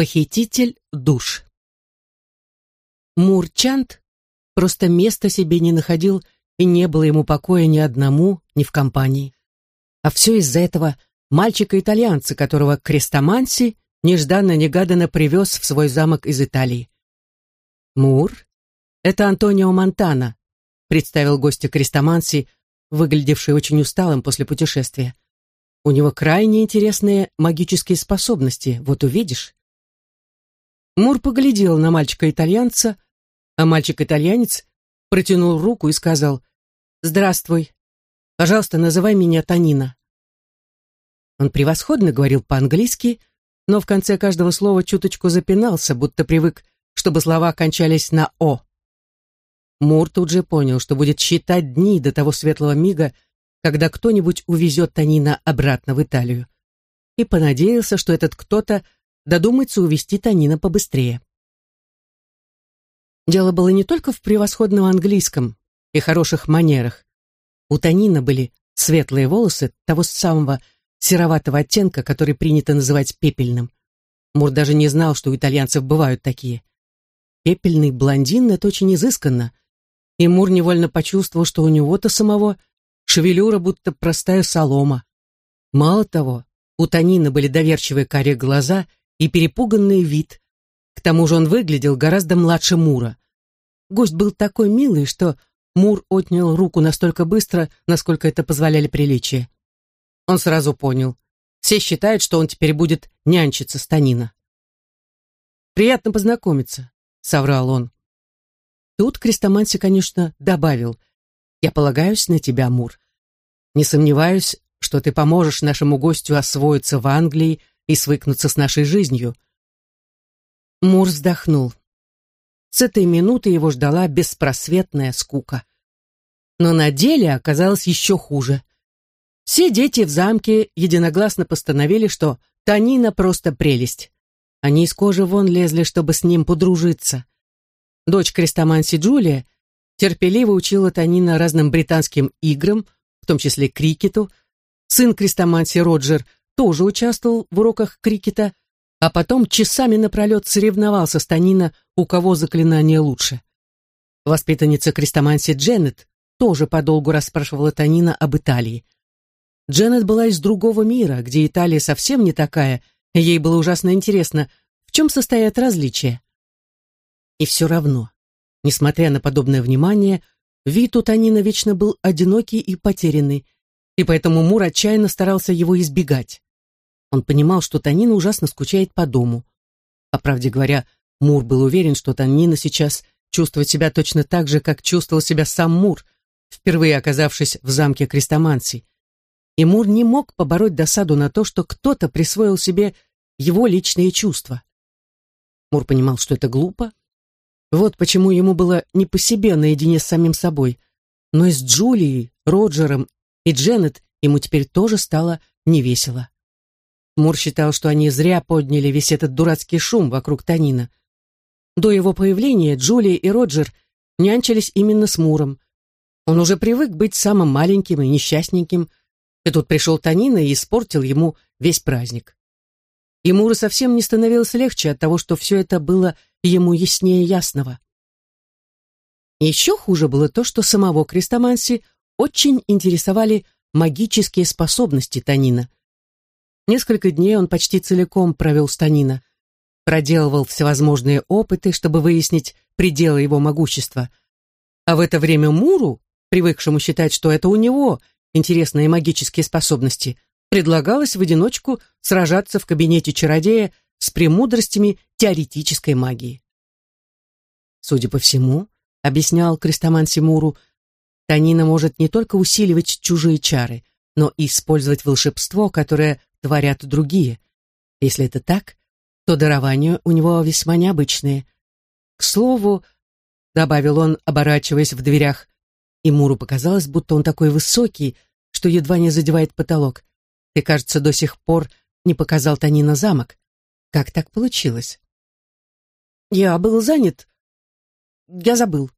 Похититель душ. Мурчант просто места себе не находил, и не было ему покоя ни одному, ни в компании. А все из-за этого мальчика-итальянца, которого Крестоманси нежданно-негаданно привез в свой замок из Италии. Мур — это Антонио Монтана, представил гостя Крестоманси, выглядевший очень усталым после путешествия. У него крайне интересные магические способности, вот увидишь. Мур поглядел на мальчика-итальянца, а мальчик-итальянец протянул руку и сказал «Здравствуй. Пожалуйста, называй меня Танина». Он превосходно говорил по-английски, но в конце каждого слова чуточку запинался, будто привык, чтобы слова кончались на «о». Мур тут же понял, что будет считать дни до того светлого мига, когда кто-нибудь увезет Танина обратно в Италию, и понадеялся, что этот кто-то додумается увезти Танина побыстрее. Дело было не только в превосходном английском и хороших манерах. У Танина были светлые волосы того самого сероватого оттенка, который принято называть пепельным. Мур даже не знал, что у итальянцев бывают такие. Пепельный блондин — это очень изысканно, и Мур невольно почувствовал, что у него-то самого шевелюра будто простая солома. Мало того, у Танина были доверчивые карие глаза и перепуганный вид. К тому же он выглядел гораздо младше Мура. Гость был такой милый, что Мур отнял руку настолько быстро, насколько это позволяли приличия. Он сразу понял. Все считают, что он теперь будет нянчиться с Танина. «Приятно познакомиться», — соврал он. Тут Крестоманси, конечно, добавил, «Я полагаюсь на тебя, Мур. Не сомневаюсь, что ты поможешь нашему гостю освоиться в Англии и свыкнуться с нашей жизнью». Мур вздохнул. С этой минуты его ждала беспросветная скука. Но на деле оказалось еще хуже. Все дети в замке единогласно постановили, что Танина просто прелесть. Они из кожи вон лезли, чтобы с ним подружиться. Дочь Крестоманси Джулия терпеливо учила Танина разным британским играм, в том числе крикету. Сын Крестоманси Роджер тоже участвовал в уроках крикета, а потом часами напролет соревновался с Танина, у кого заклинание лучше. Воспитанница Крестоманси Дженнет тоже подолгу расспрашивала Танина об Италии. Дженнет была из другого мира, где Италия совсем не такая, и ей было ужасно интересно, в чем состоят различия. И все равно, несмотря на подобное внимание, вид у Танина вечно был одинокий и потерянный, и поэтому Мур отчаянно старался его избегать. Он понимал, что Танина ужасно скучает по дому. По правде говоря, Мур был уверен, что Танина сейчас чувствует себя точно так же, как чувствовал себя сам Мур, впервые оказавшись в замке Крестоманси. И Мур не мог побороть досаду на то, что кто-то присвоил себе его личные чувства. Мур понимал, что это глупо. Вот почему ему было не по себе наедине с самим собой. Но и с Джулией, Роджером и Дженнет ему теперь тоже стало невесело. Мур считал, что они зря подняли весь этот дурацкий шум вокруг Танина. До его появления Джулия и Роджер нянчились именно с Муром. Он уже привык быть самым маленьким и несчастненьким, и тут пришел Танина и испортил ему весь праздник. И Муру совсем не становилось легче от того, что все это было ему яснее ясного. Еще хуже было то, что самого Крестоманси очень интересовали магические способности Танина — Несколько дней он почти целиком провел с Танина. Проделывал всевозможные опыты, чтобы выяснить пределы его могущества. А в это время Муру, привыкшему считать, что это у него интересные магические способности, предлагалось в одиночку сражаться в кабинете чародея с премудростями теоретической магии. Судя по всему, объяснял Крестоман Симуру, Танина может не только усиливать чужие чары, но использовать волшебство, которое творят другие. Если это так, то дарования у него весьма необычные. К слову, добавил он, оборачиваясь в дверях, и Муру показалось, будто он такой высокий, что едва не задевает потолок. Ты, кажется, до сих пор не показал Танина замок. Как так получилось? Я был занят. Я забыл,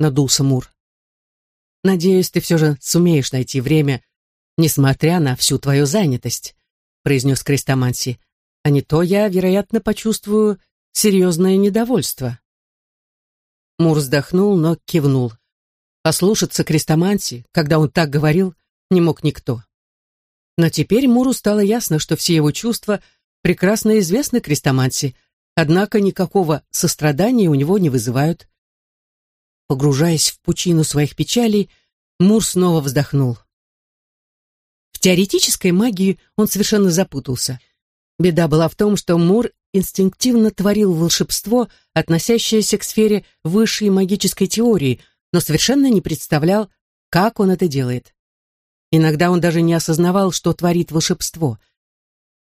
надулся Мур. Надеюсь, ты все же сумеешь найти время, несмотря на всю твою занятость произнес Крестоманси. а не то я, вероятно, почувствую серьезное недовольство. Мур вздохнул, но кивнул. Послушаться Крестоманси, когда он так говорил, не мог никто. Но теперь Муру стало ясно, что все его чувства прекрасно известны Крестоманси, однако никакого сострадания у него не вызывают. Погружаясь в пучину своих печалей, Мур снова вздохнул. В теоретической магии он совершенно запутался. Беда была в том, что Мур инстинктивно творил волшебство, относящееся к сфере высшей магической теории, но совершенно не представлял, как он это делает. Иногда он даже не осознавал, что творит волшебство.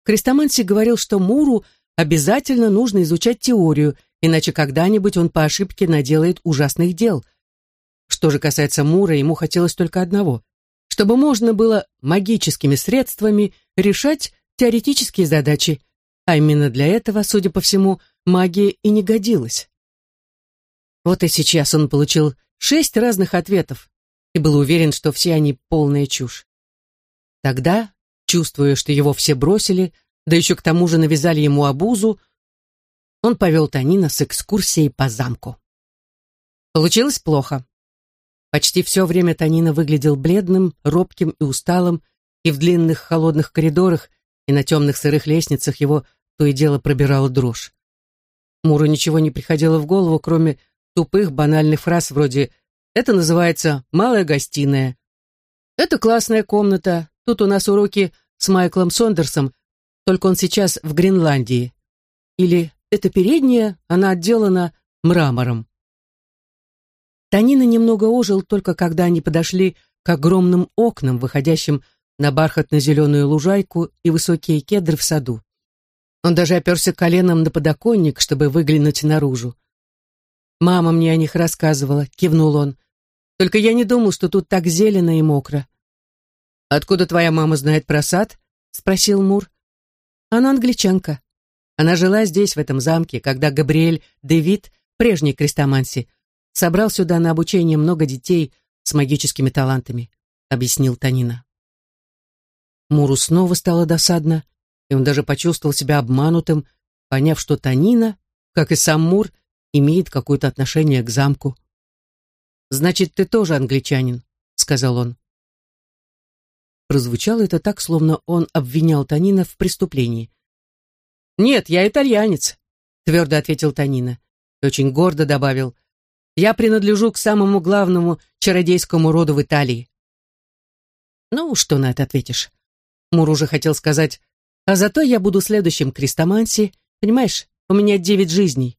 Крестоманси говорил, что Муру обязательно нужно изучать теорию, иначе когда-нибудь он по ошибке наделает ужасных дел. Что же касается Мура, ему хотелось только одного чтобы можно было магическими средствами решать теоретические задачи, а именно для этого, судя по всему, магия и не годилась. Вот и сейчас он получил шесть разных ответов и был уверен, что все они полная чушь. Тогда, чувствуя, что его все бросили, да еще к тому же навязали ему обузу, он повел Танина с экскурсией по замку. Получилось плохо. Почти все время Танина выглядел бледным, робким и усталым, и в длинных холодных коридорах, и на темных сырых лестницах его то и дело пробирала дрожь. Муру ничего не приходило в голову, кроме тупых банальных фраз вроде «Это называется малая гостиная», «Это классная комната, тут у нас уроки с Майклом Сондерсом, только он сейчас в Гренландии», или «Это передняя, она отделана мрамором». Танина немного ожил только когда они подошли к огромным окнам, выходящим на бархатно-зеленую лужайку и высокие кедры в саду. Он даже оперся коленом на подоконник, чтобы выглянуть наружу. «Мама мне о них рассказывала», — кивнул он. «Только я не думал, что тут так зелено и мокро». «Откуда твоя мама знает про сад?» — спросил Мур. «Она англичанка. Она жила здесь, в этом замке, когда Габриэль Дэвид, прежний крестоманси, собрал сюда на обучение много детей с магическими талантами», — объяснил Танина. Муру снова стало досадно, и он даже почувствовал себя обманутым, поняв, что Танина, как и сам Мур, имеет какое-то отношение к замку. «Значит, ты тоже англичанин», — сказал он. Прозвучало это так, словно он обвинял Танина в преступлении. «Нет, я итальянец», — твердо ответил Танина. И очень гордо добавил — я принадлежу к самому главному чародейскому роду в Италии. Ну, что на это ответишь? Мур уже хотел сказать, а зато я буду следующим крестоманси, понимаешь, у меня девять жизней.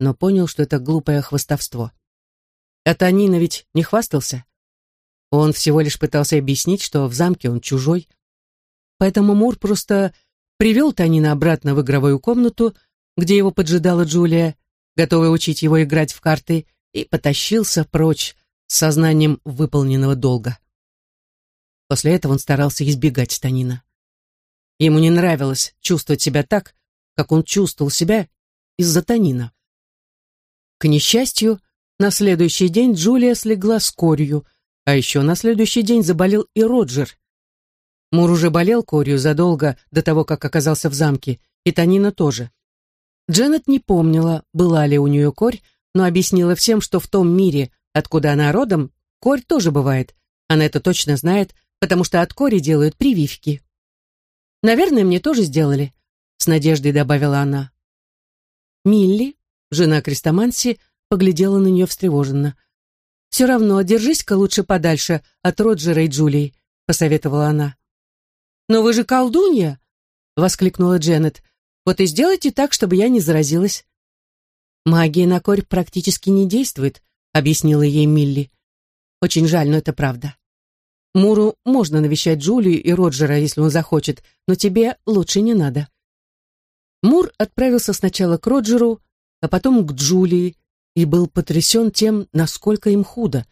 Но понял, что это глупое хвастовство. А Танина ведь не хвастался. Он всего лишь пытался объяснить, что в замке он чужой. Поэтому Мур просто привел Танина обратно в игровую комнату, где его поджидала Джулия, готовый учить его играть в карты, и потащился прочь с сознанием выполненного долга. После этого он старался избегать Танина. Ему не нравилось чувствовать себя так, как он чувствовал себя из-за Танина. К несчастью, на следующий день Джулия слегла с корью, а еще на следующий день заболел и Роджер. Мур уже болел корью задолго до того, как оказался в замке, и Танина тоже. Дженнет не помнила, была ли у нее корь, но объяснила всем, что в том мире, откуда она родом, корь тоже бывает. Она это точно знает, потому что от кори делают прививки. «Наверное, мне тоже сделали», — с надеждой добавила она. Милли, жена Крестоманси, поглядела на нее встревоженно. «Все равно, держись-ка лучше подальше от Роджера и Джулии», — посоветовала она. «Но вы же колдунья!» — воскликнула Дженнет. Вот и сделайте так, чтобы я не заразилась. Магия на корь практически не действует, объяснила ей Милли. Очень жаль, но это правда. Муру можно навещать Джулию и Роджера, если он захочет, но тебе лучше не надо. Мур отправился сначала к Роджеру, а потом к Джулии и был потрясен тем, насколько им худо.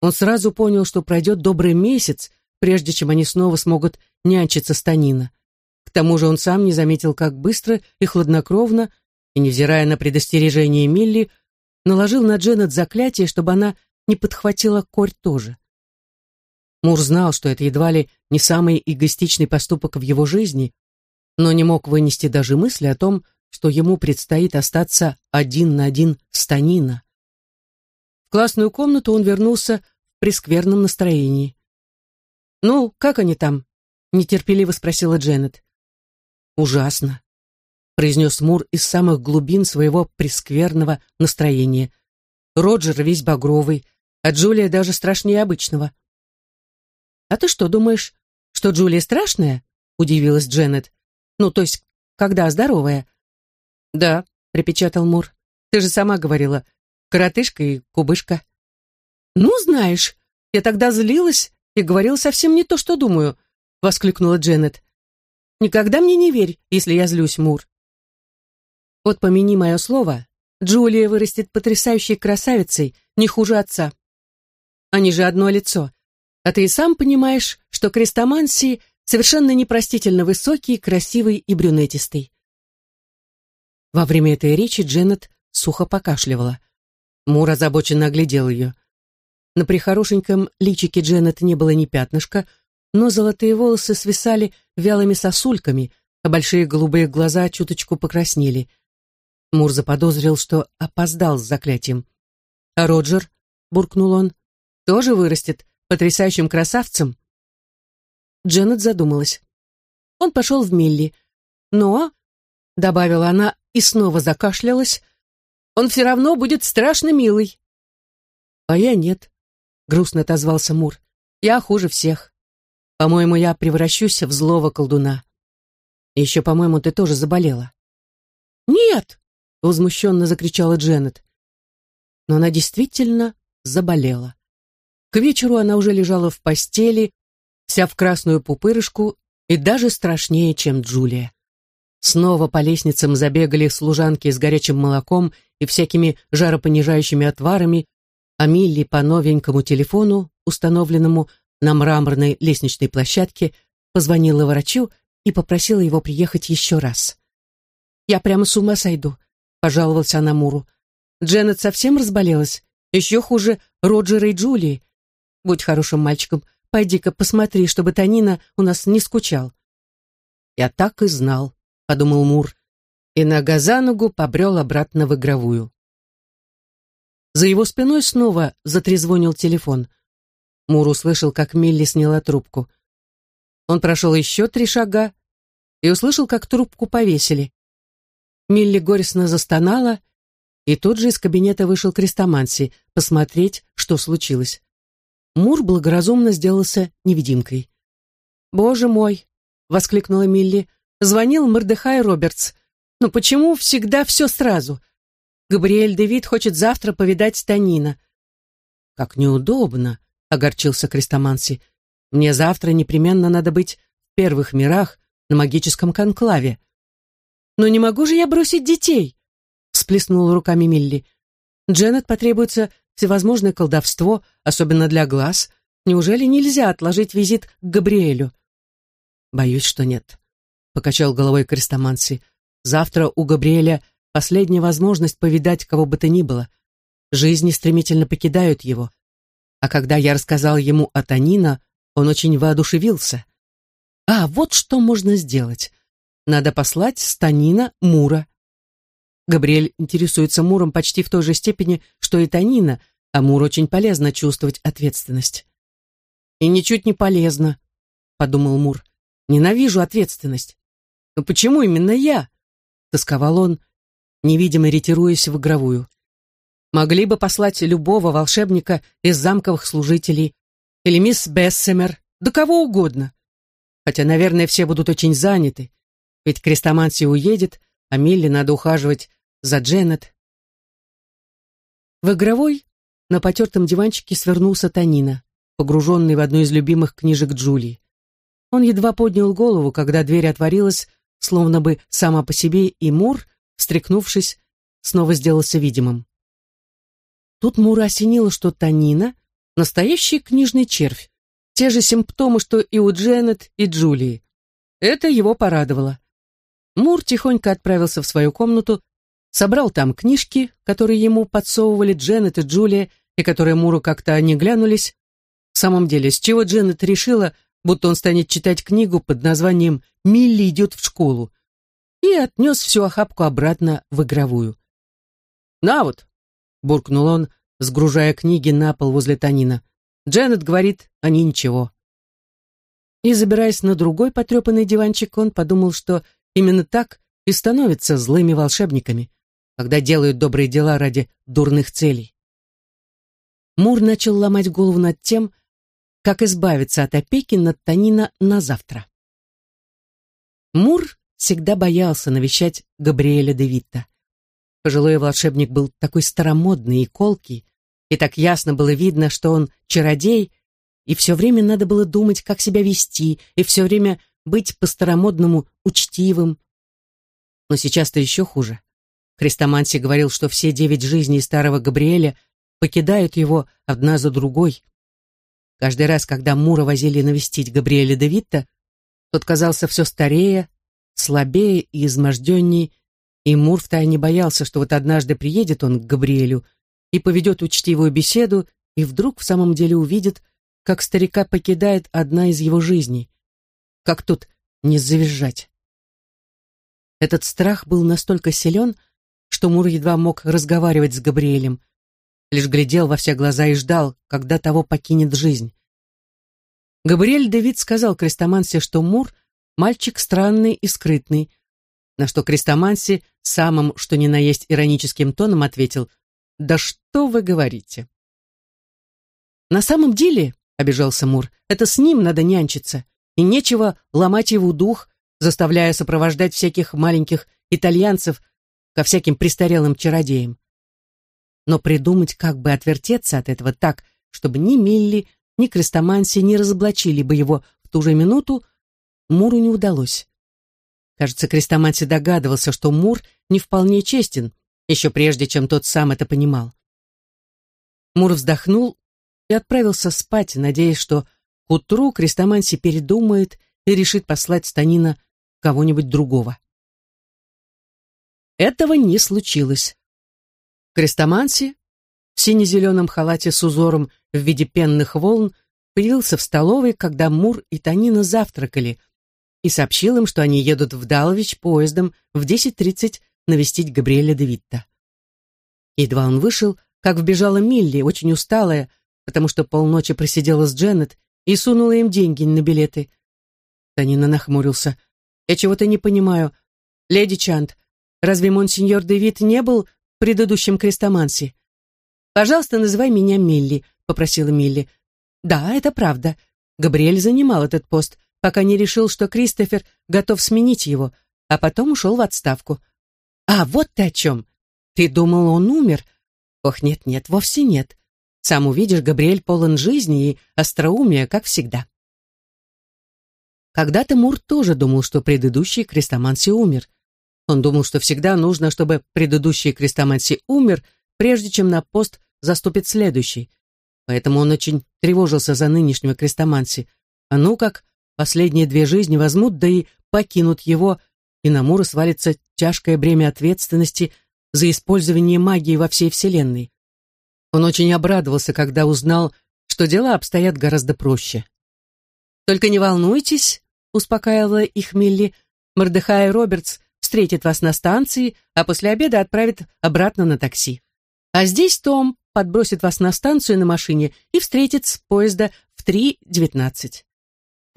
Он сразу понял, что пройдет добрый месяц, прежде чем они снова смогут нянчиться с Танина. К тому же он сам не заметил, как быстро и хладнокровно, и, невзирая на предостережение Милли, наложил на Дженнет заклятие, чтобы она не подхватила корь тоже. Мур знал, что это едва ли не самый эгоистичный поступок в его жизни, но не мог вынести даже мысли о том, что ему предстоит остаться один на один с Танина. В классную комнату он вернулся в прескверном настроении. «Ну, как они там?» — нетерпеливо спросила Дженнет. «Ужасно», — произнес Мур из самых глубин своего прескверного настроения. «Роджер весь багровый, а Джулия даже страшнее обычного». «А ты что, думаешь, что Джулия страшная?» — удивилась Дженнет. «Ну, то есть, когда здоровая?» «Да», — припечатал Мур. «Ты же сама говорила, коротышка и кубышка». «Ну, знаешь, я тогда злилась и говорила совсем не то, что думаю», — воскликнула Дженнет. «Никогда мне не верь, если я злюсь, Мур». «Вот помяни мое слово, Джулия вырастет потрясающей красавицей, не хуже отца. Они же одно лицо. А ты и сам понимаешь, что крестомансии совершенно непростительно высокий, красивый и брюнетистый. Во время этой речи Дженнет сухо покашливала. Мур озабоченно оглядел ее. На прихорошеньком личике Дженнет не было ни пятнышка, но золотые волосы свисали вялыми сосульками, а большие голубые глаза чуточку покраснели. Мур заподозрил, что опоздал с заклятием. «А Роджер?» — буркнул он. «Тоже вырастет потрясающим красавцем?» Дженнет задумалась. Он пошел в Милли, но, — добавила она, и снова закашлялась. «Он все равно будет страшно милый». «А я нет», — грустно отозвался Мур. «Я хуже всех. По-моему, я превращусь в злого колдуна. Еще, по-моему, ты тоже заболела». «Нет!» — возмущенно закричала Дженнет. Но она действительно заболела. К вечеру она уже лежала в постели, вся в красную пупырышку и даже страшнее, чем Джулия. Снова по лестницам забегали служанки с горячим молоком и всякими жаропонижающими отварами, а Милли по новенькому телефону, установленному на мраморной лестничной площадке, позвонила врачу и попросила его приехать еще раз. «Я прямо с ума сойду», — пожаловалась она Муру. «Дженнет совсем разболелась? Еще хуже Роджера и Джулии. Будь хорошим мальчиком, пойди-ка посмотри, чтобы Танина у нас не скучал». «Я так и знал», подумал Мур, и нога за ногу побрел обратно в игровую. За его спиной снова затрезвонил телефон. Мур услышал, как Милли сняла трубку. Он прошел еще три шага и услышал, как трубку повесили. Милли горестно застонала, и тут же из кабинета вышел Крестоманси посмотреть, что случилось. Мур благоразумно сделался невидимкой. «Боже мой!» — воскликнула Милли звонил Мордехай Робертс. Но почему всегда все сразу? Габриэль Девид хочет завтра повидать Танина. Как неудобно, огорчился Крестоманси. Мне завтра непременно надо быть в первых мирах на магическом конклаве. Но не могу же я бросить детей, всплеснула руками Милли. Дженнет потребуется всевозможное колдовство, особенно для глаз. Неужели нельзя отложить визит к Габриэлю? Боюсь, что нет покачал головой Крестоманси. Завтра у Габриэля последняя возможность повидать кого бы то ни было. Жизни стремительно покидают его. А когда я рассказал ему о Танина, он очень воодушевился. А, вот что можно сделать. Надо послать с Танина Мура. Габриэль интересуется Муром почти в той же степени, что и Танина, а Мур очень полезно чувствовать ответственность. «И ничуть не полезно», — подумал Мур. «Ненавижу ответственность. «Но почему именно я?» — тосковал он, невидимо ретируясь в игровую. «Могли бы послать любого волшебника из замковых служителей или мисс Бессемер, да кого угодно. Хотя, наверное, все будут очень заняты, ведь Крестоманси уедет, а Милли надо ухаживать за Дженнет». В игровой на потертом диванчике свернулся Танина, погруженный в одну из любимых книжек Джулии. Он едва поднял голову, когда дверь отворилась, словно бы сама по себе, и Мур, встряхнувшись, снова сделался видимым. Тут Мура осенило, что Танина — настоящий книжный червь, те же симптомы, что и у Дженнет и Джулии. Это его порадовало. Мур тихонько отправился в свою комнату, собрал там книжки, которые ему подсовывали Дженнет и Джулия, и которые Муру как-то не глянулись. В самом деле, с чего Дженнет решила, будто он станет читать книгу под названием «Милли идет в школу», и отнес всю охапку обратно в игровую. «На вот!» — буркнул он, сгружая книги на пол возле Танина. «Дженнет говорит, они ничего». И, забираясь на другой потрепанный диванчик, он подумал, что именно так и становятся злыми волшебниками, когда делают добрые дела ради дурных целей. Мур начал ломать голову над тем, как избавиться от опеки над Танина на завтра. Мур всегда боялся навещать Габриэля де Витта. Пожилой волшебник был такой старомодный и колкий, и так ясно было видно, что он чародей, и все время надо было думать, как себя вести, и все время быть по-старомодному учтивым. Но сейчас-то еще хуже. Христоманси говорил, что все девять жизней старого Габриэля покидают его одна за другой. Каждый раз, когда Мура возили навестить Габриэля де Витта, тот казался все старее, слабее и изможденней, и Мур втайне боялся, что вот однажды приедет он к Габриэлю и поведет учтивую беседу, и вдруг в самом деле увидит, как старика покидает одна из его жизней. Как тут не завизжать? Этот страх был настолько силен, что Мур едва мог разговаривать с Габриэлем, лишь глядел во все глаза и ждал, когда того покинет жизнь. Габриэль Давид сказал Крестомансе, что Мур — мальчик странный и скрытный, на что Крестоманси самым, что ни на есть ироническим тоном ответил, «Да что вы говорите?» «На самом деле, — обижался Мур, — это с ним надо нянчиться, и нечего ломать его дух, заставляя сопровождать всяких маленьких итальянцев ко всяким престарелым чародеям. Но придумать, как бы отвертеться от этого так, чтобы ни Милли, ни Крестоманси не разоблачили бы его в ту же минуту, Муру не удалось. Кажется, Крестоманси догадывался, что Мур не вполне честен, еще прежде, чем тот сам это понимал. Мур вздохнул и отправился спать, надеясь, что к утру Крестоманси передумает и решит послать Станина кого-нибудь другого. Этого не случилось. Крестоманси в сине-зеленом халате с узором в виде пенных волн появился в столовой, когда Мур и Танина завтракали, и сообщил им, что они едут в Далович поездом в 10.30 навестить Габриэля де Витта. Едва он вышел, как вбежала Милли, очень усталая, потому что полночи просидела с Дженнет и сунула им деньги на билеты. Танина нахмурился. «Я чего-то не понимаю. Леди Чант, разве монсеньор де Вит не был в предыдущем крестомансе?» «Пожалуйста, называй меня Милли», — попросила Милли. «Да, это правда. Габриэль занимал этот пост, пока не решил, что Кристофер готов сменить его, а потом ушел в отставку. «А, вот ты о чем! Ты думал, он умер?» «Ох, нет-нет, вовсе нет. Сам увидишь, Габриэль полон жизни и остроумия, как всегда». Когда-то Мур тоже думал, что предыдущий Крестоманси умер. Он думал, что всегда нужно, чтобы предыдущий Крестоманси умер, прежде чем на пост заступит следующий. Поэтому он очень тревожился за нынешнего Крестоманси. А ну как, Последние две жизни возьмут, да и покинут его, и на Мура свалится тяжкое бремя ответственности за использование магии во всей Вселенной. Он очень обрадовался, когда узнал, что дела обстоят гораздо проще. «Только не волнуйтесь», — успокаивала их Милли, «Мордехай Робертс встретит вас на станции, а после обеда отправит обратно на такси. А здесь Том подбросит вас на станцию на машине и встретит с поезда в 3.19.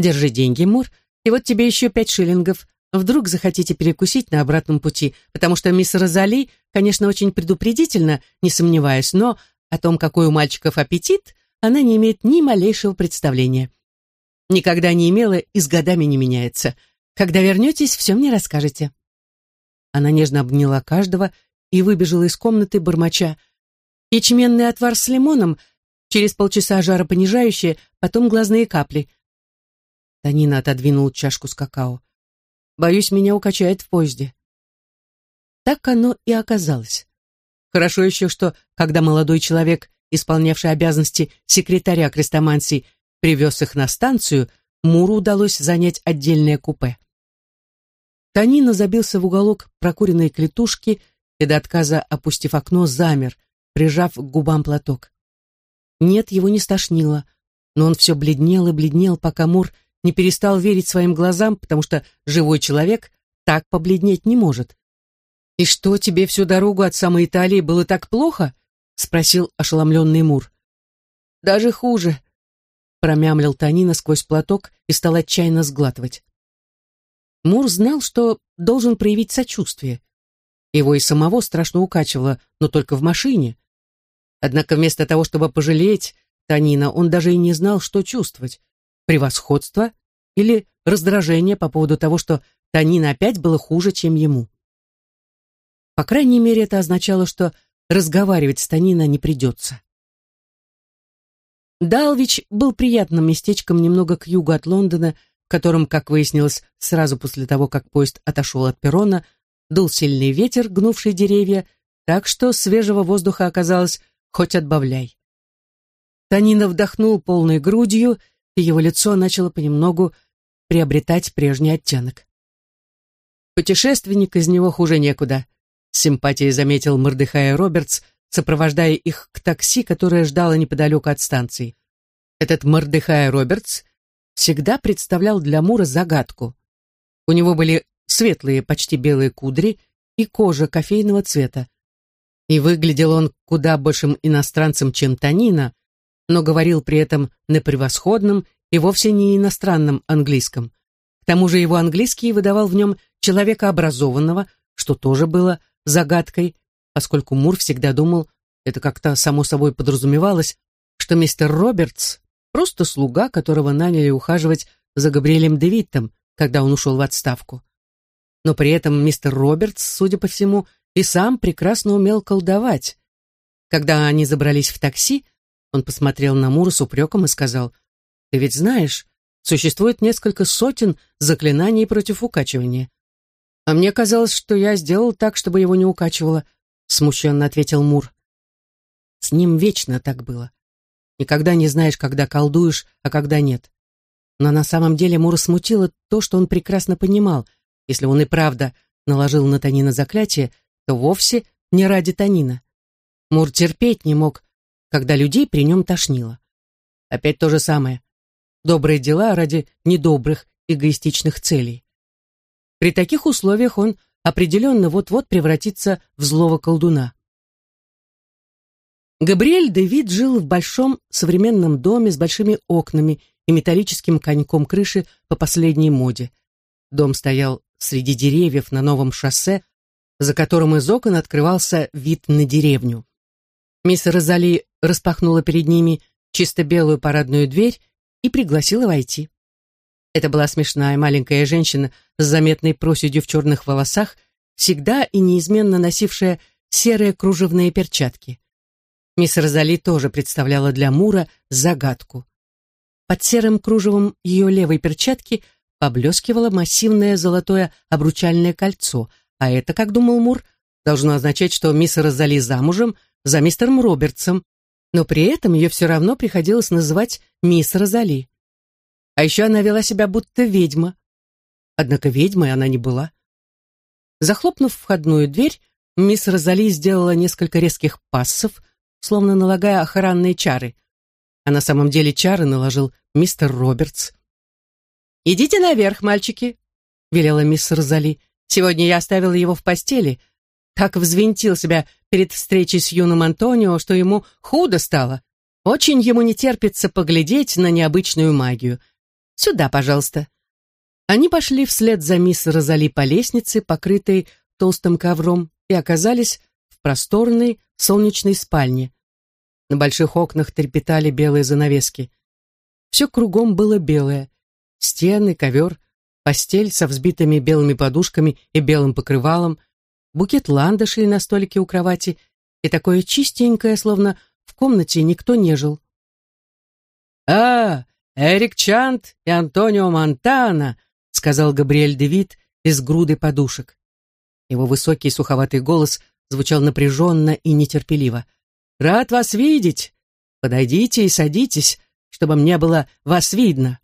Держи деньги, Мур, и вот тебе еще пять шиллингов. Вдруг захотите перекусить на обратном пути, потому что мисс Розали, конечно, очень предупредительно, не сомневаюсь, но о том, какой у мальчиков аппетит, она не имеет ни малейшего представления. Никогда не имела и с годами не меняется. Когда вернетесь, все мне расскажете. Она нежно обняла каждого и выбежала из комнаты бормоча. Ячменный отвар с лимоном, через полчаса жаропонижающее, потом глазные капли — Танина отодвинул чашку с какао. «Боюсь, меня укачает в поезде». Так оно и оказалось. Хорошо еще, что, когда молодой человек, исполнявший обязанности секретаря крестомансии, привез их на станцию, Муру удалось занять отдельное купе. Танина забился в уголок прокуренной клетушки и до отказа, опустив окно, замер, прижав к губам платок. Нет, его не стошнило, но он все бледнел и бледнел, пока Мур не перестал верить своим глазам, потому что живой человек так побледнеть не может. «И что, тебе всю дорогу от самой Италии было так плохо?» — спросил ошеломленный Мур. «Даже хуже», — промямлил Танина сквозь платок и стал отчаянно сглатывать. Мур знал, что должен проявить сочувствие. Его и самого страшно укачивало, но только в машине. Однако вместо того, чтобы пожалеть Танина, он даже и не знал, что чувствовать. Превосходство или раздражение по поводу того, что Танина опять было хуже, чем ему. По крайней мере, это означало, что разговаривать с Танина не придется. Далвич был приятным местечком немного к югу от Лондона, в котором, как выяснилось, сразу после того, как поезд отошел от перрона, дул сильный ветер, гнувший деревья, так что свежего воздуха оказалось хоть отбавляй. Танина вдохнул полной грудью, и его лицо начало понемногу приобретать прежний оттенок. Путешественник из него хуже некуда, с симпатией заметил Мордыхая Робертс, сопровождая их к такси, которое ждало неподалеку от станции. Этот Мордыхая Робертс всегда представлял для Мура загадку. У него были светлые, почти белые кудри и кожа кофейного цвета. И выглядел он куда большим иностранцем, чем Танина, но говорил при этом на превосходном и вовсе не иностранном английском. К тому же его английский выдавал в нем человека образованного, что тоже было загадкой, поскольку Мур всегда думал, это как-то само собой подразумевалось, что мистер Робертс просто слуга, которого наняли ухаживать за Габриэлем Девиттом, когда он ушел в отставку. Но при этом мистер Робертс, судя по всему, и сам прекрасно умел колдовать. Когда они забрались в такси, он посмотрел на Мура с упреком и сказал, «Ты ведь знаешь, существует несколько сотен заклинаний против укачивания. «А мне казалось, что я сделал так, чтобы его не укачивало», — смущенно ответил Мур. С ним вечно так было. Никогда не знаешь, когда колдуешь, а когда нет. Но на самом деле Мура смутило то, что он прекрасно понимал. Если он и правда наложил на Танина заклятие, то вовсе не ради Танина. Мур терпеть не мог, когда людей при нем тошнило. Опять то же самое. Добрые дела ради недобрых, эгоистичных целей. При таких условиях он определенно вот-вот превратится в злого колдуна. Габриэль Дэвид жил в большом современном доме с большими окнами и металлическим коньком крыши по последней моде. Дом стоял среди деревьев на новом шоссе, за которым из окон открывался вид на деревню. Мисс Розали распахнула перед ними чисто белую парадную дверь и пригласила войти. Это была смешная маленькая женщина с заметной проседью в черных волосах, всегда и неизменно носившая серые кружевные перчатки. Мисс Розали тоже представляла для Мура загадку. Под серым кружевом ее левой перчатки поблескивало массивное золотое обручальное кольцо, а это, как думал Мур, должно означать, что мисс Розали замужем за мистером Робертсом, но при этом ее все равно приходилось называть мисс Розали. А еще она вела себя будто ведьма. Однако ведьмой она не была. Захлопнув входную дверь, мисс Розали сделала несколько резких пассов, словно налагая охранные чары. А на самом деле чары наложил мистер Робертс. «Идите наверх, мальчики», — велела мисс Розали. «Сегодня я оставила его в постели. Так взвинтил себя перед встречей с юным Антонио, что ему худо стало. Очень ему не терпится поглядеть на необычную магию. Сюда, пожалуйста». Они пошли вслед за мисс Розали по лестнице, покрытой толстым ковром, и оказались в просторной солнечной спальне. На больших окнах трепетали белые занавески. Все кругом было белое. Стены, ковер, постель со взбитыми белыми подушками и белым покрывалом, букет ландышей на столике у кровати и такое чистенькое, словно в комнате никто не жил. «А, «Эрик Чант и Антонио Монтана», — сказал Габриэль Девит из груды подушек. Его высокий суховатый голос звучал напряженно и нетерпеливо. «Рад вас видеть! Подойдите и садитесь, чтобы мне было вас видно!»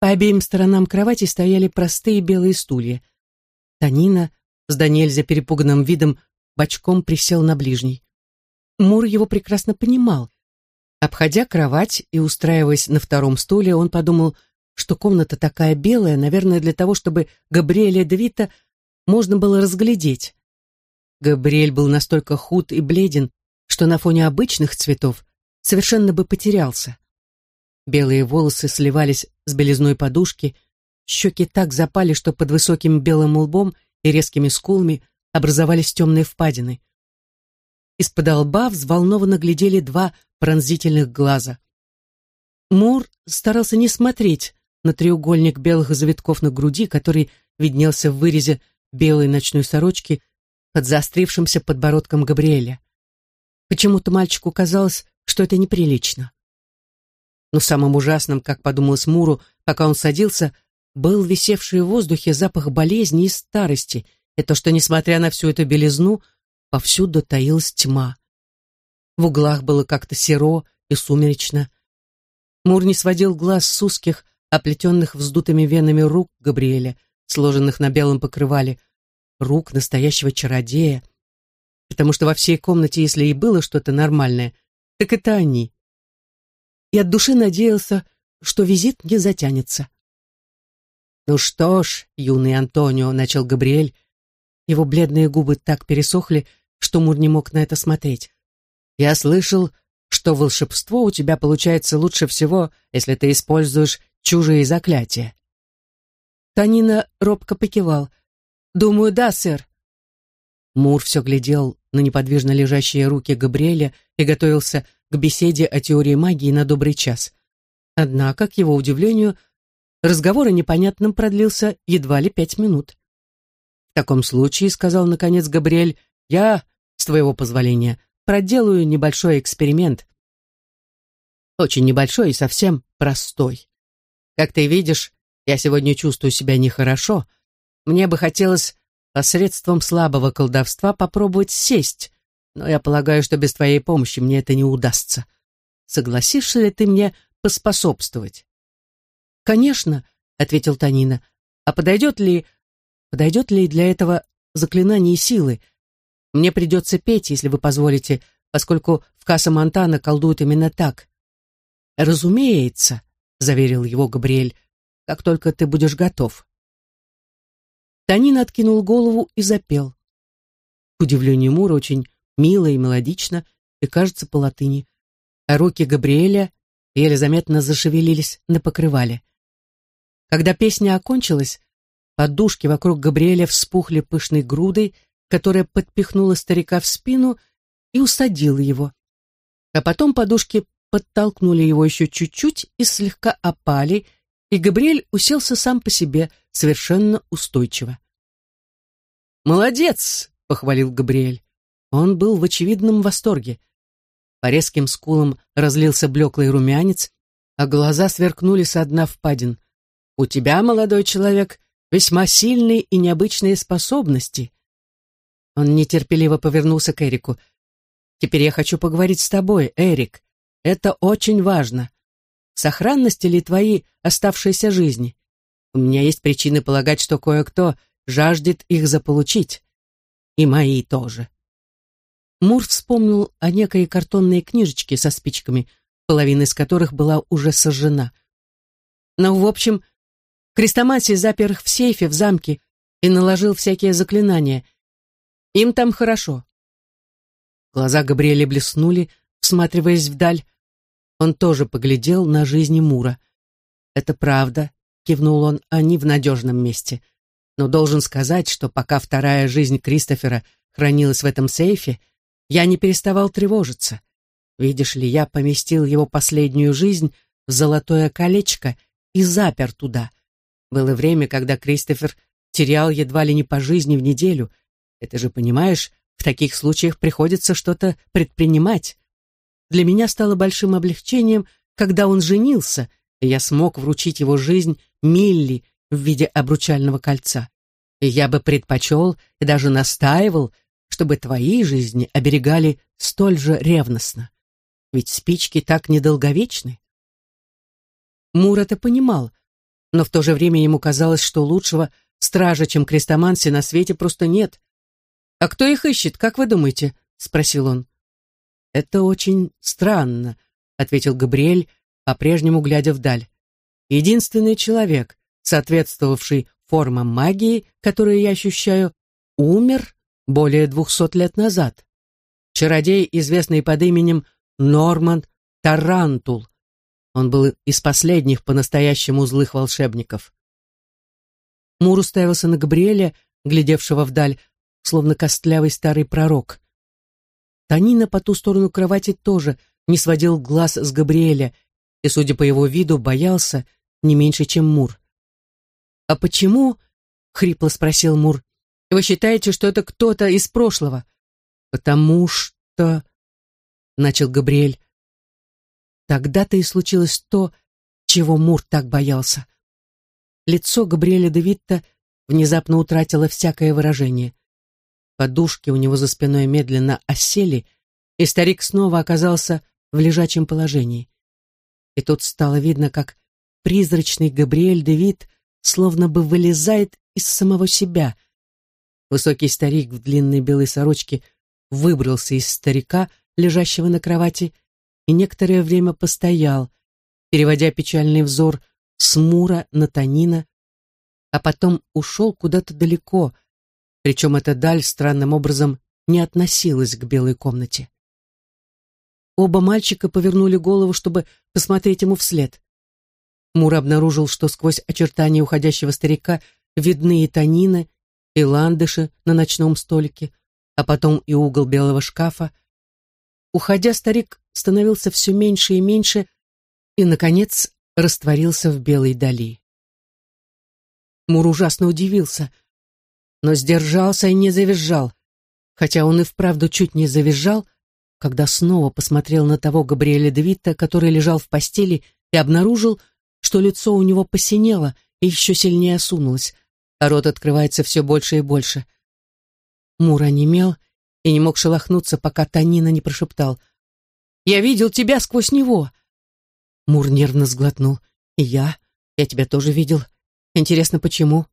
По обеим сторонам кровати стояли простые белые стулья. Танина с Даниэль перепуганным видом бочком присел на ближний. Мур его прекрасно понимал. Обходя кровать и устраиваясь на втором стуле, он подумал, что комната такая белая, наверное, для того, чтобы Габриэля Девита можно было разглядеть. Габриэль был настолько худ и бледен, что на фоне обычных цветов совершенно бы потерялся. Белые волосы сливались с белизной подушки, щеки так запали, что под высоким белым лбом и резкими скулами образовались темные впадины. Из-под лба взволнованно глядели два пронзительных глаза. Мур старался не смотреть на треугольник белых завитков на груди, который виднелся в вырезе белой ночной сорочки под заострившимся подбородком Габриэля. Почему-то мальчику казалось, что это неприлично. Но самым ужасным, как подумалось Муру, пока он садился, был висевший в воздухе запах болезни и старости, и то, что, несмотря на всю эту белизну, повсюду таилась тьма. В углах было как-то серо и сумеречно. Мур не сводил глаз с узких, оплетенных вздутыми венами рук Габриэля, сложенных на белом покрывале, рук настоящего чародея, потому что во всей комнате, если и было что-то нормальное, так это они. И от души надеялся, что визит не затянется. «Ну что ж, юный Антонио», — начал Габриэль, его бледные губы так пересохли, что Мур не мог на это смотреть. «Я слышал, что волшебство у тебя получается лучше всего, если ты используешь чужие заклятия». Танина робко покивал. «Думаю, да, сэр». Мур все глядел на неподвижно лежащие руки Габриэля и готовился к беседе о теории магии на добрый час. Однако, к его удивлению, разговор о непонятном продлился едва ли пять минут. «В таком случае, — сказал наконец Габриэль, — я, с твоего позволения, проделаю небольшой эксперимент. Очень небольшой и совсем простой. Как ты видишь, я сегодня чувствую себя нехорошо. Мне бы хотелось посредством слабого колдовства попробовать сесть, но я полагаю, что без твоей помощи мне это не удастся. Согласишься ли ты мне поспособствовать?» «Конечно», — ответил Танина. «А подойдет ли... подойдет ли для этого заклинание силы? Мне придется петь, если вы позволите, поскольку в Касса Монтана колдуют именно так». «Разумеется», — заверил его Габриэль, — «как только ты будешь готов». Танин откинул голову и запел. К удивлению Мура очень мило и мелодично, и, кажется, по латыни. А руки Габриэля еле заметно зашевелились на покрывале. Когда песня окончилась, подушки вокруг Габриэля вспухли пышной грудой, которая подпихнула старика в спину и усадила его. А потом подушки подтолкнули его еще чуть-чуть и слегка опали, и Габриэль уселся сам по себе, совершенно устойчиво. «Молодец!» — похвалил Габриэль. Он был в очевидном восторге. По резким скулам разлился блеклый румянец, а глаза сверкнули со дна впадин. «У тебя, молодой человек, весьма сильные и необычные способности». Он нетерпеливо повернулся к Эрику. «Теперь я хочу поговорить с тобой, Эрик. Это очень важно. Сохранности ли твои оставшиеся жизни? У меня есть причины полагать, что кое-кто жаждет их заполучить. И мои тоже. Мур вспомнил о некой картонной книжечке со спичками, половина из которых была уже сожжена. Но, в общем, Крестоматий запер их в сейфе в замке и наложил всякие заклинания. Им там хорошо. Глаза Габриэля блеснули, всматриваясь вдаль. Он тоже поглядел на жизни Мура. «Это правда», — кивнул он, — «они в надежном месте. Но должен сказать, что пока вторая жизнь Кристофера хранилась в этом сейфе, я не переставал тревожиться. Видишь ли, я поместил его последнюю жизнь в золотое колечко и запер туда. Было время, когда Кристофер терял едва ли не по жизни в неделю. Это же, понимаешь, в таких случаях приходится что-то предпринимать. Для меня стало большим облегчением, когда он женился, и я смог вручить его жизнь Милли в виде обручального кольца. И я бы предпочел и даже настаивал, чтобы твои жизни оберегали столь же ревностно. Ведь спички так недолговечны. Мур это понимал, но в то же время ему казалось, что лучшего стража, чем Крестоманси, на свете просто нет. «А кто их ищет, как вы думаете?» — спросил он. «Это очень странно», — ответил Габриэль, по-прежнему глядя вдаль. Единственный человек, соответствовавший формам магии, которые я ощущаю, умер более двухсот лет назад. Чародей, известный под именем Норман Тарантул. Он был из последних по-настоящему злых волшебников. Мур уставился на Габриэля, глядевшего вдаль, словно костлявый старый пророк. Танина по ту сторону кровати тоже не сводил глаз с Габриэля и, судя по его виду, боялся не меньше, чем Мур. «А почему?» — хрипло спросил Мур. «Вы считаете, что это кто-то из прошлого?» «Потому что...» — начал Габриэль. Тогда-то и случилось то, чего Мур так боялся. Лицо Габриэля де внезапно утратило всякое выражение. Подушки у него за спиной медленно осели, и старик снова оказался в лежачем положении. И тут стало видно, как призрачный Габриэль де словно бы вылезает из самого себя. Высокий старик в длинной белой сорочке выбрался из старика, лежащего на кровати, и некоторое время постоял, переводя печальный взор с Мура на Танина, а потом ушел куда-то далеко, причем эта даль странным образом не относилась к белой комнате. Оба мальчика повернули голову, чтобы посмотреть ему вслед. Мур обнаружил, что сквозь очертания уходящего старика видны и Танина, и ландыши на ночном столике, а потом и угол белого шкафа. Уходя, старик становился все меньше и меньше и, наконец, растворился в белой дали. Мур ужасно удивился, но сдержался и не завизжал, хотя он и вправду чуть не завизжал, когда снова посмотрел на того Габриэля Девитта, который лежал в постели, и обнаружил, что лицо у него посинело и еще сильнее осунулось, а рот открывается все больше и больше. Мур онемел и не мог шелохнуться, пока Танина не прошептал — я видел тебя сквозь него. Мур нервно сглотнул. И я. Я тебя тоже видел. Интересно, почему?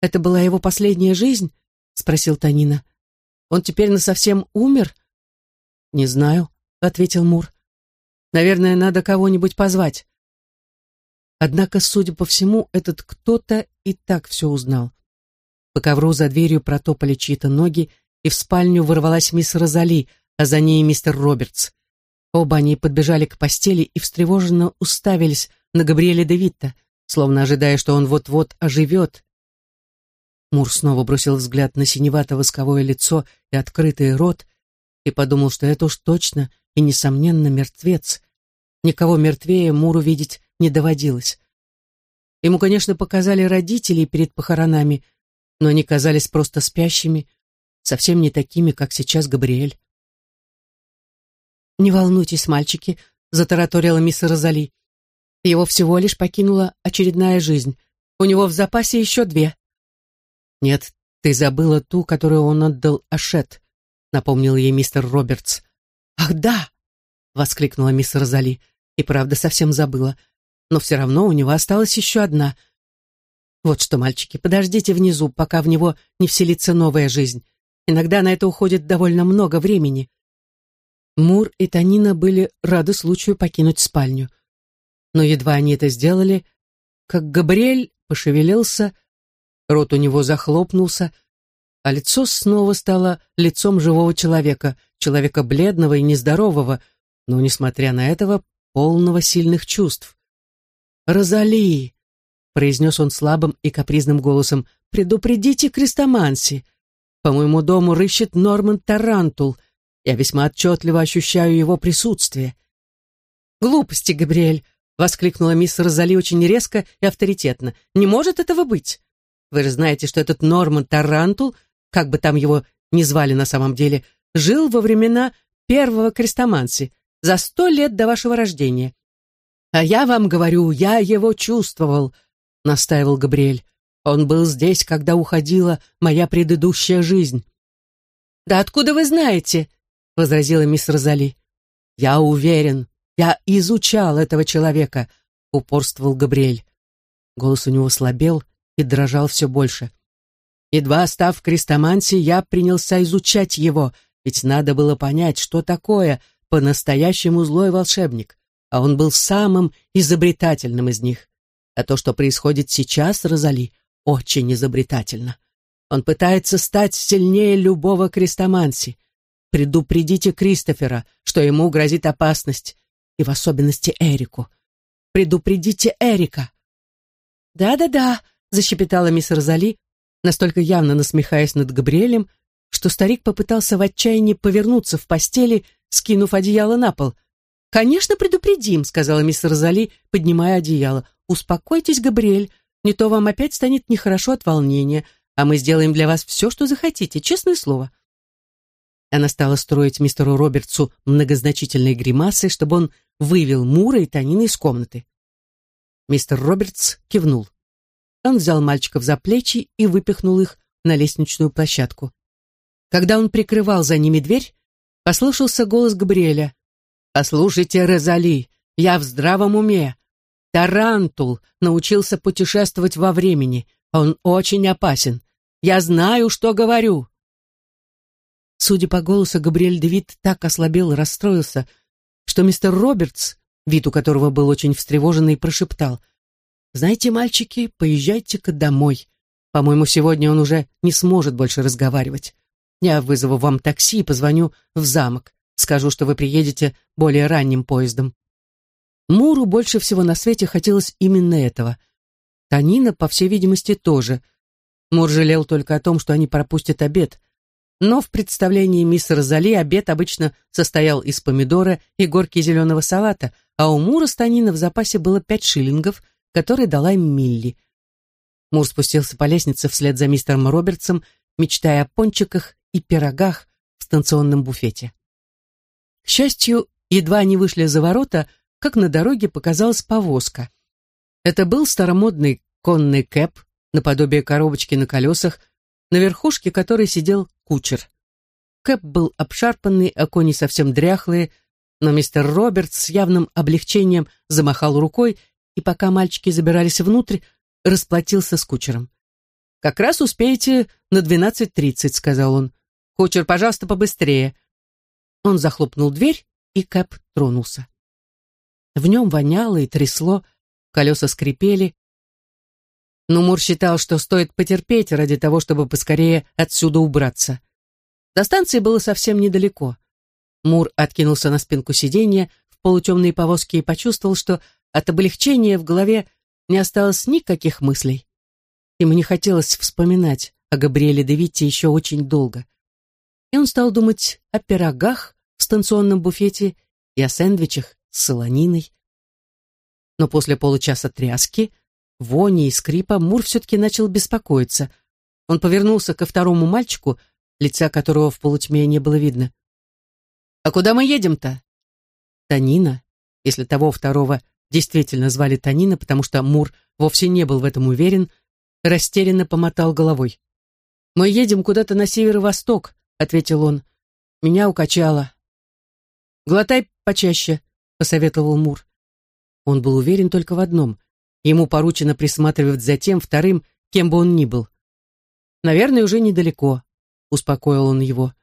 Это была его последняя жизнь? Спросил Танина. Он теперь насовсем умер? Не знаю, ответил Мур. Наверное, надо кого-нибудь позвать. Однако, судя по всему, этот кто-то и так все узнал. По ковру за дверью протопали чьи-то ноги, и в спальню ворвалась мисс Розали, а за ней мистер Робертс. Оба они подбежали к постели и встревоженно уставились на Габриэля де словно ожидая, что он вот-вот оживет. Мур снова бросил взгляд на синевато-восковое лицо и открытый рот и подумал, что это уж точно и, несомненно, мертвец. Никого мертвее Муру видеть не доводилось. Ему, конечно, показали родителей перед похоронами, но они казались просто спящими, совсем не такими, как сейчас Габриэль. «Не волнуйтесь, мальчики», — затараторила мисс Розали. «Его всего лишь покинула очередная жизнь. У него в запасе еще две». «Нет, ты забыла ту, которую он отдал Ашет», — напомнил ей мистер Робертс. «Ах, да!» — воскликнула мисс Розали. «И правда совсем забыла. Но все равно у него осталась еще одна. Вот что, мальчики, подождите внизу, пока в него не вселится новая жизнь. Иногда на это уходит довольно много времени. Мур и Танина были рады случаю покинуть спальню. Но едва они это сделали, как Габриэль пошевелился, рот у него захлопнулся, а лицо снова стало лицом живого человека, человека бледного и нездорового, но, несмотря на этого, полного сильных чувств. «Розали!» — произнес он слабым и капризным голосом. «Предупредите Крестоманси! По моему дому рыщет Норман Тарантул — я весьма отчетливо ощущаю его присутствие. «Глупости, Габриэль!» — воскликнула мисс Розали очень резко и авторитетно. «Не может этого быть! Вы же знаете, что этот Норман Тарантул, как бы там его ни звали на самом деле, жил во времена первого крестоманси, за сто лет до вашего рождения. А я вам говорю, я его чувствовал, — настаивал Габриэль. Он был здесь, когда уходила моя предыдущая жизнь. «Да откуда вы знаете?» возразила мисс Розали. «Я уверен, я изучал этого человека», — упорствовал Габриэль. Голос у него слабел и дрожал все больше. Едва став крестоманси, я принялся изучать его, ведь надо было понять, что такое по-настоящему злой волшебник, а он был самым изобретательным из них. А то, что происходит сейчас, Розали, очень изобретательно. Он пытается стать сильнее любого крестоманси. Предупредите Кристофера, что ему грозит опасность, и в особенности Эрику. Предупредите Эрика. «Да-да-да», — защепетала мисс Розали, настолько явно насмехаясь над Габриэлем, что старик попытался в отчаянии повернуться в постели, скинув одеяло на пол. «Конечно, предупредим», — сказала мисс Розали, поднимая одеяло. «Успокойтесь, Габриэль, не то вам опять станет нехорошо от волнения, а мы сделаем для вас все, что захотите, честное слово». Она стала строить мистеру Робертсу многозначительные гримасы, чтобы он вывел Мура и Тонино из комнаты. Мистер Робертс кивнул. Он взял мальчиков за плечи и выпихнул их на лестничную площадку. Когда он прикрывал за ними дверь, послышался голос Габриэля. «Послушайте, Розали, я в здравом уме. Тарантул научился путешествовать во времени. Он очень опасен. Я знаю, что говорю». Судя по голосу, Габриэль Девит так ослабел и расстроился, что мистер Робертс, вид у которого был очень встревоженный, прошептал. «Знаете, мальчики, поезжайте-ка домой. По-моему, сегодня он уже не сможет больше разговаривать. Я вызову вам такси и позвоню в замок. Скажу, что вы приедете более ранним поездом. Муру больше всего на свете хотелось именно этого. Танина, по всей видимости, тоже. Мур жалел только о том, что они пропустят обед. Но в представлении мисс Розали обед обычно состоял из помидора и горки зеленого салата, а у Мура с Танина в запасе было пять шиллингов, которые дала им Милли. Мур спустился по лестнице вслед за мистером Робертсом, мечтая о пончиках и пирогах в станционном буфете. К счастью, едва они вышли за ворота, как на дороге показалась повозка. Это был старомодный конный кэп, наподобие коробочки на колесах, на верхушке которой сидел кучер. Кэп был обшарпанный, а кони совсем дряхлые, но мистер Робертс с явным облегчением замахал рукой, и пока мальчики забирались внутрь, расплатился с кучером. «Как раз успеете на двенадцать тридцать», — сказал он. Кучер, пожалуйста, побыстрее. Он захлопнул дверь, и Кэп тронулся. В нем воняло и трясло, колеса скрипели. Но Мур считал, что стоит потерпеть ради того, чтобы поскорее отсюда убраться. До станции было совсем недалеко. Мур откинулся на спинку сиденья в полутемной повозке и почувствовал, что от облегчения в голове не осталось никаких мыслей. Ему не хотелось вспоминать о Габриэле Девитте еще очень долго и он стал думать о пирогах в станционном буфете и о сэндвичах солониной. Но после получаса тряски, вони и скрипа Мур все-таки начал беспокоиться. Он повернулся ко второму мальчику, лица которого в полутьме не было видно. «А куда мы едем-то?» Танина, если того второго действительно звали Танина, потому что Мур вовсе не был в этом уверен, растерянно помотал головой. «Мы едем куда-то на северо-восток, — ответил он. «Меня укачало». «Глотай почаще», — посоветовал Мур. Он был уверен только в одном. Ему поручено присматривать за тем вторым, кем бы он ни был. «Наверное, уже недалеко», — успокоил он его.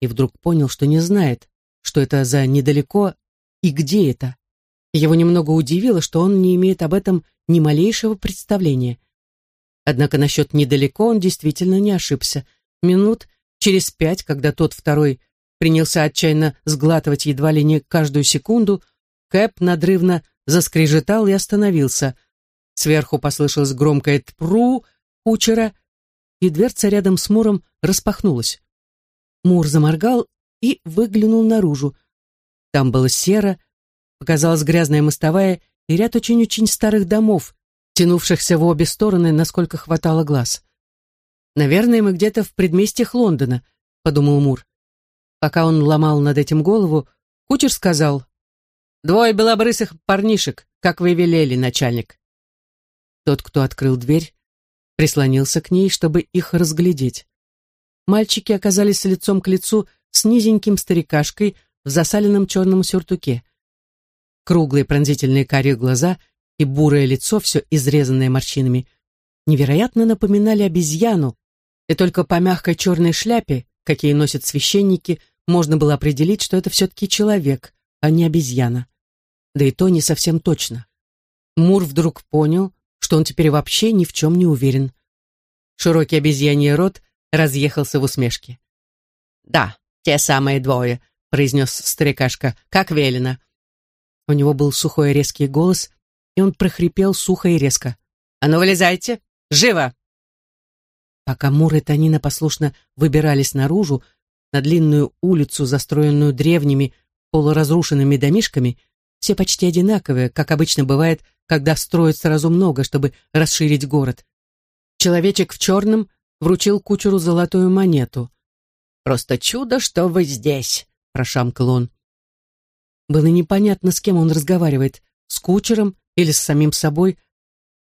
И вдруг понял, что не знает, что это за недалеко и где это. Его немного удивило, что он не имеет об этом ни малейшего представления. Однако насчет недалеко он действительно не ошибся. Минут Через пять, когда тот второй принялся отчаянно сглатывать едва ли не каждую секунду, Кэп надрывно заскрежетал и остановился. Сверху послышалось громкое «тпру» кучера, и дверца рядом с Муром распахнулась. Мур заморгал и выглянул наружу. Там было серо, показалась грязная мостовая и ряд очень-очень старых домов, тянувшихся в обе стороны, насколько хватало глаз. «Наверное, мы где-то в предместьях Лондона», — подумал Мур. Пока он ломал над этим голову, кучер сказал, «Двое белобрысых парнишек, как вы велели, начальник». Тот, кто открыл дверь, прислонился к ней, чтобы их разглядеть. Мальчики оказались лицом к лицу с низеньким старикашкой в засаленном черном сюртуке. Круглые пронзительные карие глаза и бурое лицо, все изрезанное морщинами, невероятно напоминали обезьяну, и только по мягкой черной шляпе, какие носят священники, можно было определить, что это все-таки человек, а не обезьяна. Да и то не совсем точно. Мур вдруг понял, что он теперь вообще ни в чем не уверен. Широкий обезьяний рот разъехался в усмешке. «Да, те самые двое», — произнес старикашка, — «как велено». У него был сухой резкий голос, и он прохрипел сухо и резко. «А ну, вылезайте! Живо!» Пока Мур и Танина послушно выбирались наружу, на длинную улицу, застроенную древними, полуразрушенными домишками, все почти одинаковые, как обычно бывает, когда строят сразу много, чтобы расширить город. Человечек в черном вручил кучеру золотую монету. «Просто чудо, что вы здесь!» — прошамкал он. Было непонятно, с кем он разговаривает, с кучером или с самим собой,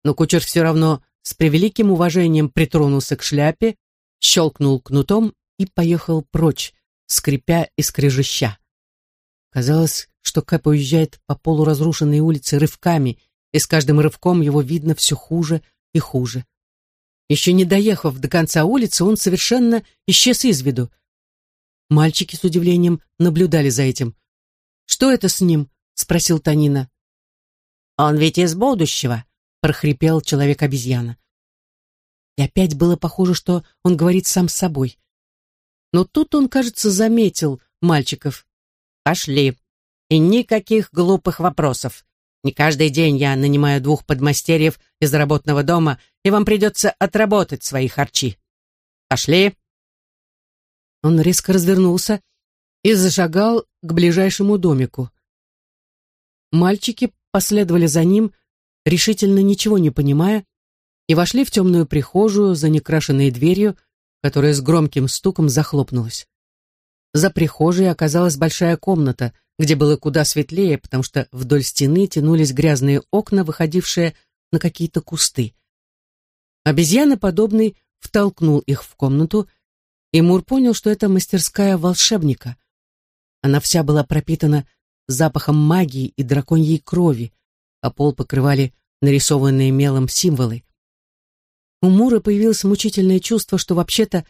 но кучер все равно с превеликим уважением притронулся к шляпе, щелкнул кнутом и поехал прочь, скрипя и скрежеща. Казалось, что Кэп уезжает по полуразрушенной улице рывками, и с каждым рывком его видно все хуже и хуже. Еще не доехав до конца улицы, он совершенно исчез из виду. Мальчики с удивлением наблюдали за этим. «Что это с ним?» — спросил Танина. «Он ведь из будущего», — прохрипел человек-обезьяна. И опять было похоже, что он говорит сам с собой. Но тут он, кажется, заметил мальчиков. «Пошли. И никаких глупых вопросов. Не каждый день я нанимаю двух подмастерьев из работного дома, и вам придется отработать свои харчи. Пошли!» Он резко развернулся и зашагал к ближайшему домику. Мальчики последовали за ним, решительно ничего не понимая, и вошли в темную прихожую за некрашенной дверью, которая с громким стуком захлопнулась. За прихожей оказалась большая комната, где было куда светлее, потому что вдоль стены тянулись грязные окна, выходившие на какие-то кусты. Обезьяноподобный втолкнул их в комнату, и Мур понял, что это мастерская волшебника. Она вся была пропитана запахом магии и драконьей крови, а пол покрывали нарисованные мелом символы. У Мура появилось мучительное чувство, что вообще-то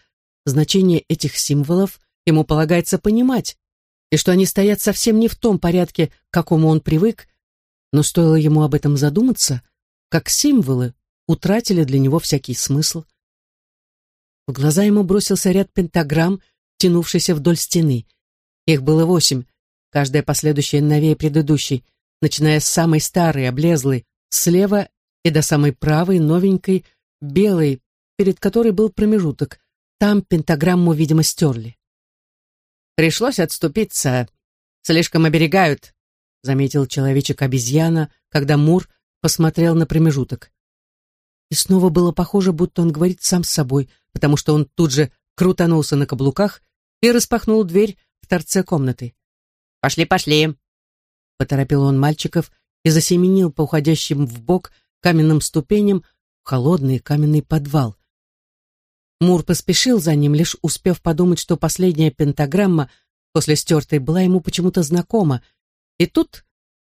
значение этих символов ему полагается понимать, и что они стоят совсем не в том порядке, к какому он привык, но стоило ему об этом задуматься, как символы утратили для него всякий смысл. В глаза ему бросился ряд пентаграмм, тянувшийся вдоль стены. Их было восемь, каждая последующая новее предыдущей, начиная с самой старой, облезлой, слева и до самой правой, новенькой, белой, перед которой был промежуток. Там пентаграмму, видимо, стерли. «Пришлось отступиться. Слишком оберегают», — заметил человечек-обезьяна, когда Мур посмотрел на промежуток. И снова было похоже, будто он говорит сам с собой, потому что он тут же крутанулся на каблуках и распахнул дверь в торце комнаты. «Пошли, пошли!» Поторопил он мальчиков и засеменил по уходящим в бок каменным ступеням в холодный каменный подвал. Мур поспешил за ним, лишь успев подумать, что последняя пентаграмма после стертой была ему почему-то знакома. И тут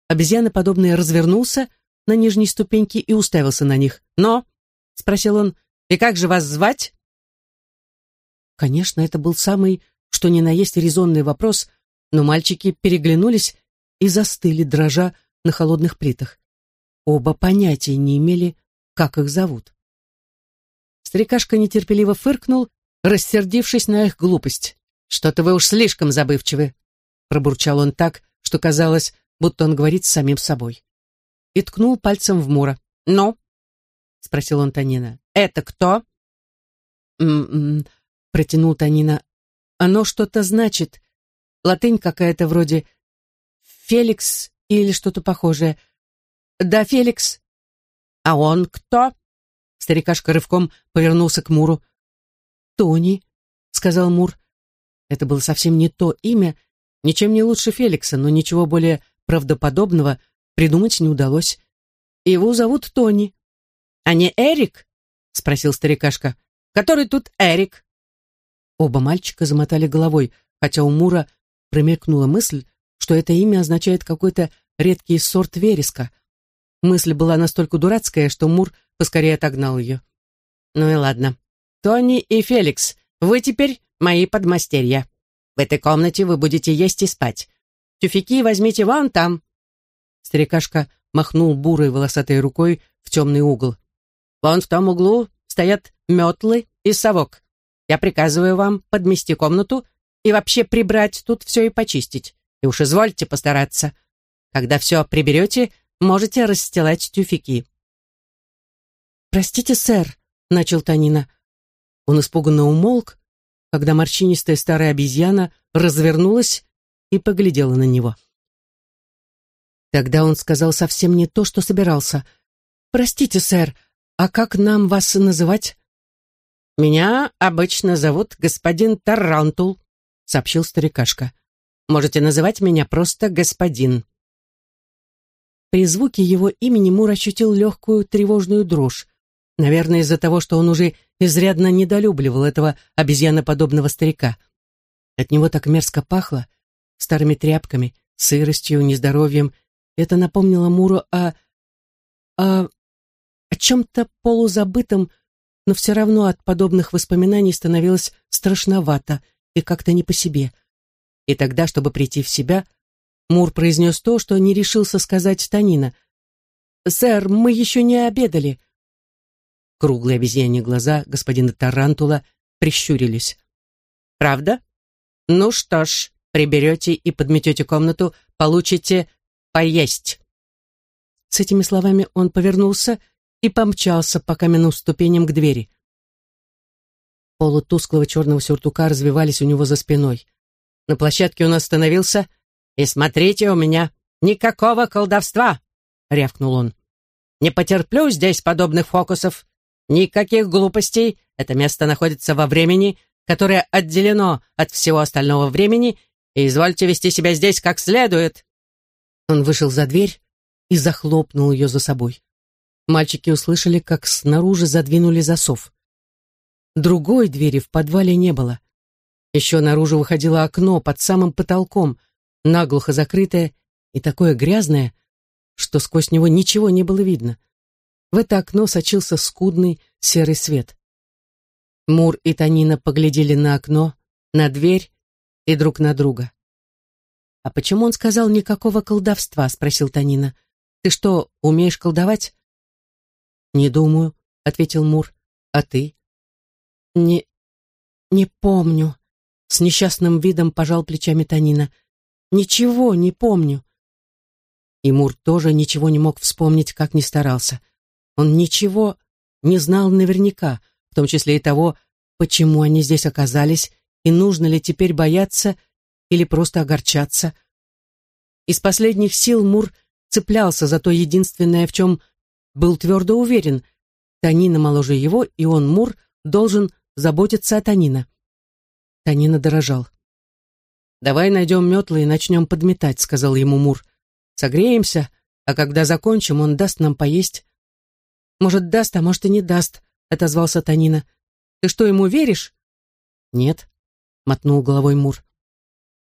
обезьяноподобный развернулся на нижней ступеньке и уставился на них. «Но?» — спросил он. «И как же вас звать?» Конечно, это был самый, что ни на есть резонный вопрос, но мальчики переглянулись и застыли, дрожа на холодных плитах. Оба понятия не имели, как их зовут. Старикашка нетерпеливо фыркнул, рассердившись на их глупость. «Что-то вы уж слишком забывчивы», — пробурчал он так, что казалось, будто он говорит с самим собой. И ткнул пальцем в Мура. «Ну?» — спросил он Танина. «Это кто?» «М-м-м», протянул Танина. «Оно что-то значит. Латынь какая-то вроде Феликс или что-то похожее. Да, Феликс. А он кто? Старикашка рывком повернулся к Муру. Тони, сказал Мур. Это было совсем не то имя, ничем не лучше Феликса, но ничего более правдоподобного придумать не удалось. Его зовут Тони. А не Эрик? спросил старикашка. Который тут Эрик? Оба мальчика замотали головой, хотя у Мура промелькнула мысль, что это имя означает какой-то редкий сорт вереска. Мысль была настолько дурацкая, что Мур поскорее отогнал ее. Ну и ладно. Тони и Феликс, вы теперь мои подмастерья. В этой комнате вы будете есть и спать. Тюфяки возьмите вон там. Старикашка махнул бурой волосатой рукой в темный угол. «Вон в том углу стоят метлы и совок. Я приказываю вам подмести комнату и вообще прибрать тут все и почистить. И уж извольте постараться. Когда все приберете, можете расстилать тюфяки». «Простите, сэр», — начал Танина. Он испуганно умолк, когда морщинистая старая обезьяна развернулась и поглядела на него. Тогда он сказал совсем не то, что собирался. «Простите, сэр, а как нам вас называть?» «Меня обычно зовут господин Тарантул», — сообщил старикашка. «Можете называть меня просто господин». При звуке его имени Мур ощутил легкую тревожную дрожь. Наверное, из-за того, что он уже изрядно недолюбливал этого обезьяноподобного старика. От него так мерзко пахло, старыми тряпками, сыростью, нездоровьем. Это напомнило Муру о... о... о чем-то полузабытом, но все равно от подобных воспоминаний становилось страшновато и как-то не по себе. И тогда, чтобы прийти в себя, Мур произнес то, что не решился сказать Танина. «Сэр, мы еще не обедали». Круглые обезьяньи глаза господина Тарантула прищурились. «Правда? Ну что ж, приберете и подметете комнату, получите поесть». С этими словами он повернулся и помчался по каменным ступеням к двери. Полы тусклого черного сюртука развевались у него за спиной. На площадке он остановился. «И смотрите, у меня никакого колдовства!» — рявкнул он. «Не потерплю здесь подобных фокусов. Никаких глупостей. Это место находится во времени, которое отделено от всего остального времени, и извольте вести себя здесь как следует». Он вышел за дверь и захлопнул ее за собой. Мальчики услышали, как снаружи задвинули засов. Другой двери в подвале не было. Еще наружу выходило окно под самым потолком, наглухо закрытое и такое грязное, что сквозь него ничего не было видно. В это окно сочился скудный серый свет. Мур и Танина поглядели на окно, на дверь и друг на друга. «А почему он сказал никакого колдовства?» — спросил Танина. «Ты что, умеешь колдовать?» «Не думаю», — ответил Мур. «А ты?» «Не... не помню», — с несчастным видом пожал плечами Танина. «Ничего не помню». И Мур тоже ничего не мог вспомнить, как ни старался. Он ничего не знал наверняка, в том числе и того, почему они здесь оказались, и нужно ли теперь бояться или просто огорчаться. Из последних сил Мур цеплялся за то единственное, в чем был твердо уверен. Танина моложе его, и он, Мур, должен заботиться о Танина. Танина дорожал. «Давай найдем метлы и начнем подметать», — сказал ему Мур. «Согреемся, а когда закончим, он даст нам поесть. «Может, даст, а может и не даст», — отозвался Танина. «Ты что, ему веришь?» «Нет», — мотнул головой Мур.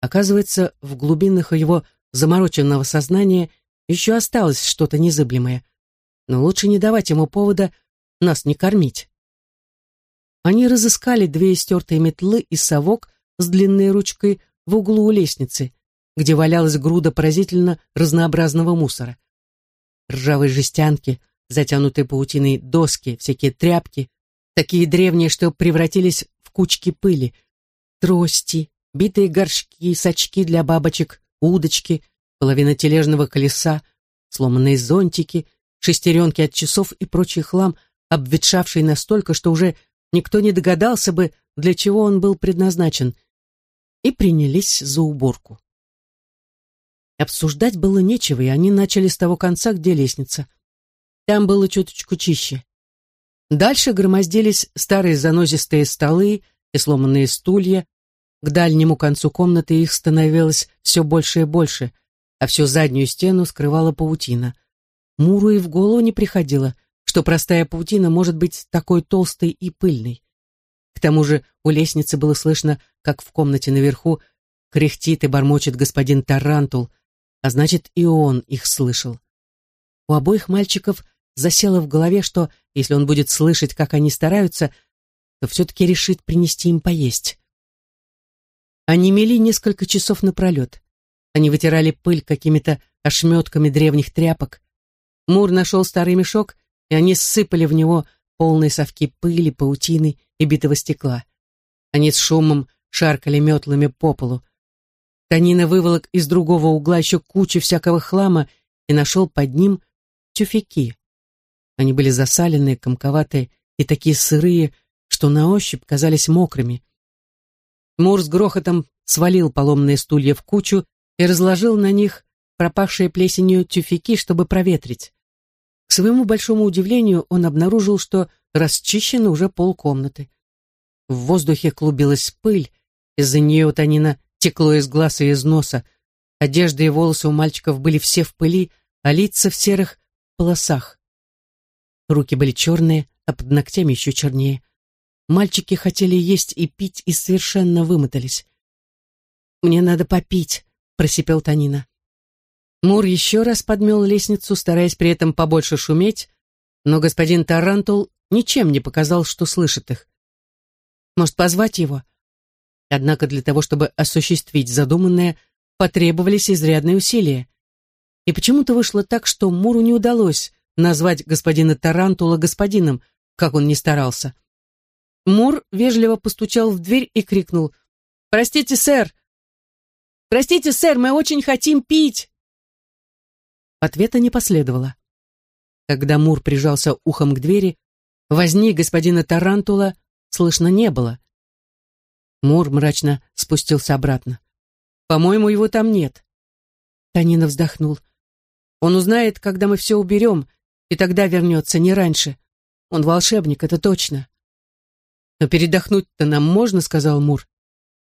Оказывается, в глубинах его замороченного сознания еще осталось что-то незыблемое. Но лучше не давать ему повода нас не кормить. Они разыскали две истертые метлы и совок с длинной ручкой в углу у лестницы, где валялась груда поразительно разнообразного мусора. Ржавые жестянки — затянутые паутиной доски, всякие тряпки, такие древние, что превратились в кучки пыли, трости, битые горшки, сачки для бабочек, удочки, половина тележного колеса, сломанные зонтики, шестеренки от часов и прочий хлам, обветшавший настолько, что уже никто не догадался бы, для чего он был предназначен, и принялись за уборку. Обсуждать было нечего, и они начали с того конца, где лестница. Там было чуточку чище. Дальше громоздились старые занозистые столы и сломанные стулья. К дальнему концу комнаты их становилось все больше и больше, а всю заднюю стену скрывала паутина. Муру и в голову не приходило, что простая паутина может быть такой толстой и пыльной. К тому же у лестницы было слышно, как в комнате наверху кряхтит и бормочет господин Тарантул, а значит, и он их слышал. У обоих мальчиков засело в голове, что если он будет слышать, как они стараются, то все-таки решит принести им поесть. Они мели несколько часов напролет. Они вытирали пыль какими-то ошметками древних тряпок, Мур нашел старый мешок, и они ссыпали в него полные совки пыли, паутины и битого стекла. Они с шумом шаркали метлами по полу. Танина выволок из другого угла еще кучу всякого хлама и нашел под ним тюфяки. Они были засаленные, комковатые и такие сырые, что на ощупь казались мокрыми. Мур с грохотом свалил поломные стулья в кучу и разложил на них пропахшие плесенью тюфяки, чтобы проветрить. К своему большому удивлению он обнаружил, что расчищено уже полкомнаты. В воздухе клубилась пыль, из-за нее у Танина текло из глаз и из носа. Одежда и волосы у мальчиков были все в пыли, а лица в серых полосах. Руки были черные, а под ногтями еще чернее. Мальчики хотели есть и пить и совершенно вымотались. «Мне надо попить», — просипел Танина. Мур еще раз подмел лестницу, стараясь при этом побольше шуметь, но господин Тарантул ничем не показал, что слышит их. Может, позвать его? Однако для того, чтобы осуществить задуманное, потребовались изрядные усилия. И почему-то вышло так, что Муру не удалось назвать господина Тарантула господином, как он ни старался. Мур вежливо постучал в дверь и крикнул «Простите, сэр! Простите, сэр, мы очень хотим пить!» Ответа не последовало. Когда Мур прижался ухом к двери, возни господина Тарантула слышно не было. Мур мрачно спустился обратно. «По-моему, его там нет». Тонино вздохнул. «Он узнает, когда мы все уберем, и тогда вернется, не раньше. Он волшебник, это точно». «Но передохнуть-то нам можно», — сказал Мур.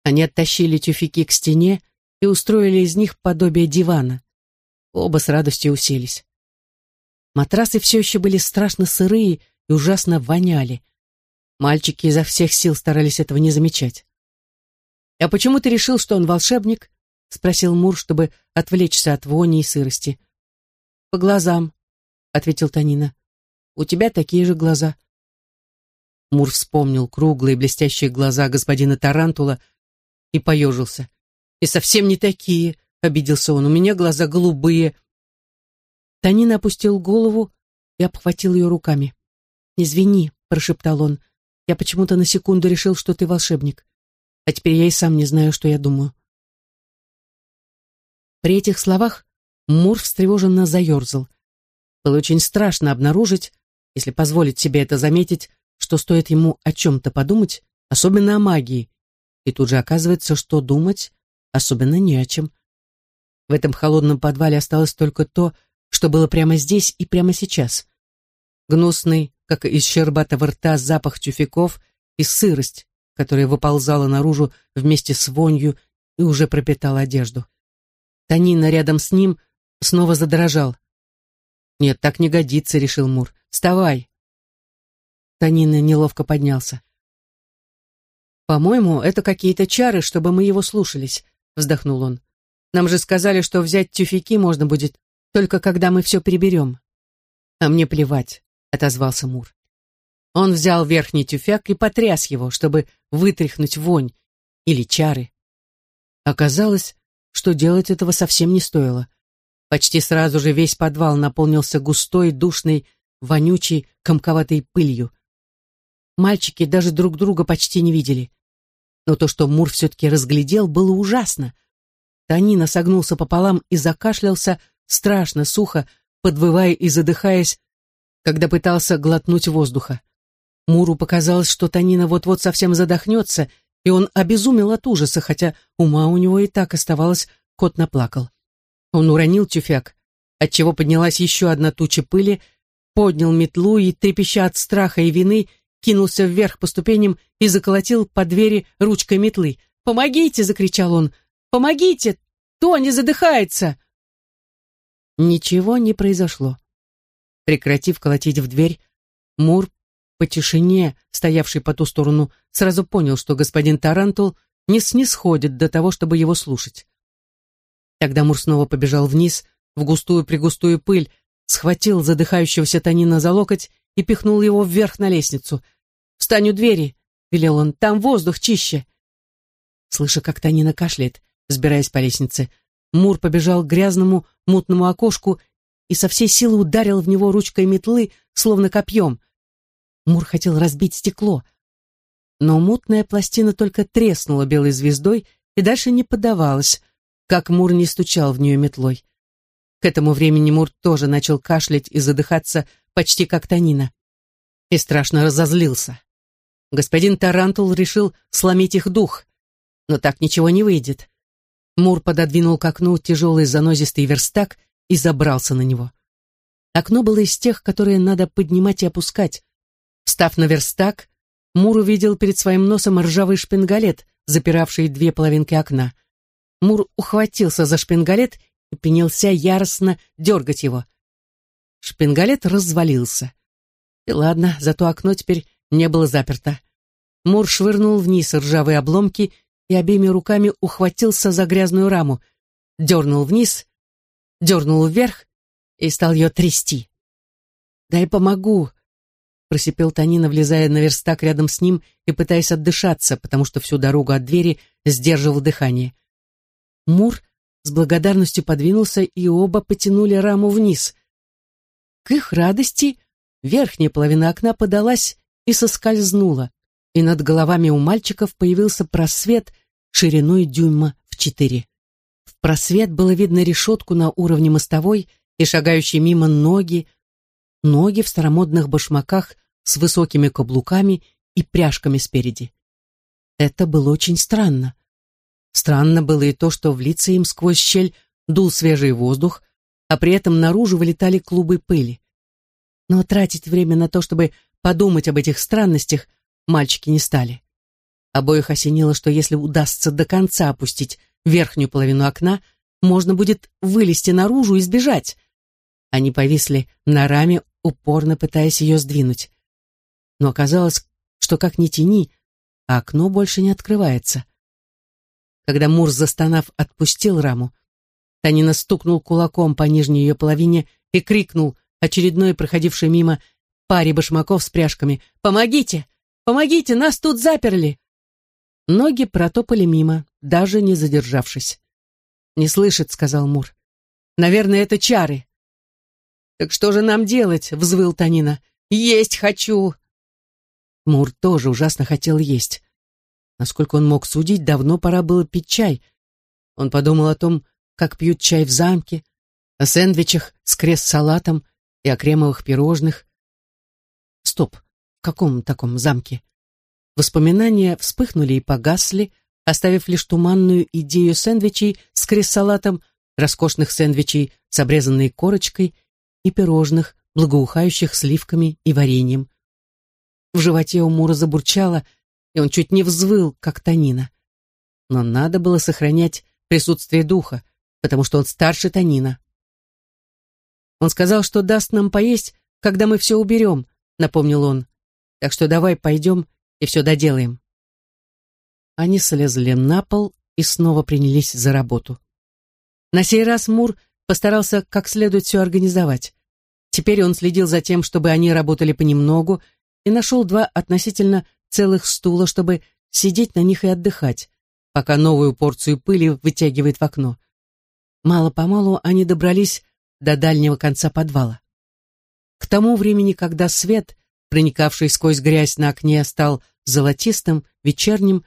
Они оттащили тюфяки к стене и устроили из них подобие дивана. Оба с радостью уселись. Матрасы все еще были страшно сырые и ужасно воняли. Мальчики изо всех сил старались этого не замечать. «А почему ты решил, что он волшебник?» — спросил Мур, чтобы отвлечься от вони и сырости. «По глазам», — ответил Тонино. «У тебя такие же глаза». Мур вспомнил круглые блестящие глаза господина Тарантула и поежился. «И совсем не такие», — обиделся он, — «у меня глаза голубые». Танина опустил голову и обхватил ее руками. «Извини», — прошептал он, — «я почему-то на секунду решил, что ты волшебник. А теперь я и сам не знаю, что я думаю». При этих словах Мур встревоженно заерзал. Было очень страшно обнаружить, если позволить себе это заметить, что стоит ему о чем-то подумать, особенно о магии, и тут же оказывается, что думать особенно не о чем. В этом холодном подвале осталось только то, что было прямо здесь и прямо сейчас. Гнусный, как из щербатого рта, запах тюфяков и сырость, которая выползала наружу вместе с вонью и уже пропитала одежду. Танина рядом с ним снова задрожал. «Нет, так не годится», — решил Мур. «Вставай!» Танина неловко поднялся. «По-моему, это какие-то чары, чтобы мы его слушались», — вздохнул он. «Нам же сказали, что взять тюфяки можно будет только когда мы все переберем». «А мне плевать», — отозвался Мур. Он взял верхний тюфяк и потряс его, чтобы вытряхнуть вонь или чары. Оказалось, что делать этого совсем не стоило. Почти сразу же весь подвал наполнился густой, душной, вонючей, комковатой пылью. Мальчики даже друг друга почти не видели. Но то, что Мур все-таки разглядел, было ужасно. Танина согнулся пополам и закашлялся страшно сухо, подвывая и задыхаясь, когда пытался глотнуть воздуха. Муру показалось, что Танина вот-вот совсем задохнется, и он обезумел от ужаса, хотя ума у него и так оставалось, кот наплакал. Он уронил тюфяк, отчего поднялась еще одна туча пыли, поднял метлу и, трепеща от страха и вины, кинулся вверх по ступеням и заколотил по двери ручкой метлы. «Помогите!» — закричал он. «Помогите! Тони задыхается!» Ничего не произошло. Прекратив колотить в дверь, Мур по тишине, стоявшей по ту сторону, сразу понял, что господин Тарантул не снисходит до того, чтобы его слушать. Тогда Мур снова побежал вниз, в густую-прегустую пыль, схватил задыхающегося Тонино за локоть и пихнул его вверх на лестницу. «Встань у двери!» — велел он. «Там воздух чище!» Слыша, как Тонино кашляет, взбираясь по лестнице, Мур побежал к грязному, мутному окошку и со всей силы ударил в него ручкой метлы, словно копьем. Мур хотел разбить стекло, но мутная пластина только треснула белой звездой и дальше не поддавалась, как Мур ни стучал в нее метлой. К этому времени Мур тоже начал кашлять и задыхаться почти как Тонино. И страшно разозлился. Господин Тарантул решил сломить их дух, но так ничего не выйдет. Мур пододвинул к окну тяжелый занозистый верстак и забрался на него. Окно было из тех, которые надо поднимать и опускать. Встав на верстак, Мур увидел перед своим носом ржавый шпингалет, запиравший две половинки окна. Мур ухватился за шпингалет и принялся яростно дергать его. Шпингалет развалился. И ладно, зато окно теперь не было заперто. Мур швырнул вниз ржавые обломки и обеими руками ухватился за грязную раму, дернул вниз, дернул вверх и стал ее трясти. «Дай помогу», — просипел Танина, влезая на верстак рядом с ним и пытаясь отдышаться, потому что всю дорогу от двери сдерживал дыхание. Мур с благодарностью подвинулся, и оба потянули раму вниз. К их радости верхняя половина окна подалась и соскользнула, и над головами у мальчиков появился просвет шириной дюйма в четыре. В просвет было видно решетку на уровне мостовой и шагающие мимо ноги, ноги в старомодных башмаках с высокими каблуками и пряжками спереди. Это было очень странно. Странно было и то, что в лице им сквозь щель дул свежий воздух, а при этом наружу вылетали клубы пыли. Но тратить время на то, чтобы подумать об этих странностях, мальчики не стали. Обоих осенило, что если удастся до конца опустить верхнюю половину окна, можно будет вылезти наружу и сбежать. Они повисли на раме, упорно пытаясь ее сдвинуть. Но оказалось, что как ни тяни, а окно больше не открывается. Когда Мур, застонав, отпустил раму, Танина стукнул кулаком по нижней ее половине и крикнул очередной проходившей мимо паре башмаков с пряжками «Помогите! Помогите! Нас тут заперли!» Ноги протопали мимо, даже не задержавшись. «Не слышит», — сказал Мур. «Наверное, это чары». «Так что же нам делать?» — взвыл Танина. «Есть хочу!» Мур тоже ужасно хотел есть. Насколько он мог судить, давно пора было пить чай. Он подумал о том, как пьют чай в замке, о сэндвичах с крест-салатом и о кремовых пирожных. Стоп, каком таком замке? Воспоминания вспыхнули и погасли, оставив лишь туманную идею сэндвичей с крест-салатом, роскошных сэндвичей с обрезанной корочкой и пирожных, благоухающих сливками и вареньем. В животе у Мура забурчало, и он чуть не взвыл, как Танина. Но надо было сохранять присутствие духа, потому что он старше Танина. «Он сказал, что даст нам поесть, когда мы все уберем», — напомнил он. «Так что давай пойдем и все доделаем». Они слезли на пол и снова принялись за работу. На сей раз Мур постарался как следует все организовать. Теперь он следил за тем, чтобы они работали понемногу, и нашел два относительно целых стула, чтобы сидеть на них и отдыхать, пока новую порцию пыли вытягивает в окно. Мало-помалу они добрались до дальнего конца подвала. К тому времени, когда свет, проникавший сквозь грязь на окне, стал золотистым, вечерним,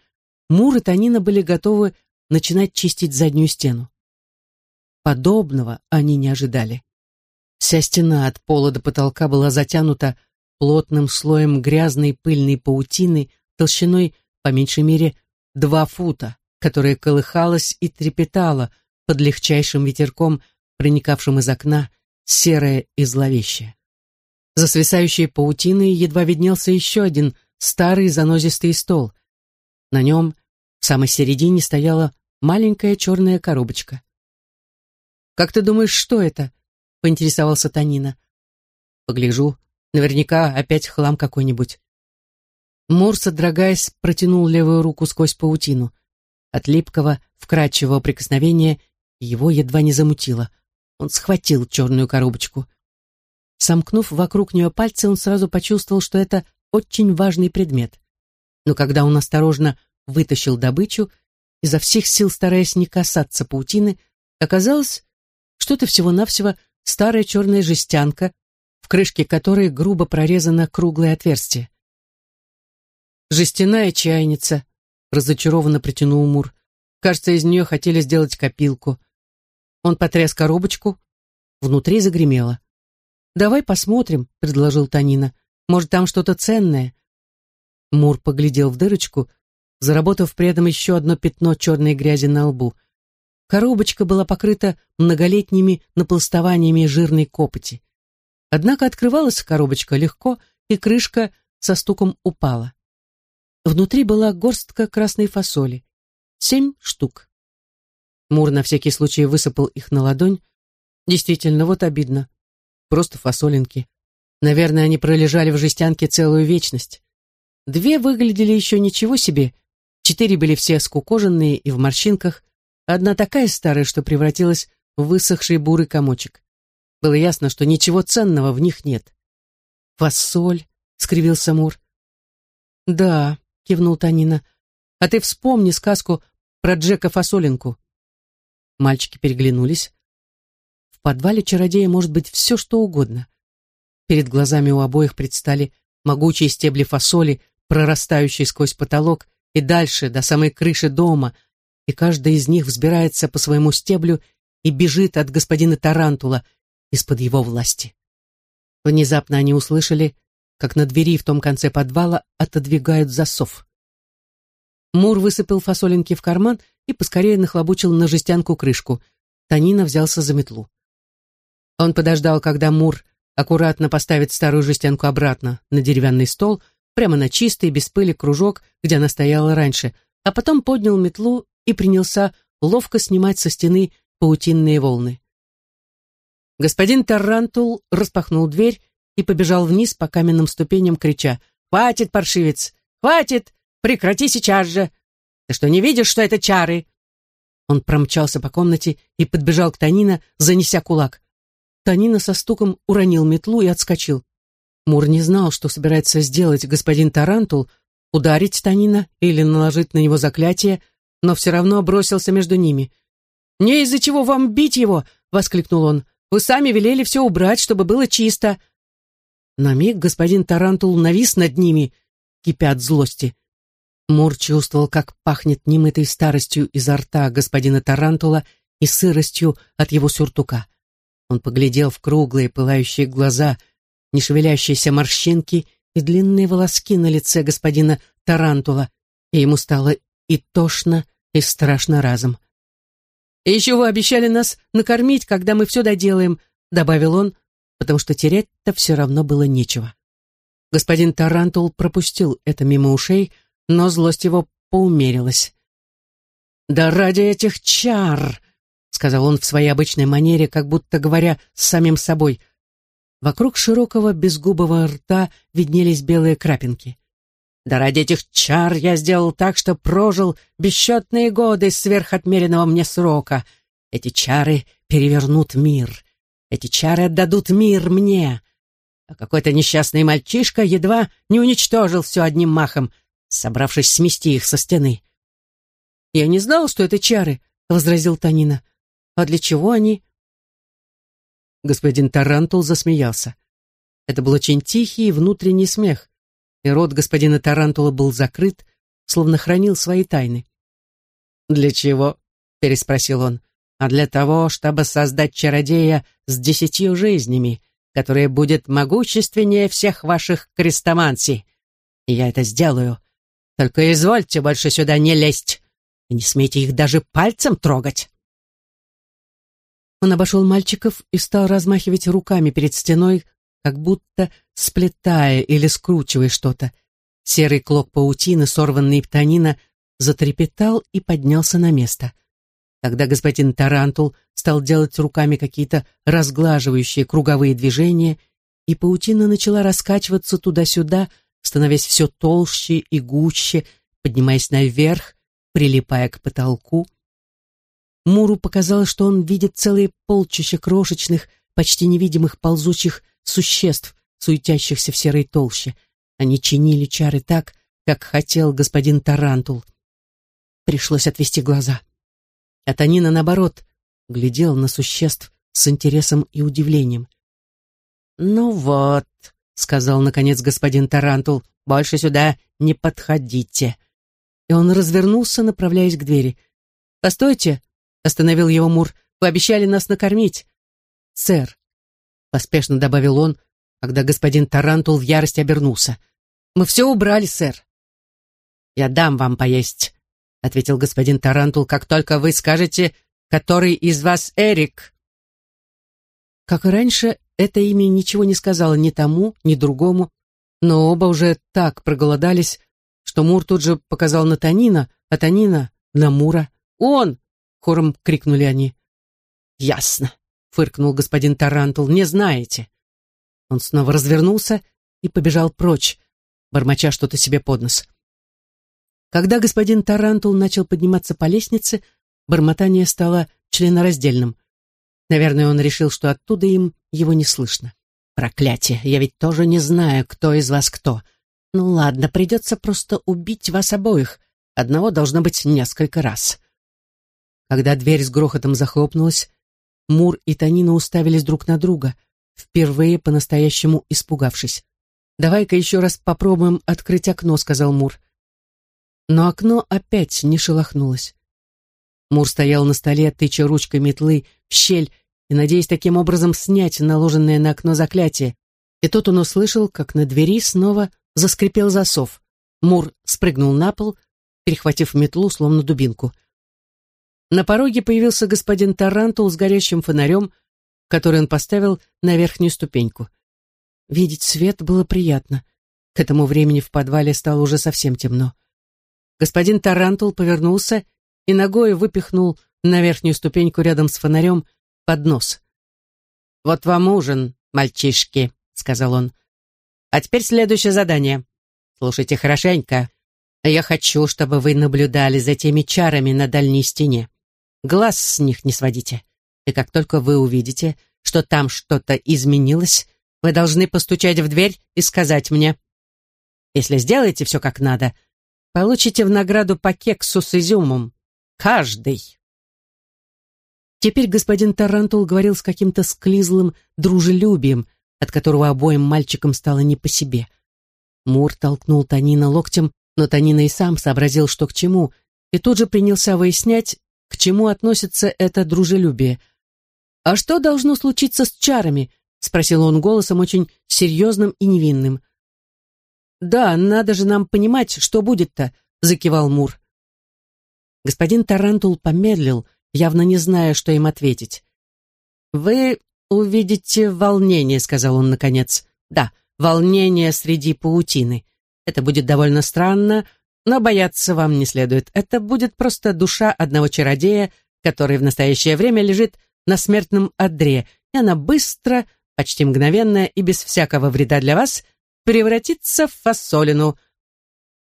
Мур и Танина были готовы начинать чистить заднюю стену. Подобного они не ожидали. Вся стена от пола до потолка была затянута плотным слоем грязной пыльной паутины толщиной, по меньшей мере, два фута, которая колыхалась и трепетала под легчайшим ветерком, проникавшим из окна, серое и зловещее. За свисающей паутиной едва виднелся еще один старый занозистый стол. На нем в самой середине стояла маленькая черная коробочка. «Как ты думаешь, что это?» — поинтересовался Танина. «Погляжу. Наверняка опять хлам какой-нибудь». Мур, содрогаясь, протянул левую руку сквозь паутину. От липкого, вкрадчивого прикосновения его едва не замутило. Он схватил черную коробочку. Сомкнув вокруг нее пальцы, он сразу почувствовал, что это очень важный предмет. Но когда он осторожно вытащил добычу, изо всех сил стараясь не касаться паутины, оказалось, что это всего-навсего старая черная жестянка, в крышке которой грубо прорезано круглое отверстие. «Жестяная чайница», — разочарованно притянул Мур. «Кажется, из нее хотели сделать копилку». Он потряс коробочку, внутри загремело. «Давай посмотрим», — предложил Танина. «Может, там что-то ценное?» Мур поглядел в дырочку, заработав при этом еще одно пятно черной грязи на лбу. Коробочка была покрыта многолетними напластованиями жирной копоти. Однако открывалась коробочка легко, и крышка со стуком упала. Внутри была горстка красной фасоли. Семь штук. Мур на всякий случай высыпал их на ладонь. Действительно, вот обидно. Просто фасолинки. Наверное, они пролежали в жестянке целую вечность. Две выглядели еще ничего себе, четыре были все скукоженные и в морщинках, одна такая старая, что превратилась в высохший бурый комочек. Было ясно, что ничего ценного в них нет. «Фасоль», — скривился Мур. «Да», — кивнул Танина, — «а ты вспомни сказку про Джека Фасолинку». Мальчики переглянулись. В подвале чародея может быть все, что угодно. Перед глазами у обоих предстали могучие стебли фасоли, прорастающие сквозь потолок и дальше, до самой крыши дома, и каждый из них взбирается по своему стеблю и бежит от господина Тарантула из-под его власти. Внезапно они услышали, как на двери в том конце подвала отодвигают засов. Мур высыпал фасолинки в карман и поскорее нахлобучил на жестянку крышку. Тонино взялся за метлу. Он подождал, когда Мур аккуратно поставит старую жестянку обратно на деревянный стол, прямо на чистый, без пыли кружок, где она стояла раньше, а потом поднял метлу и принялся ловко снимать со стены паутинные волны. Господин Тарантул распахнул дверь и побежал вниз по каменным ступеням, крича «Хватит, паршивец! Хватит! Прекрати сейчас же! Ты что, не видишь, что это чары?» Он промчался по комнате и подбежал к Тонино, занеся кулак. Тонино со стуком уронил метлу и отскочил. Мур не знал, что собирается сделать господин Тарантул, ударить Тонино или наложить на него заклятие, но все равно бросился между ними. «Не из-за чего вам бить его!» — воскликнул он. «Вы сами велели все убрать, чтобы было чисто!» На миг господин Тарантул навис над ними, кипя от злости. Мур чувствовал, как пахнет немытой старостью изо рта господина Тарантула и сыростью от его сюртука. Он поглядел в круглые пылающие глаза — на шевелящиеся морщинки и длинные волоски на лице господина Тарантула, и ему стало и тошно, и страшно разом. «И еще вы обещали нас накормить, когда мы все доделаем», добавил он, потому что терять-то все равно было нечего. Господин Тарантул пропустил это мимо ушей, но злость его поумерилась. «Да ради этих чар!» — сказал он в своей обычной манере, как будто говоря с самим собой. Вокруг широкого безгубого рта виднелись белые крапинки. Да ради этих чар я сделал так, что прожил бесчетные годы сверх отмеренного мне срока. Эти чары перевернут мир. Эти чары отдадут мир мне. А какой-то несчастный мальчишка едва не уничтожил все одним махом, собравшись смести их со стены. «Я не знал, что это чары», — возразил Тонино. «А для чего они?» Господин Тарантул засмеялся. Это был очень тихий и внутренний смех, и рот господина Тарантула был закрыт, словно хранил свои тайны. «Для чего?» — переспросил он. «А для того, чтобы создать чародея с десятью жизнями, которая будет могущественнее всех ваших крестомансий. Я это сделаю. Только извольте больше сюда не лезть, и не смейте их даже пальцем трогать». Он обошел мальчиков и стал размахивать руками перед стеной, как будто сплетая или скручивая что-то. Серый клок паутины, сорванный Тонино, затрепетал и поднялся на место. Тогда господин Тарантул стал делать руками какие-то разглаживающие круговые движения, и паутина начала раскачиваться туда-сюда, становясь все толще и гуще, поднимаясь наверх, прилипая к потолку. Муру показалось, что он видит целые полчища крошечных, почти невидимых ползучих существ, суетящихся в серой толще. Они чинили чары так, как хотел господин Тарантул. Пришлось отвести глаза. А Тонино, наоборот, глядел на существ с интересом и удивлением. «Ну вот», — сказал, наконец, господин Тарантул, — «больше сюда не подходите». И он развернулся, направляясь к двери. «Постойте», — остановил его Мур, — «вы обещали нас накормить». «Сэр», — поспешно добавил он, когда господин Тарантул в ярости обернулся. «Мы все убрали, сэр». «Я дам вам поесть», — ответил господин Тарантул, «как только вы скажете, который из вас Эрик». Как и раньше, это имя ничего не сказало ни тому, ни другому, но оба уже так проголодались, что Мур тут же показал на Тонино, а Тонино — на Мура. «Он!» — хором крикнули они. «Ясно», — фыркнул господин Тарантул, — «не знаете». Он снова развернулся и побежал прочь, бормоча что-то себе под нос. Когда господин Тарантул начал подниматься по лестнице, бормотание стало членораздельным. Наверное, он решил, что оттуда им его не слышно. Проклятие, я ведь тоже не знаю, кто из вас кто. Ну ладно, придется просто убить вас обоих. Одного должно быть несколько раз. Когда дверь с грохотом захлопнулась, Мур и Танина уставились друг на друга, впервые по-настоящему испугавшись. «Давай-ка еще раз попробуем открыть окно», — сказал Мур. Но окно опять не шелохнулось. Мур стоял на столе, тыча ручкой метлы в щель и надеясь таким образом снять наложенное на окно заклятие. И тут он услышал, как на двери снова заскрипел засов. Мур спрыгнул на пол, перехватив метлу, словно дубинку. На пороге появился господин Тарантул с горящим фонарем, который он поставил на верхнюю ступеньку. Видеть свет было приятно. К этому времени в подвале стало уже совсем темно. Господин Тарантул повернулся и ногой выпихнул на верхнюю ступеньку рядом с фонарем поднос. «Вот вам ужин, мальчишки», — сказал он. «А теперь следующее задание. Слушайте хорошенько. Я хочу, чтобы вы наблюдали за теми чарами на дальней стене. Глаз с них не сводите. И как только вы увидите, что там что-то изменилось, вы должны постучать в дверь и сказать мне. Если сделаете все как надо, получите в награду по кексу с изюмом. Каждый. Теперь господин Тарантул говорил с каким-то склизлым дружелюбием, от которого обоим мальчикам стало не по себе. Мур толкнул Тонино локтем, но Тонино и сам сообразил, что к чему, и тут же принялся выяснять, к чему относится это дружелюбие. «А что должно случиться с чарами?» — спросил он голосом очень серьезным и невинным. «Да, надо же нам понимать, что будет-то», — закивал Мур. Господин Тарантул помедлил, — явно не зная, что им ответить. «Вы увидите волнение», — сказал он наконец. «Да, волнение среди паутины. Это будет довольно странно, но бояться вам не следует. Это будет просто душа одного чародея, который в настоящее время лежит на смертном одре, и она быстро, почти мгновенно и без всякого вреда для вас превратится в фасолину.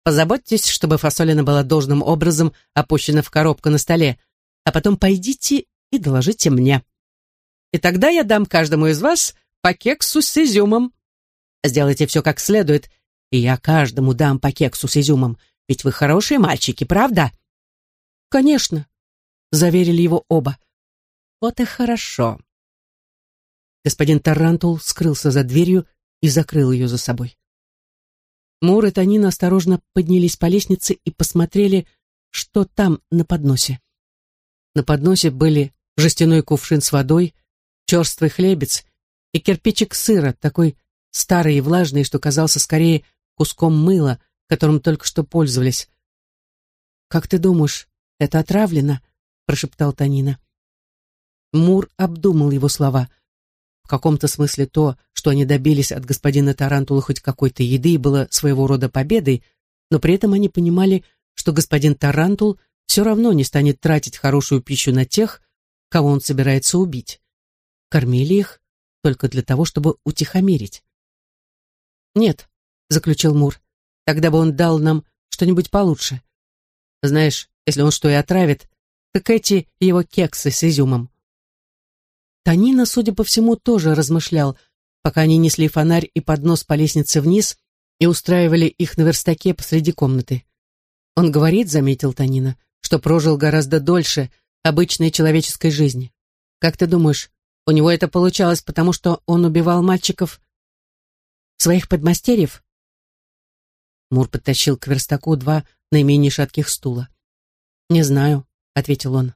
Позаботьтесь, чтобы фасолина была должным образом опущена в коробку на столе, а потом пойдите и доложите мне. И тогда я дам каждому из вас по кексу с изюмом. Сделайте все как следует, и я каждому дам по кексу с изюмом, ведь вы хорошие мальчики, правда? Конечно, заверили его оба. Вот и хорошо. Господин Тарантул скрылся за дверью и закрыл ее за собой. Мур и Танина осторожно поднялись по лестнице и посмотрели, что там на подносе. На подносе были жестяной кувшин с водой, черствый хлебец и кирпичик сыра, такой старый и влажный, что казался скорее куском мыла, которым только что пользовались. «Как ты думаешь, это отравлено?» — прошептал Танина. Мур обдумал его слова. В каком-то смысле то, что они добились от господина Тарантула хоть какой-то еды, было своего рода победой, но при этом они понимали, что господин Тарантул — все равно не станет тратить хорошую пищу на тех, кого он собирается убить. Кормили их только для того, чтобы утихомирить. «Нет», — заключил Мур, — «тогда бы он дал нам что-нибудь получше. Знаешь, если он что и отравит, так эти его кексы с изюмом». Танина, судя по всему, тоже размышлял, пока они несли фонарь и поднос по лестнице вниз и устраивали их на верстаке посреди комнаты. «Он говорит», — заметил Танина, что прожил гораздо дольше обычной человеческой жизни. Как ты думаешь, У него это получалось, потому что он убивал мальчиков своих подмастерьев. Мур подтащил к верстаку два наименее шатких стула. «Не знаю», — ответил он.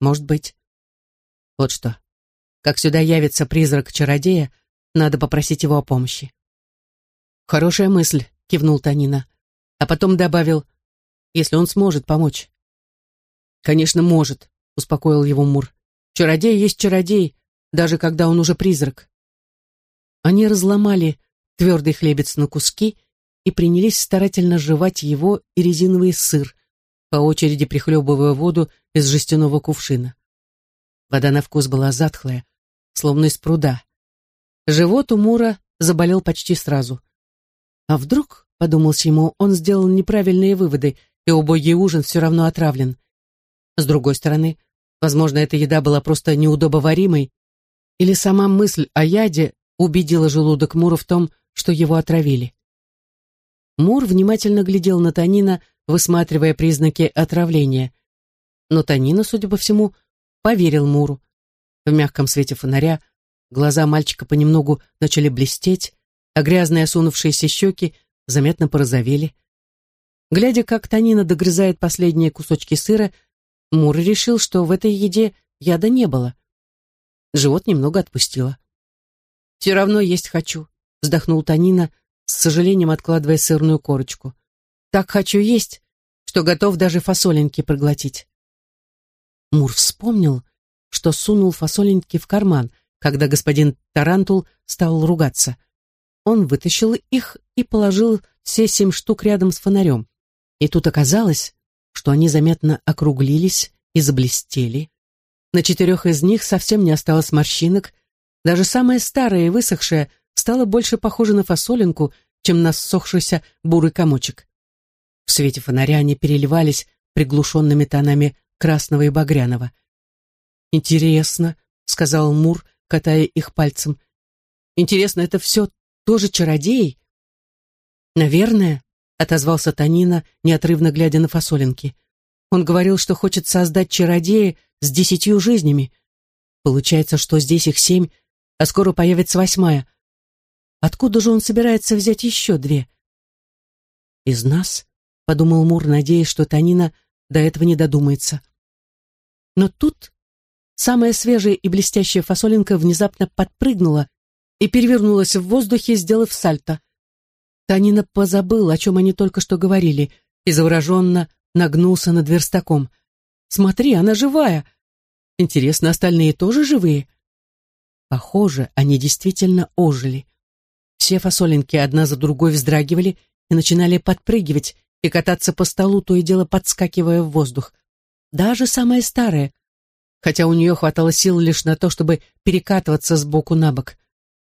«Может быть». «Вот что. Как сюда явится призрак чародея, надо попросить его о помощи». «Хорошая мысль», — кивнул Танина. А потом добавил, «если он сможет помочь». «Конечно, может», — успокоил его Мур. «Чародей есть чародей, даже когда он уже призрак». Они разломали твердый хлебец на куски и принялись старательно жевать его и резиновый сыр, по очереди прихлебывая воду из жестяного кувшина. Вода на вкус была затхлая, словно из пруда. Живот у Мура заболел почти сразу. А вдруг, подумалось ему, он сделал неправильные выводы, и убогий ужин все равно отравлен. С другой стороны, возможно, эта еда была просто неудобоваримой, или сама мысль о яде убедила желудок Мура в том, что его отравили. Мур внимательно глядел на Танина, высматривая признаки отравления. Но Танина, судя по всему, поверил Муру. В мягком свете фонаря глаза мальчика понемногу начали блестеть, а грязные осунувшиеся щеки заметно порозовели. Глядя, как Танина догрызает последние кусочки сыра, Мур решил, что в этой еде яда не было. Живот немного отпустило. «Все равно есть хочу», — вздохнул Тонино, с сожалением откладывая сырную корочку. «Так хочу есть, что готов даже фасолинки проглотить». Мур вспомнил, что сунул фасолинки в карман, когда господин Тарантул стал ругаться. Он вытащил их и положил все семь штук рядом с фонарем. И тут оказалось, что они заметно округлились и заблестели. На четырех из них совсем не осталось морщинок, даже самая старая и высохшая стала больше похожа на фасолинку, чем на ссохшийся бурый комочек. В свете фонаря они переливались приглушенными тонами красного и багряного. «Интересно», — сказал Мур, катая их пальцем. «Интересно, это все тоже чародей?» «Наверное», — отозвался Танина, неотрывно глядя на фасолинки. «Он говорил, что хочет создать чародея с десятью жизнями. Получается, что здесь их семь, а скоро появится восьмая. Откуда же он собирается взять еще две? Из нас, подумал Мур, надеясь, что Танина до этого не додумается. Но тут самая свежая и блестящая фасолинка внезапно подпрыгнула и перевернулась в воздухе, сделав сальто. Танина позабыл, о чем они только что говорили, и завороженно нагнулся над верстаком. «Смотри, она живая! Интересно, остальные тоже живые?» Похоже, они действительно ожили. Все фасолинки одна за другой вздрагивали и начинали подпрыгивать и кататься по столу, то и дело подскакивая в воздух. Даже самая старая, хотя у нее хватало сил лишь на то, чтобы перекатываться с боку на бок.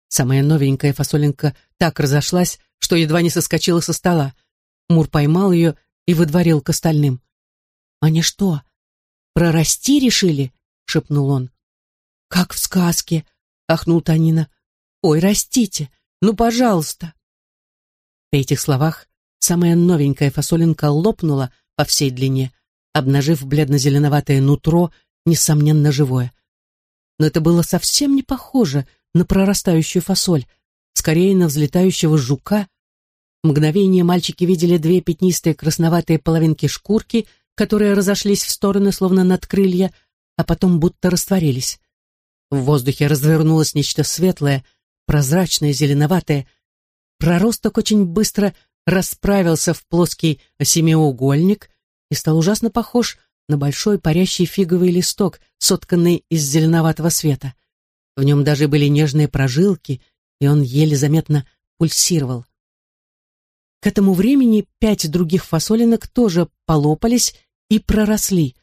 Самая новенькая фасолинка так разошлась, что едва не соскочила со стола. Мур поймал ее и выдворил к остальным. «Они что, прорасти решили?» — шепнул он. «Как в сказке!» — ахнул Танина. «Ой, растите! Ну, пожалуйста!» При этих словах самая новенькая фасолинка лопнула по всей длине, обнажив бледно-зеленоватое нутро, несомненно живое. Но это было совсем не похоже на прорастающую фасоль, скорее на взлетающего жука. В мгновение мальчики видели две пятнистые красноватые половинки шкурки, которые разошлись в стороны, словно над крылья, а потом будто растворились. В воздухе развернулось нечто светлое — прозрачное, зеленоватое. Проросток очень быстро расправился в плоский семиугольник и стал ужасно похож на большой парящий фиговый листок, сотканный из зеленоватого света. В нем даже были нежные прожилки, и он еле заметно пульсировал. К этому времени пять других фасолинок тоже полопались и проросли.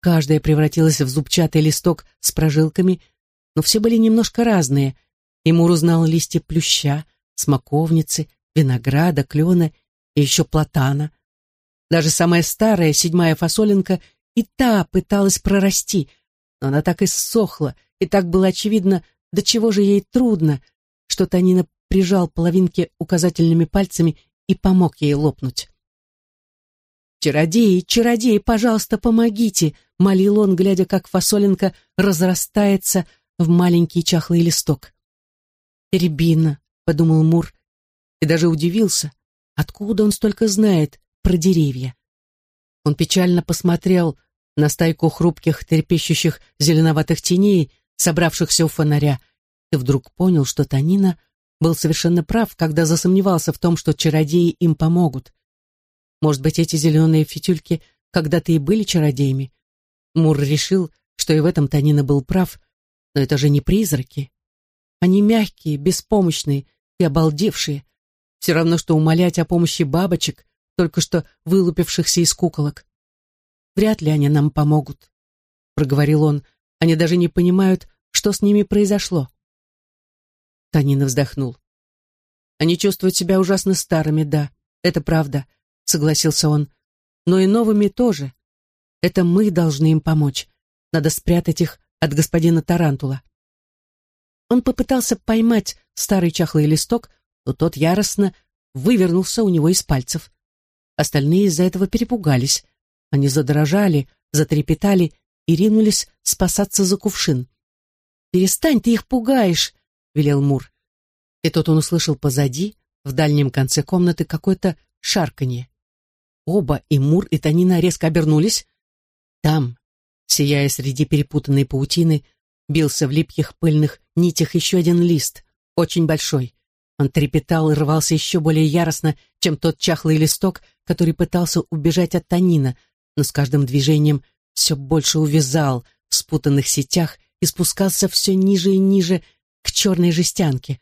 Каждая превратилась в зубчатый листок с прожилками, но все были немножко разные — Тимур узнал листья плюща, смоковницы, винограда, клена и еще платана. Даже самая старая, седьмая фасолинка, и та пыталась прорасти, но она так и ссохла, и так было очевидно, до чего же ей трудно, что Танина прижал половинки указательными пальцами и помог ей лопнуть. «Чародеи, чародеи, пожалуйста, помогите!» — молил он, глядя, как фасолинка разрастается, в маленький чахлый листок. «Рябина», — подумал Мур, и даже удивился, откуда он столько знает про деревья. Он печально посмотрел на стайку хрупких, трепещущих зеленоватых теней, собравшихся у фонаря, и вдруг понял, что Танина был совершенно прав, когда засомневался в том, что чародеи им помогут. Может быть, эти зеленые фитюльки когда-то и были чародеями. Мур решил, что и в этом Танина был прав, но это же не призраки. Они мягкие, беспомощные и обалдевшие. Все равно, что умолять о помощи бабочек, только что вылупившихся из куколок. Вряд ли они нам помогут, проговорил он. Они даже не понимают, что с ними произошло. Танина вздохнул. Они чувствуют себя ужасно старыми, да, это правда, согласился он. Но и новыми тоже. Это мы должны им помочь. Надо спрятать их от господина Тарантула. Он попытался поймать старый чахлый листок, но тот яростно вывернулся у него из пальцев. Остальные из-за этого перепугались. Они задрожали, затрепетали и ринулись спасаться за кувшин. «Перестань, ты их пугаешь!» — велел Мур. И тут он услышал позади, в дальнем конце комнаты, какое-то шарканье. Оба, и Мур, и Танина резко обернулись. Там, сияя среди перепутанной паутины, бился в липких пыльных нитях еще один лист, очень большой. Он трепетал и рвался еще более яростно, чем тот чахлый листок, который пытался убежать от Танина, но с каждым движением все больше увязал в спутанных сетях и спускался все ниже и ниже к черной жестянке.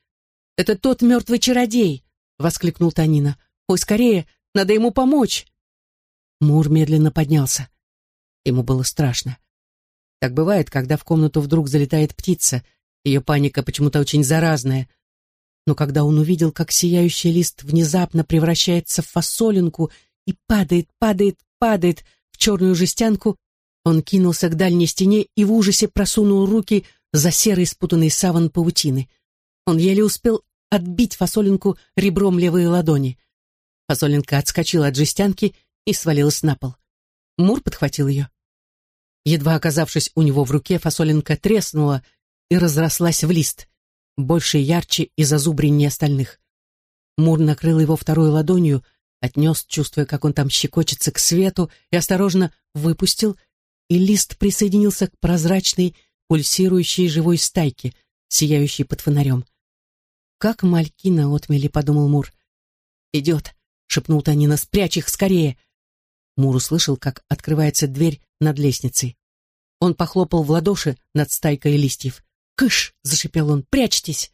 «Это тот мертвый чародей!» — воскликнул Танина. «Ой, скорее, надо ему помочь!» Мур медленно поднялся. Ему было страшно. Так бывает, когда в комнату вдруг залетает птица. Ее паника почему-то очень заразная. Но когда он увидел, как сияющий лист внезапно превращается в фасолинку и падает, падает, падает в черную жестянку, он кинулся к дальней стене и в ужасе просунул руки за серый спутанный саван паутины. Он еле успел отбить фасолинку ребром левой ладони. Фасолинка отскочила от жестянки и свалилась на пол. Мур подхватил ее. Едва оказавшись у него в руке, фасолинка треснула и разрослась в лист, больше ярче и зазубреннее остальных. Мур накрыл его второй ладонью, отнес, чувствуя, как он там щекочется к свету, и осторожно выпустил, и лист присоединился к прозрачной, пульсирующей живой стайке, сияющей под фонарем. «Как мальки на отмели», — подумал Мур. «Идет», — шепнул Танина, — «спрячь их скорее». Мур услышал, как открывается дверь над лестницей. Он похлопал в ладоши над стайкой листьев. «Кыш!» — зашипел он. «Прячьтесь!»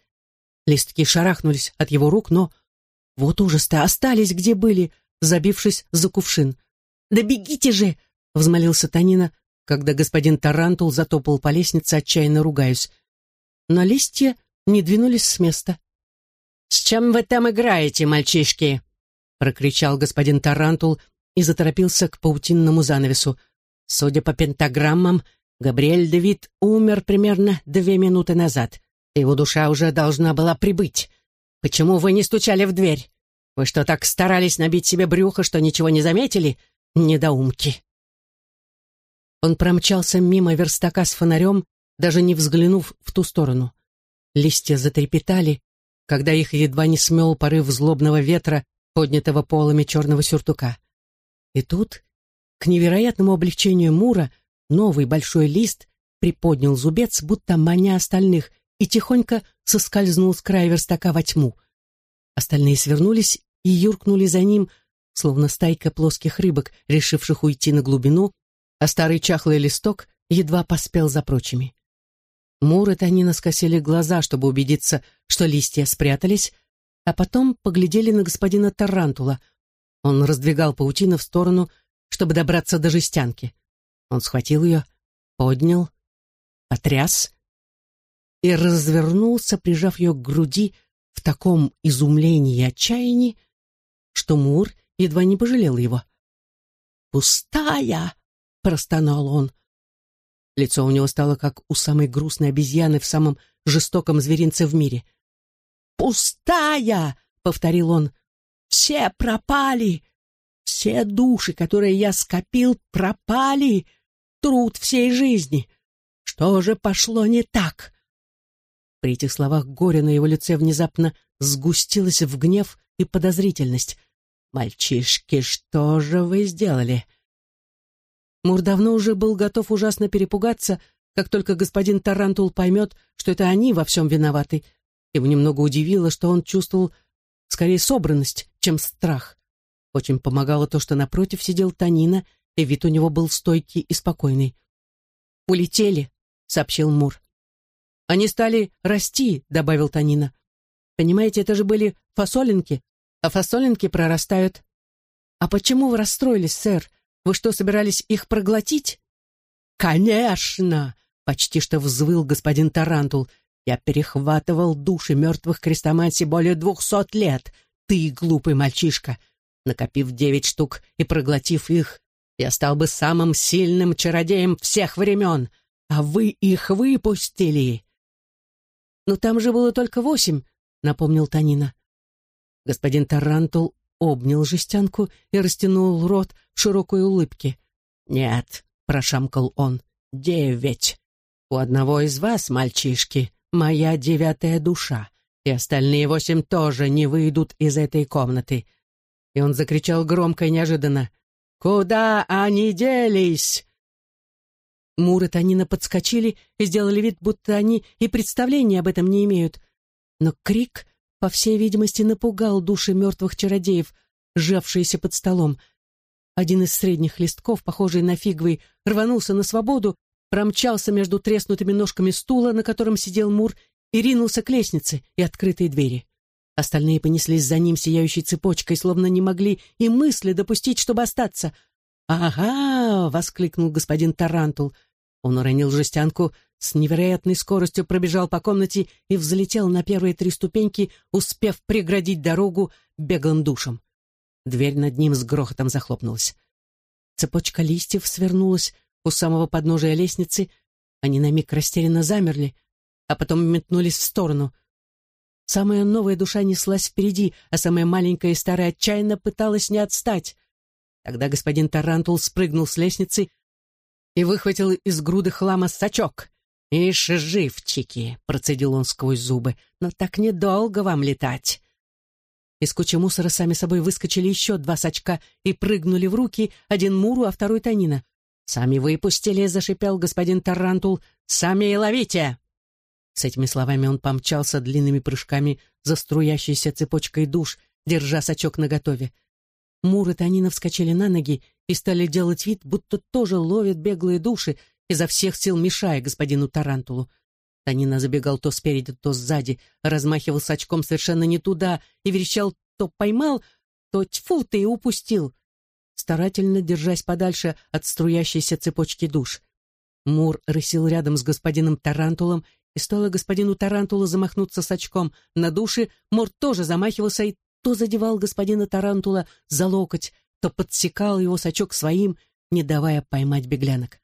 Листки шарахнулись от его рук, но... Вот ужас-то, остались где были, забившись за кувшин. «Да бегите же!» — взмолился Тонино, когда господин Тарантул затопал по лестнице, отчаянно ругаясь. Но листья не двинулись с места. «С чем вы там играете, мальчишки?» — прокричал господин Тарантул и заторопился к паутинному занавесу. Судя по пентаграммам, Габриэль де Витт умер примерно две минуты назад. Его душа уже должна была прибыть. Почему вы не стучали в дверь? Вы что, так старались набить себе брюхо, что ничего не заметили? Недоумки. Он промчался мимо верстака с фонарем, даже не взглянув в ту сторону. Листья затрепетали, когда их едва не смел порыв злобного ветра, поднятого полами черного сюртука. И тут, к невероятному облегчению Мура, новый большой лист приподнял зубец, будто маня остальных, и тихонько соскользнул с края верстака во тьму. Остальные свернулись и юркнули за ним, словно стайка плоских рыбок, решивших уйти на глубину, а старый чахлый листок едва поспел за прочими. Мур и Тонино скосили глаза, чтобы убедиться, что листья спрятались, а потом поглядели на господина Тарантула — он раздвигал паутину в сторону, чтобы добраться до жестянки. Он схватил ее, поднял, потряс и развернулся, прижав ее к груди в таком изумлении и отчаянии, что Мур едва не пожалел его. «Пустая!» — простонал он. Лицо у него стало, как у самой грустной обезьяны в самом жестоком зверинце в мире. «Пустая!» — повторил он. Все пропали. Все души, которые я скопил, пропали. Труд всей жизни. Что же пошло не так? При этих словах горе на его лице внезапно сгустилось в гнев и подозрительность. «Мальчишки, что же вы сделали?» Мур давно уже был готов ужасно перепугаться, как только господин Тарантул поймет, что это они во всем виноваты. Его немного удивило, что он чувствовал скорее собранность, чем страх. Очень помогало то, что напротив сидел Тонино, и вид у него был стойкий и спокойный. «Улетели», — сообщил Мур. «Они стали расти», — добавил Тонино. «Понимаете, это же были фасолинки, а фасолинки прорастают». «А почему вы расстроились, сэр? Вы что, собирались их проглотить?» «Конечно!» — почти что взвыл господин Тарантул. «Я перехватывал души мертвых Крестоманси более двухсот лет. Ты, глупый мальчишка, накопив девять штук и проглотив их, я стал бы самым сильным чародеем всех времен, а вы их выпустили. «Но там же было только восемь», — напомнил Тонино. Господин Тарантул обнял жестянку и растянул рот в широкой улыбке. «Нет», — прошамкал он, — «девять. У одного из вас, мальчишки, моя девятая душа, и остальные восемь тоже не выйдут из этой комнаты». И он закричал громко и неожиданно. «Куда они делись?» Мур и Тонино подскочили и сделали вид, будто они и представления об этом не имеют. Но крик, по всей видимости, напугал души мертвых чародеев, сжавшиеся под столом. Один из средних листков, похожий на фиговый, рванулся на свободу, промчался между треснутыми ножками стула, на котором сидел Мур, и ринулся к лестнице и открытой двери. Остальные понеслись за ним сияющей цепочкой, словно не могли и мысли допустить, чтобы остаться. «Ага!» — воскликнул господин Тарантул. Он уронил жестянку, с невероятной скоростью пробежал по комнате и взлетел на первые три ступеньки, успев преградить дорогу беглым душем. Дверь над ним с грохотом захлопнулась. Цепочка листьев свернулась у самого подножия лестницы. Они на миг растерянно замерли, а потом метнулись в сторону — Самая новая душа неслась впереди, а самая маленькая и старая отчаянно пыталась не отстать. Тогда господин Тарантул спрыгнул с лестницы и выхватил из груды хлама сачок. «Ишь, живчики!» — процедил он сквозь зубы. «Но так недолго вам летать!» Из кучи мусора сами собой выскочили еще два сачка и прыгнули в руки, один Муру, а второй Тонино. «Сами выпустили!» — зашипел господин Тарантул. «Сами и ловите!» С этими словами он помчался длинными прыжками за струящейся цепочкой душ, держа сачок наготове. Мур и Тонино вскочили на ноги и стали делать вид, будто тоже ловят беглые души, изо всех сил мешая господину Тарантулу. Тонино забегал то спереди, то сзади, размахивал сачком совершенно не туда и верещал то поймал, то тьфу ты и упустил, старательно держась подальше от струящейся цепочки душ. Мур рысил рядом с господином Тарантулом и стоило господину Тарантулу замахнуться сачком на души, Мур тоже замахивался и то задевал господина Тарантула за локоть, то подсекал его сачок своим, не давая поймать беглянок.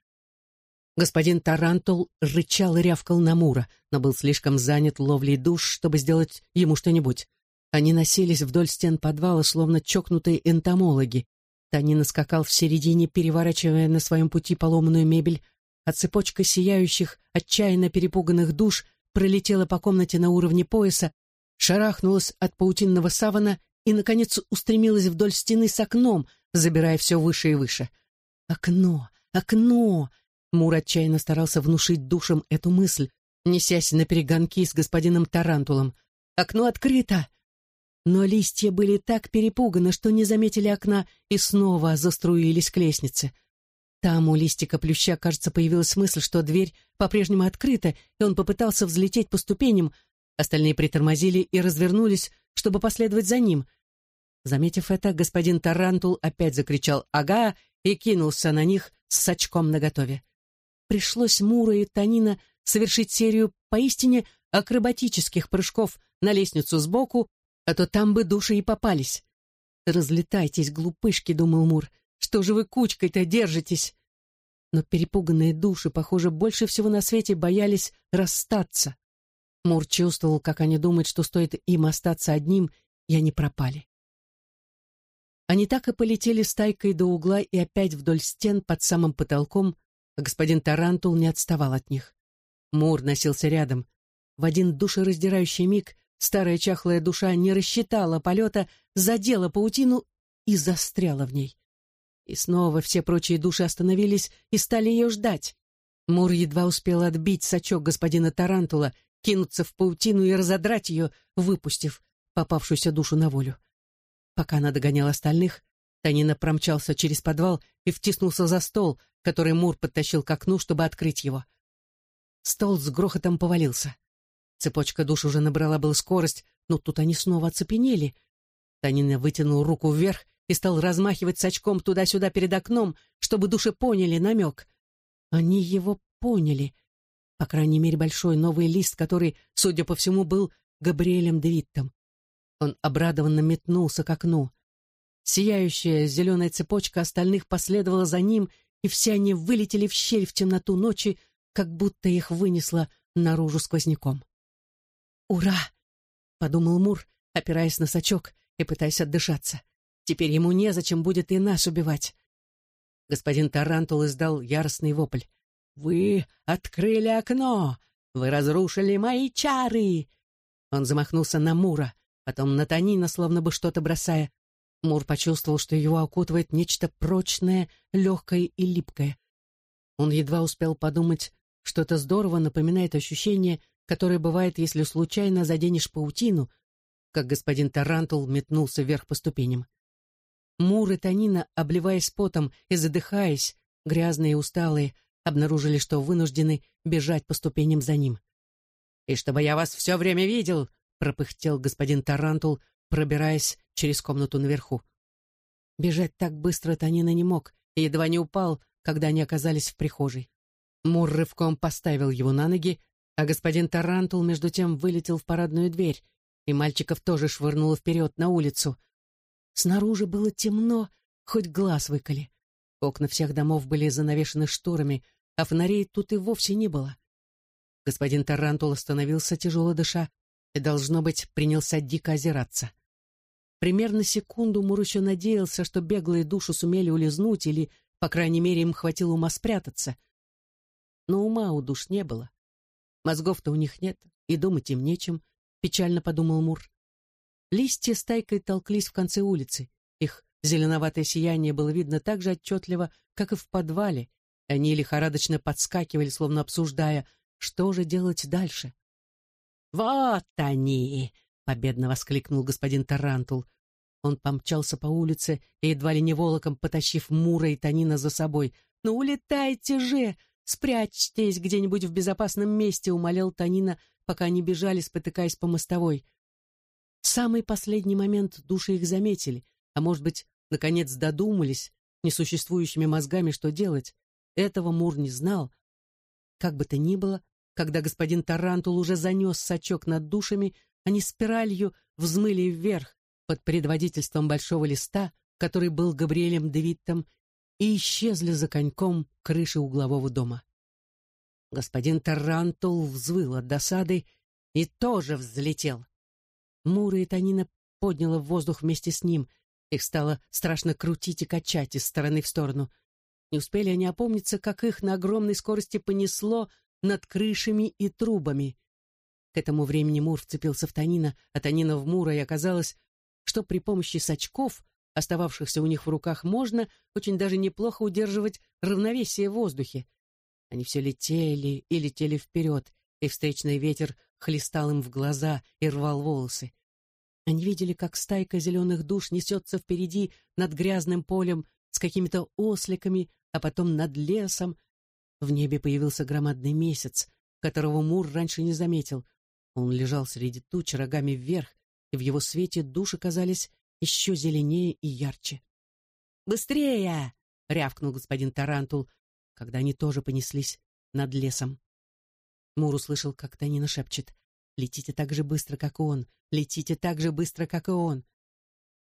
Господин Тарантул рычал и рявкал на Мура, но был слишком занят ловлей душ, чтобы сделать ему что-нибудь. Они носились вдоль стен подвала, словно чокнутые энтомологи. Тонино скакал в середине, переворачивая на своем пути поломанную мебель, а цепочка сияющих, отчаянно перепуганных душ пролетела по комнате на уровне пояса, шарахнулась от паутинного савана и, наконец, устремилась вдоль стены с окном, забирая все выше и выше. «Окно! Окно!» Мур отчаянно старался внушить душам эту мысль, несясь на перегонки с господином Тарантулом. «Окно открыто!» Но листья были так перепуганы, что не заметили окна и снова заструились к лестнице. Там у листика плюща, кажется, появилась мысль, что дверь по-прежнему открыта, и он попытался взлететь по ступеням. Остальные притормозили и развернулись, чтобы последовать за ним. Заметив это, господин Тарантул опять закричал «Ага!» и кинулся на них с сачком наготове. Пришлось Муру и Тонино совершить серию поистине акробатических прыжков на лестницу сбоку, а то там бы души и попались. «Разлетайтесь, глупышки», — думал Мур, — что же вы кучкой-то держитесь?» Но перепуганные души, похоже, больше всего на свете боялись расстаться. Мур чувствовал, как они думают, что стоит им остаться одним, и они пропали. Они так и полетели стайкой до угла и опять вдоль стен под самым потолком, а господин Тарантул не отставал от них. Мур носился рядом. В один душераздирающий миг старая чахлая душа не рассчитала полета, задела паутину и застряла в ней. И снова все прочие души остановились и стали ее ждать. Мур едва успел отбить сачок господина Тарантула, кинуться в паутину и разодрать ее, выпустив попавшуюся душу на волю. Пока она догоняла остальных, Тонино промчался через подвал и втиснулся за стол, который Мур подтащил к окну, чтобы открыть его. Стол с грохотом повалился. Цепочка душ уже набрала была скорость, но тут они снова оцепенели. Тонино вытянул руку вверх и стал размахивать сачком туда-сюда перед окном, чтобы души поняли намек. Они его поняли. По крайней мере, большой новый лист, который, судя по всему, был Габриэлем Девиттом. Он обрадованно метнулся к окну. Сияющая зеленая цепочка остальных последовала за ним, и все они вылетели в щель в темноту ночи, как будто их вынесло наружу сквозняком. «Ура!» — подумал Мур, опираясь на сачок и пытаясь отдышаться. «Теперь ему незачем будет и нас убивать». Господин Тарантул издал яростный вопль. «Вы открыли окно! Вы разрушили мои чары!» Он замахнулся на Мура, потом на Тонино, словно бы что-то бросая. Мур почувствовал, что его окутывает нечто прочное, легкое и липкое. Он едва успел подумать, что это здорово напоминает ощущение, которое бывает, если случайно заденешь паутину, как господин Тарантул метнулся вверх по ступеням. Мур и Тонино, обливаясь потом и задыхаясь, грязные и усталые, обнаружили, что вынуждены бежать по ступеням за ним. «И чтобы я вас все время видел!» — пропыхтел господин Тарантул, пробираясь через комнату наверху. Бежать так быстро Тонино не мог и едва не упал, когда они оказались в прихожей. Мур рывком поставил его на ноги, а господин Тарантул между тем вылетел в парадную дверь, и мальчиков тоже швырнуло вперед на улицу. Снаружи было темно, хоть глаз выколи. Окна всех домов были занавешены шторами, а фонарей тут и вовсе не было. Господин Тарантул остановился, тяжело дыша, и, должно быть, принялся дико озираться. Примерно секунду Мур еще надеялся, что беглые души сумели улизнуть или, по крайней мере, им хватило ума спрятаться. Но ума у душ не было. Мозгов-то у них нет, и думать им нечем, печально подумал Мур. Листья стайкой толклись в конце улицы. Их Зеленоватое сияние было видно так же отчетливо, как и в подвале, они лихорадочно подскакивали, словно обсуждая, что же делать дальше. «Вот они!» — победно воскликнул господин Тарантул. Он помчался по улице и едва ли не волоком, потащив Мура и Тонино за собой. «Ну, улетайте же! Спрячьтесь где-нибудь в безопасном месте!» — умолял Тонино, пока они бежали, спотыкаясь по мостовой. В самый последний момент души их заметили, а может быть, наконец додумались несуществующими мозгами, что делать. Этого Мур не знал. Как бы то ни было, когда господин Тарантул уже занес сачок над душами, они спиралью взмыли вверх под предводительством большого листа, который был Габриэлем Девиттом, и исчезли за коньком крыши углового дома. Господин Тарантул взвыл от досады и тоже взлетел. Мура и Тонино подняло в воздух вместе с ним — их стало страшно крутить и качать из стороны в сторону. Не успели они опомниться, как их на огромной скорости понесло над крышами и трубами. К этому времени Мур вцепился в Тонино, а Тонино в Мура, и оказалось, что при помощи сачков, остававшихся у них в руках, можно очень даже неплохо удерживать равновесие в воздухе. Они все летели и летели вперед, и встречный ветер хлестал им в глаза и рвал волосы. Они видели, как стайка зеленых душ несется впереди над грязным полем с какими-то осликами, а потом над лесом. В небе появился громадный месяц, которого Мур раньше не заметил. Он лежал среди туч рогами вверх, и в его свете души казались еще зеленее и ярче. «Быстрее!» — рявкнул господин Тарантул, когда они тоже понеслись над лесом. Мур услышал, как Тонино шепчет. Летите так же быстро, как и он. Летите так же быстро, как и он.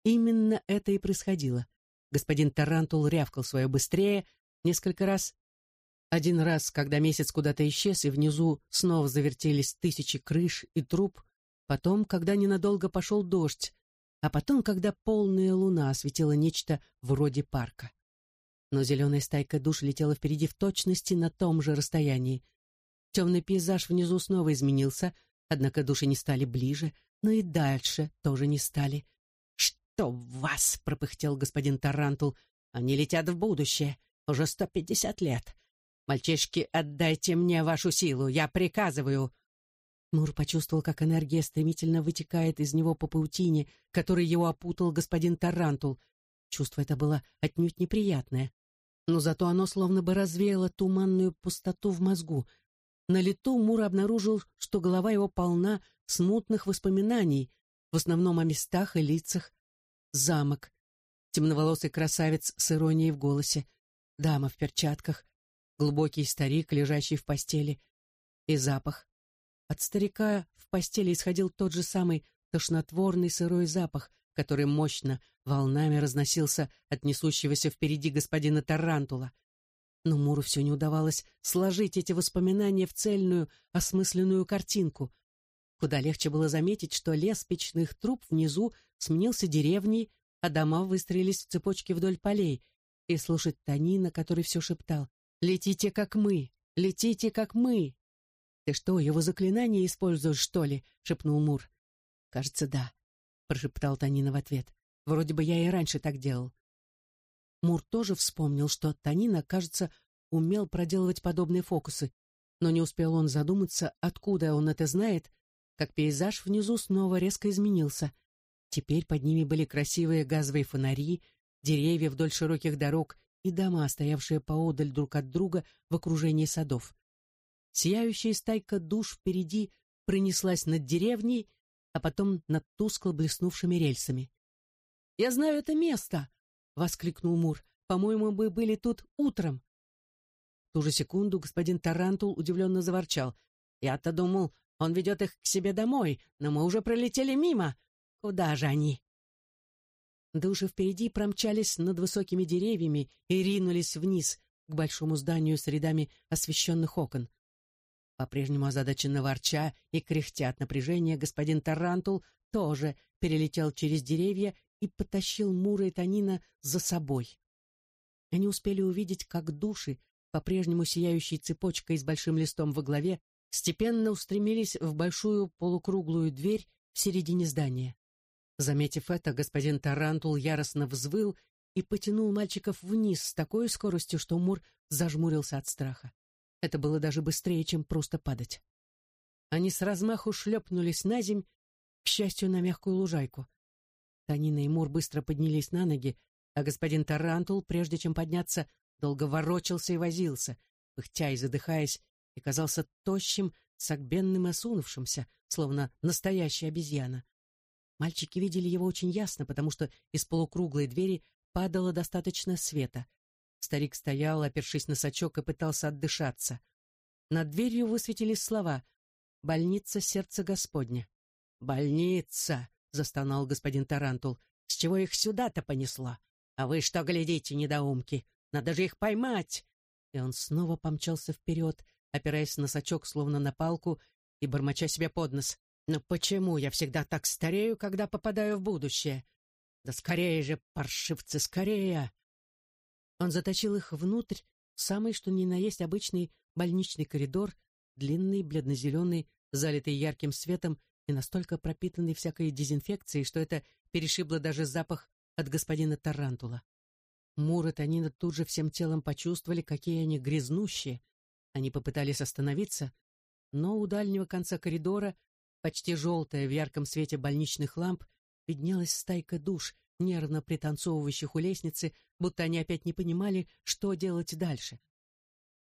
Именно это и происходило. Господин Тарантул рявкал свое быстрее несколько раз. Один раз, когда месяц куда-то исчез, и внизу снова завертелись тысячи крыш и труб. Потом, когда ненадолго пошел дождь. А потом, когда полная луна осветила нечто вроде парка. Но зеленая стайка душ летела впереди в точности на том же расстоянии. Темный пейзаж внизу снова изменился — Однако души не стали ближе, но и дальше тоже не стали. «Чтоб вас?» — пропыхтел господин Тарантул. «Они летят в будущее. Уже сто пятьдесят лет. Мальчишки, отдайте мне вашу силу. Я приказываю». Мур почувствовал, как энергия стремительно вытекает из него по паутине, которой его опутал господин Тарантул. Чувство это было отнюдь не приятное. Но зато оно словно бы развеяло туманную пустоту в мозгу. На лету Мур обнаружил, что голова его полна смутных воспоминаний, в основном о местах и лицах. Замок. Темноволосый красавец с иронией в голосе. Дама в перчатках. Глубокий старик, лежащий в постели. И запах. От старика в постели исходил тот же самый тошнотворный сырой запах, который мощно волнами разносился от несущегося впереди господина Тарантула. Но Муру все не удавалось сложить эти воспоминания в цельную, осмысленную картинку. Куда легче было заметить, что лес печных труб внизу сменился деревней, а дома выстроились в цепочке вдоль полей, и слушать Танина, который все шептал «Летите, как мы! Летите, как мы!» «Ты что, его заклинание используешь, что ли?» — шепнул Мур. «Кажется, да», — прошептал Танина в ответ. «Вроде бы я и раньше так делал». Мур тоже вспомнил, что Танина, кажется, умел проделывать подобные фокусы, но не успел он задуматься, откуда он это знает, как пейзаж внизу снова резко изменился. Теперь под ними были красивые газовые фонари, деревья вдоль широких дорог и дома, стоявшие поодаль друг от друга в окружении садов. Сияющая стайка душ впереди пронеслась над деревней, а потом над тускло блеснувшими рельсами. «Я знаю это место!» — воскликнул Мур. «По-моему, мы были тут утром». В ту же секунду господин Тарантул удивленно заворчал. «Я-то думал, он ведет их к себе домой, но мы уже пролетели мимо. Куда же они?» Души впереди промчались над высокими деревьями и ринулись вниз, к большому зданию с рядами освещенных окон. По-прежнему озадаченно ворча и кряхтя от напряжения, господин Тарантул тоже перелетел через деревья и потащил Мура и Тонино за собой. Они успели увидеть, как души, по-прежнему сияющей цепочкой с большим листом во главе, степенно устремились в большую полукруглую дверь в середине здания. Заметив это, господин Тарантул яростно взвыл и потянул мальчиков вниз с такой скоростью, что Мур зажмурился от страха. Это было даже быстрее, чем просто падать. Они с размаху шлепнулись наземь, к счастью, на мягкую лужайку. Тонино и Мур быстро поднялись на ноги, а господин Тарантул, прежде чем подняться, долго ворочался и возился, пыхтя и задыхаясь, и казался тощим, согбенным и осунувшимся, словно настоящая обезьяна. Мальчики видели его очень ясно, потому что из полукруглой двери падало достаточно света — Старик стоял, опершись на сачок, и пытался отдышаться. Над дверью высветились слова «Больница сердца Господня». «Больница!» — застонал господин Тарантул. «С чего их сюда-то понесло? А вы что глядите, недоумки? Надо же их поймать!» И он снова помчался вперед, опираясь на сачок, словно на палку, и бормоча себе под нос. «Но почему я всегда так старею, когда попадаю в будущее? Да скорее же, паршивцы, скорее!» Он затащил их внутрь, самый что ни на есть обычный больничный коридор, длинный, бледно-зеленый, залитый ярким светом и настолько пропитанный всякой дезинфекцией, что это перешибло даже запах от господина Тарантула. Мур и Тонино тут же всем телом почувствовали, какие они грязнущие. Они попытались остановиться, но у дальнего конца коридора, почти желтая в ярком свете больничных ламп, виднелась стайка душ — нервно пританцовывающих у лестницы, будто они опять не понимали, что делать дальше.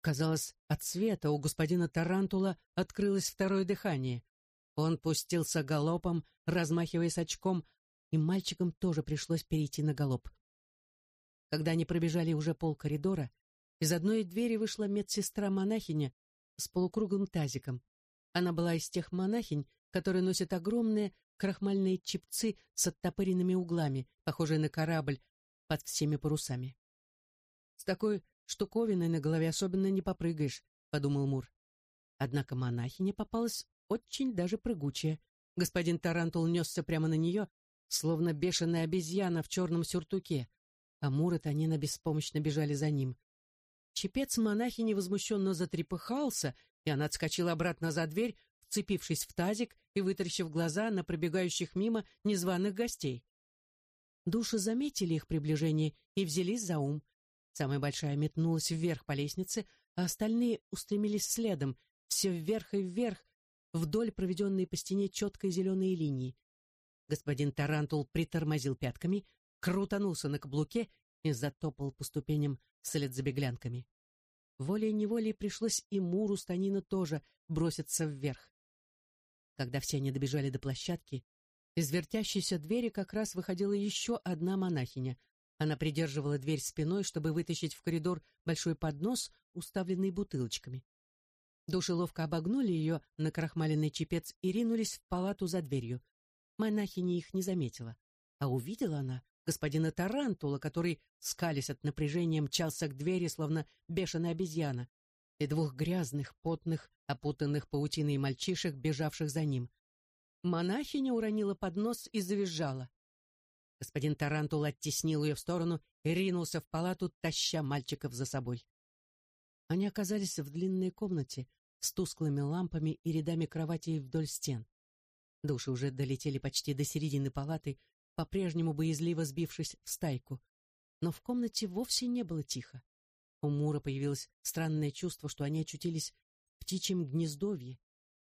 Казалось, от света у господина Тарантула открылось второе дыхание. Он пустился галопом, размахивая сачком, и мальчикам тоже пришлось перейти на галоп. Когда они пробежали уже полкоридора, из одной двери вышла медсестра-монахиня с полукруглым тазиком. Она была из тех монахинь, которые носят огромные крахмальные чепцы с оттопыренными углами, похожие на корабль под всеми парусами. «С такой штуковиной на голове особенно не попрыгаешь», — подумал Мур. Однако монахиня попалась очень даже прыгучая. Господин Тарантул несся прямо на нее, словно бешеная обезьяна в черном сюртуке, а Мур и Тонино беспомощно бежали за ним. Чепец монахини возмущенно затрепыхался, и она отскочила обратно за дверь, вцепившись в тазик и вытаращив глаза на пробегающих мимо незваных гостей. Души заметили их приближение и взялись за ум. Самая большая метнулась вверх по лестнице, а остальные устремились следом, все вверх и вверх, вдоль проведенной по стене четкой зеленой линии. Господин Тарантул притормозил пятками, крутанулся на каблуке и затопал по ступеням вслед за беглянками. Волей-неволей пришлось и Муру с Тонино тоже броситься вверх. Когда все они добежали до площадки, из вертящейся двери как раз выходила еще одна монахиня. Она придерживала дверь спиной, чтобы вытащить в коридор большой поднос, уставленный бутылочками. Души ловко обогнули ее накрахмаленный чепец и ринулись в палату за дверью. Монахиня их не заметила. А увидела она господина Тарантула, который, скалясь от напряжения, мчался к двери, словно бешеная обезьяна, и двух грязных, потных, опутанных паутиной мальчишек, бежавших за ним. Монахиня уронила поднос и завизжала. Господин Тарантул оттеснил ее в сторону и ринулся в палату, таща мальчиков за собой. Они оказались в длинной комнате с тусклыми лампами и рядами кроватей вдоль стен. Души уже долетели почти до середины палаты, по-прежнему боязливо сбившись в стайку. Но в комнате вовсе не было тихо. У Мура появилось странное чувство, что они очутились в птичьем гнездовье.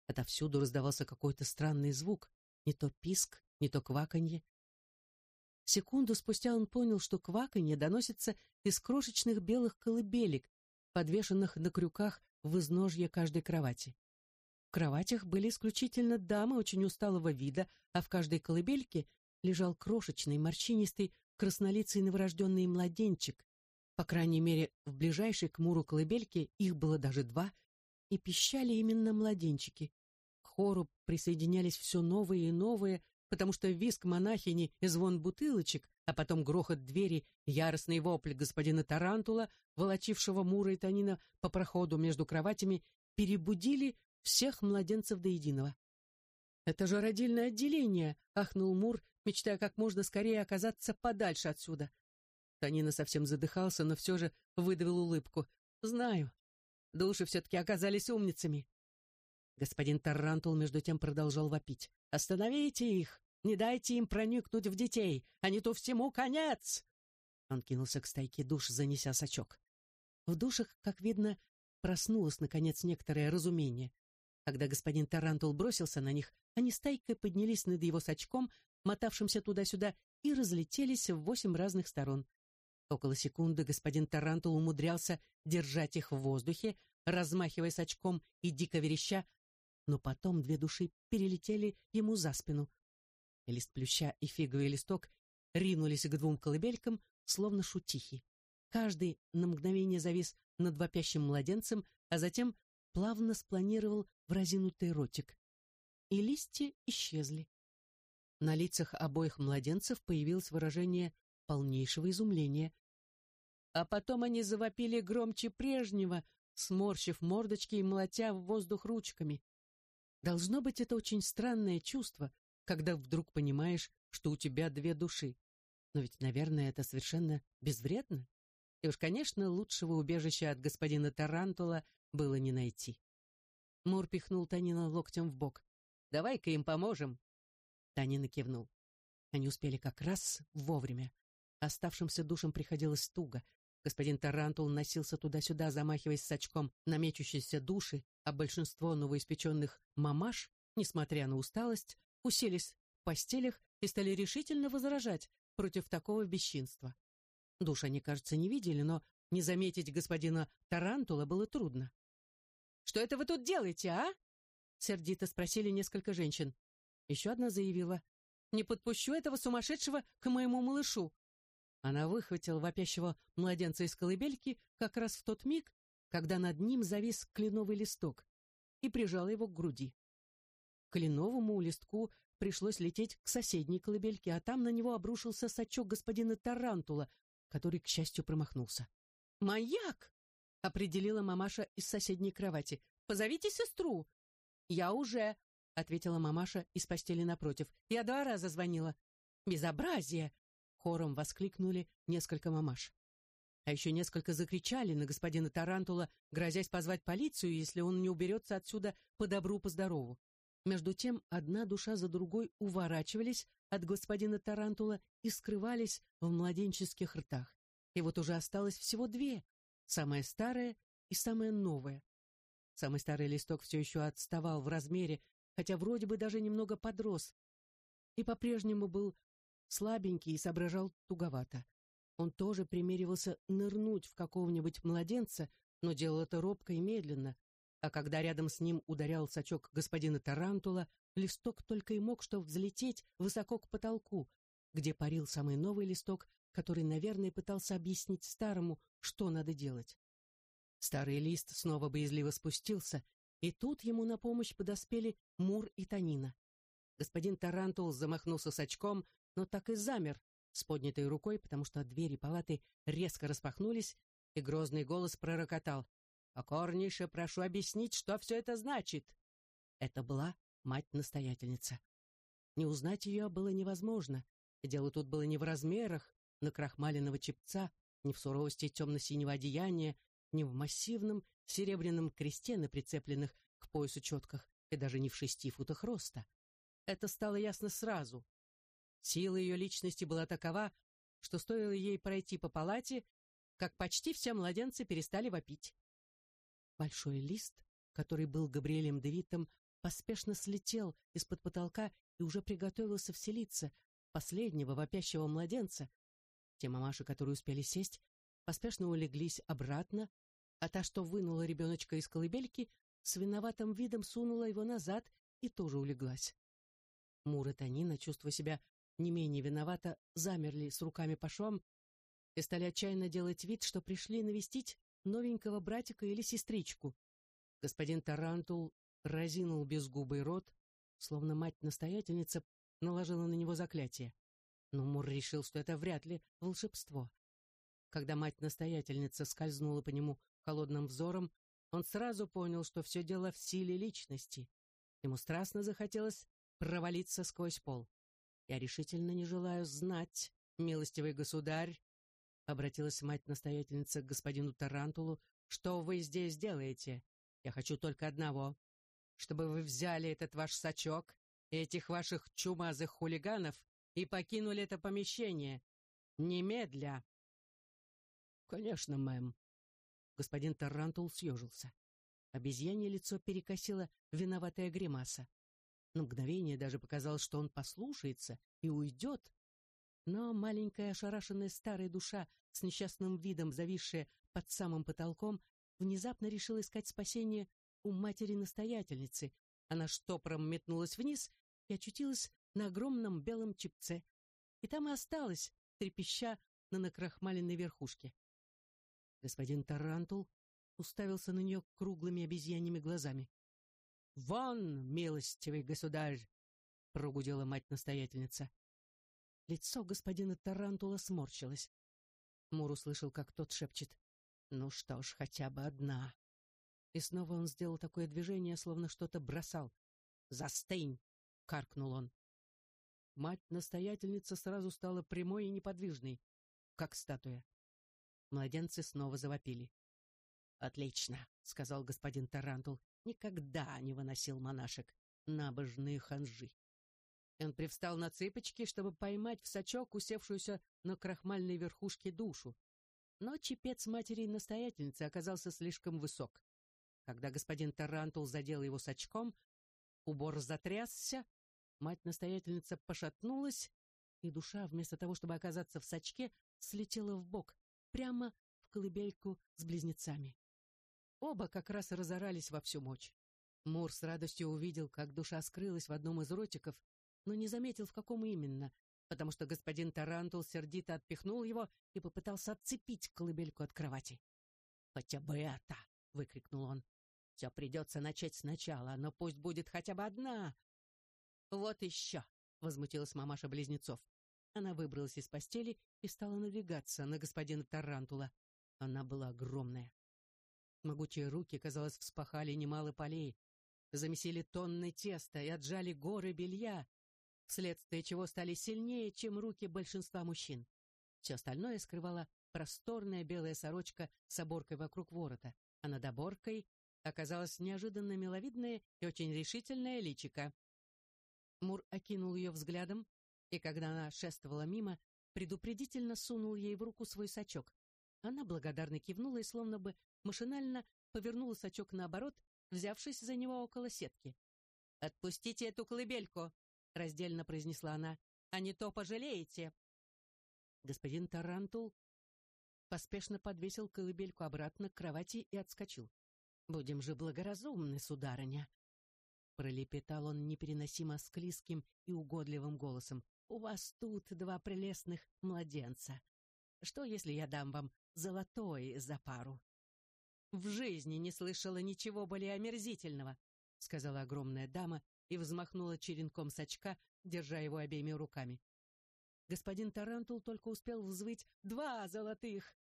Отовсюду раздавался какой-то странный звук, не то писк, не то кваканье. Секунду спустя он понял, что кваканье доносится из крошечных белых колыбелек, подвешенных на крюках в изножье каждой кровати. В кроватях были исключительно дамы очень усталого вида, а в каждой колыбельке лежал крошечный, морщинистый, краснолицый новорожденный младенчик. По крайней мере, в ближайшей к Муру колыбельке их было даже два, и пищали именно младенчики. К хору присоединялись все новые и новые, потому что визг монахини и звон бутылочек, а потом грохот двери, яростный вопль господина Тарантула, волочившего Мура и Тонино по проходу между кроватями, перебудили всех младенцев до единого. «Это же родильное отделение!» — ахнул Мур, мечтая как можно скорее оказаться подальше отсюда. Тонино совсем задыхался, но все же выдавил улыбку. «Знаю. Души все-таки оказались умницами». Господин Тарантул между тем продолжал вопить. «Остановите их! Не дайте им проникнуть в детей, а не то всему конец!» Он кинулся к стайке душ, занеся сачок. В душах, как видно, проснулось, наконец, некоторое разумение. Когда господин Тарантул бросился на них, они стайкой поднялись над его сачком, мотавшимся туда-сюда, и разлетелись в восемь разных сторон. Около секунды господин Тарантул умудрялся держать их в воздухе, размахивая сачком и дико вереща, но потом две души перелетели ему за спину. Лист плюща и фиговый листок ринулись к двум колыбелькам, словно шутихи. Каждый на мгновение завис над вопящим младенцем, а затем плавно спланировал в разинутый ротик. И листья исчезли. На лицах обоих младенцев появилось выражение полнейшего изумления. А потом они завопили громче прежнего, сморщив мордочки и молотя в воздух ручками. Должно быть, это очень странное чувство, когда вдруг понимаешь, что у тебя две души. Но ведь, наверное, это совершенно безвредно. И уж, конечно, лучшего убежища от господина Тарантула было не найти. Мур пихнул Тонино локтем в бок. «Давай-ка им поможем». Тонино кивнул. Они успели как раз вовремя. Оставшимся душам приходилось туго. Господин Тарантул носился туда-сюда, замахиваясь сачком на мечущиеся души, а большинство новоиспеченных мамаш, несмотря на усталость, уселись в постелях и стали решительно возражать против такого бесчинства. Душ они, кажется, не видели, но не заметить господина Тарантула было трудно. Что это вы тут делаете, а?» Сердито спросили несколько женщин. Еще одна заявила. «Не подпущу этого сумасшедшего к моему малышу». Она выхватила вопящего младенца из колыбельки как раз в тот миг, когда над ним завис кленовый листок, и прижала его к груди. Кленовому листку пришлось лететь к соседней колыбельке, а там на него обрушился сачок господина Тарантула, который, к счастью, промахнулся. «Маньяк!» определила мамаша из соседней кровати. «Позовите сестру!» «Я уже!» — ответила мамаша из постели напротив. «Я два раза звонила». «Безобразие!» — хором воскликнули несколько мамаш. А еще несколько закричали на господина Тарантула, грозясь позвать полицию, если он не уберется отсюда по добру, по. Между тем одна душа за другой уворачивались от господина Тарантула и скрывались в младенческих ртах. И вот уже осталось всего две, самая старая и самая новая. Самый старый листок все еще отставал в размере, хотя вроде бы даже немного подрос, и по-прежнему был слабенький и соображал туговато. Он тоже примеривался нырнуть в какого-нибудь младенца, но делал это робко и медленно, а когда рядом с ним ударял сачок господина Тарантула, листок только и мог что взлететь высоко к потолку, где парил самый новый листок, который, наверное, пытался объяснить старому, что надо делать. Старый лист снова боязливо спустился, и тут ему на помощь подоспели Мур и Тонино. Господин Тарантул замахнулся сачком, но так и замер с поднятой рукой, потому что двери палаты резко распахнулись, и грозный голос пророкотал. «Покорнейше прошу объяснить, что все это значит!» Это была мать-настоятельница. Не узнать ее было невозможно. Дело тут было не в размерах накрахмаленного чепца, не в суровости темно-синего одеяния, не в массивном серебряном кресте на прицепленных к поясу четках и даже не в шести футах роста. Это стало ясно сразу. Сила ее личности была такова, что стоило ей пройти по палате, как почти все младенцы перестали вопить. Большой лист, который был Габриэлем Девитом, поспешно слетел из-под потолка и уже приготовился вселиться последнего вопящего младенца. Те мамаши, которые успели сесть, поспешно улеглись обратно, а та, что вынула ребеночка из колыбельки, с виноватым видом сунула его назад и тоже улеглась. Мур и Тонино, чувствуя себя не менее виновато, замерли с руками по швам и стали отчаянно делать вид, что пришли навестить новенького братика или сестричку. Господин Тарантул разинул безгубый рот, словно мать-настоятельница наложила на него заклятие. Но Мур решил, что это вряд ли волшебство. Когда мать-настоятельница скользнула по нему холодным взором, он сразу понял, что все дело в силе личности. Ему страстно захотелось провалиться сквозь пол. «Я решительно не желаю знать, милостивый государь», — обратилась мать-настоятельница к господину Тарантулу, «что вы здесь делаете? Я хочу только одного, чтобы вы взяли этот ваш сачок этих ваших чумазых хулиганов и покинули это помещение. Немедля!» «Конечно, мэм». Господин Тарантул съежился. Обезьянье лицо перекосила виноватая гримаса. На мгновение даже показалось, что он послушается и уйдет. Но маленькая ошарашенная старая душа с несчастным видом, зависшая под самым потолком, внезапно решила искать спасение у матери-настоятельницы. Она штопором метнулась вниз и очутилась на огромном белом чепце. И там и осталась, трепеща на накрахмаленной верхушке. Господин Тарантул уставился на нее круглыми обезьяньими глазами. «Вон, милостивый государь!» — прогудела мать-настоятельница. Лицо господина Тарантула сморщилось. Мур услышал, как тот шепчет. «Ну что ж, хотя бы одна». И снова он сделал такое движение, словно что-то бросал. «Застынь!» — каркнул он. Мать-настоятельница сразу стала прямой и неподвижной, как статуя. Младенцы снова завопили. «Отлично», — сказал господин Тарантул никогда не выносил монашек, набожные ханжи. Он привстал на цыпочки, чтобы поймать в сачок усевшуюся на крахмальной верхушке душу. Но чепец матери-настоятельницы оказался слишком высок. Когда господин Тарантул задел его сачком, убор затрясся, мать-настоятельница пошатнулась, и душа, вместо того, чтобы оказаться в сачке, слетела вбок, прямо в колыбельку с близнецами. Оба как раз разорались во всю мощь. Мур с радостью увидел, как душа скрылась в одном из ротиков, но не заметил, в каком именно, потому что господин Тарантул сердито отпихнул его и попытался отцепить колыбельку от кровати. «Хотя бы это!» — выкрикнул он. «Все придется начать сначала, но пусть будет хотя бы одна!» «Вот еще!» — возмутилась мамаша близнецов. Она выбралась из постели и стала надвигаться на господина Тарантула. Она была огромная. Могучие руки, казалось, вспахали немало полей, замесили тонны теста и отжали горы белья, вследствие чего стали сильнее, чем руки большинства мужчин. Все остальное скрывала просторная белая сорочка с оборкой вокруг ворота, а над оборкой оказалось неожиданно миловидное и очень решительное личико. Мур окинул ее взглядом, и когда она шествовала мимо, предупредительно сунул ей в руку свой сачок. Она благодарно кивнула и словно бы машинально повернула сачок наоборот, взявшись за него около сетки. «Отпустите эту колыбельку!» — раздельно произнесла она. «А не то пожалеете!» Господин Тарантул поспешно подвесил колыбельку обратно к кровати и отскочил. «Будем же благоразумны, сударыня!» Пролепетал он непереносимо склизким и угодливым голосом. «У вас тут два прелестных младенца. Что, если я дам вам золотой за пару?» «В жизни не слышала ничего более омерзительного», сказала огромная дама и взмахнула черенком сачка, держа его обеими руками. Господин Тарантул только успел взвыть «Два золотых!»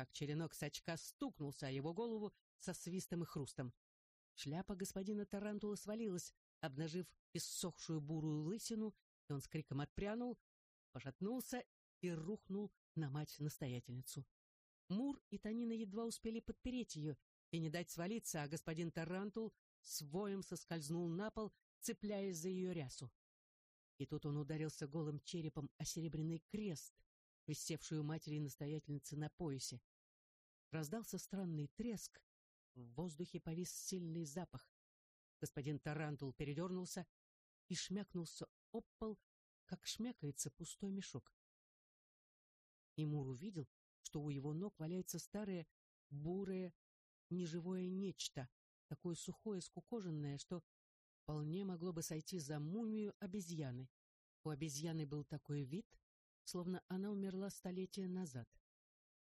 как черенок сачка стукнулся о его голову со свистом и хрустом. Шляпа господина Тарантула свалилась, обнажив иссохшую бурую лысину, и он с криком отпрянул, пошатнулся и рухнул на мать-настоятельницу. Мур и Тонино едва успели подпереть ее и не дать свалиться, а господин Тарантул с воем соскользнул на пол, цепляясь за ее рясу. И тут он ударился голым черепом о серебряный крест, висевший у матери-настоятельницы на поясе. Раздался странный треск, в воздухе повис сильный запах. Господин Тарантул передернулся и шмякнулся об пол, как шмякается пустой мешок. И Мур увидел, что у его ног валяется старое, бурое, неживое нечто, такое сухое, скукоженное, что вполне могло бы сойти за мумию обезьяны. У обезьяны был такой вид, словно она умерла столетия назад.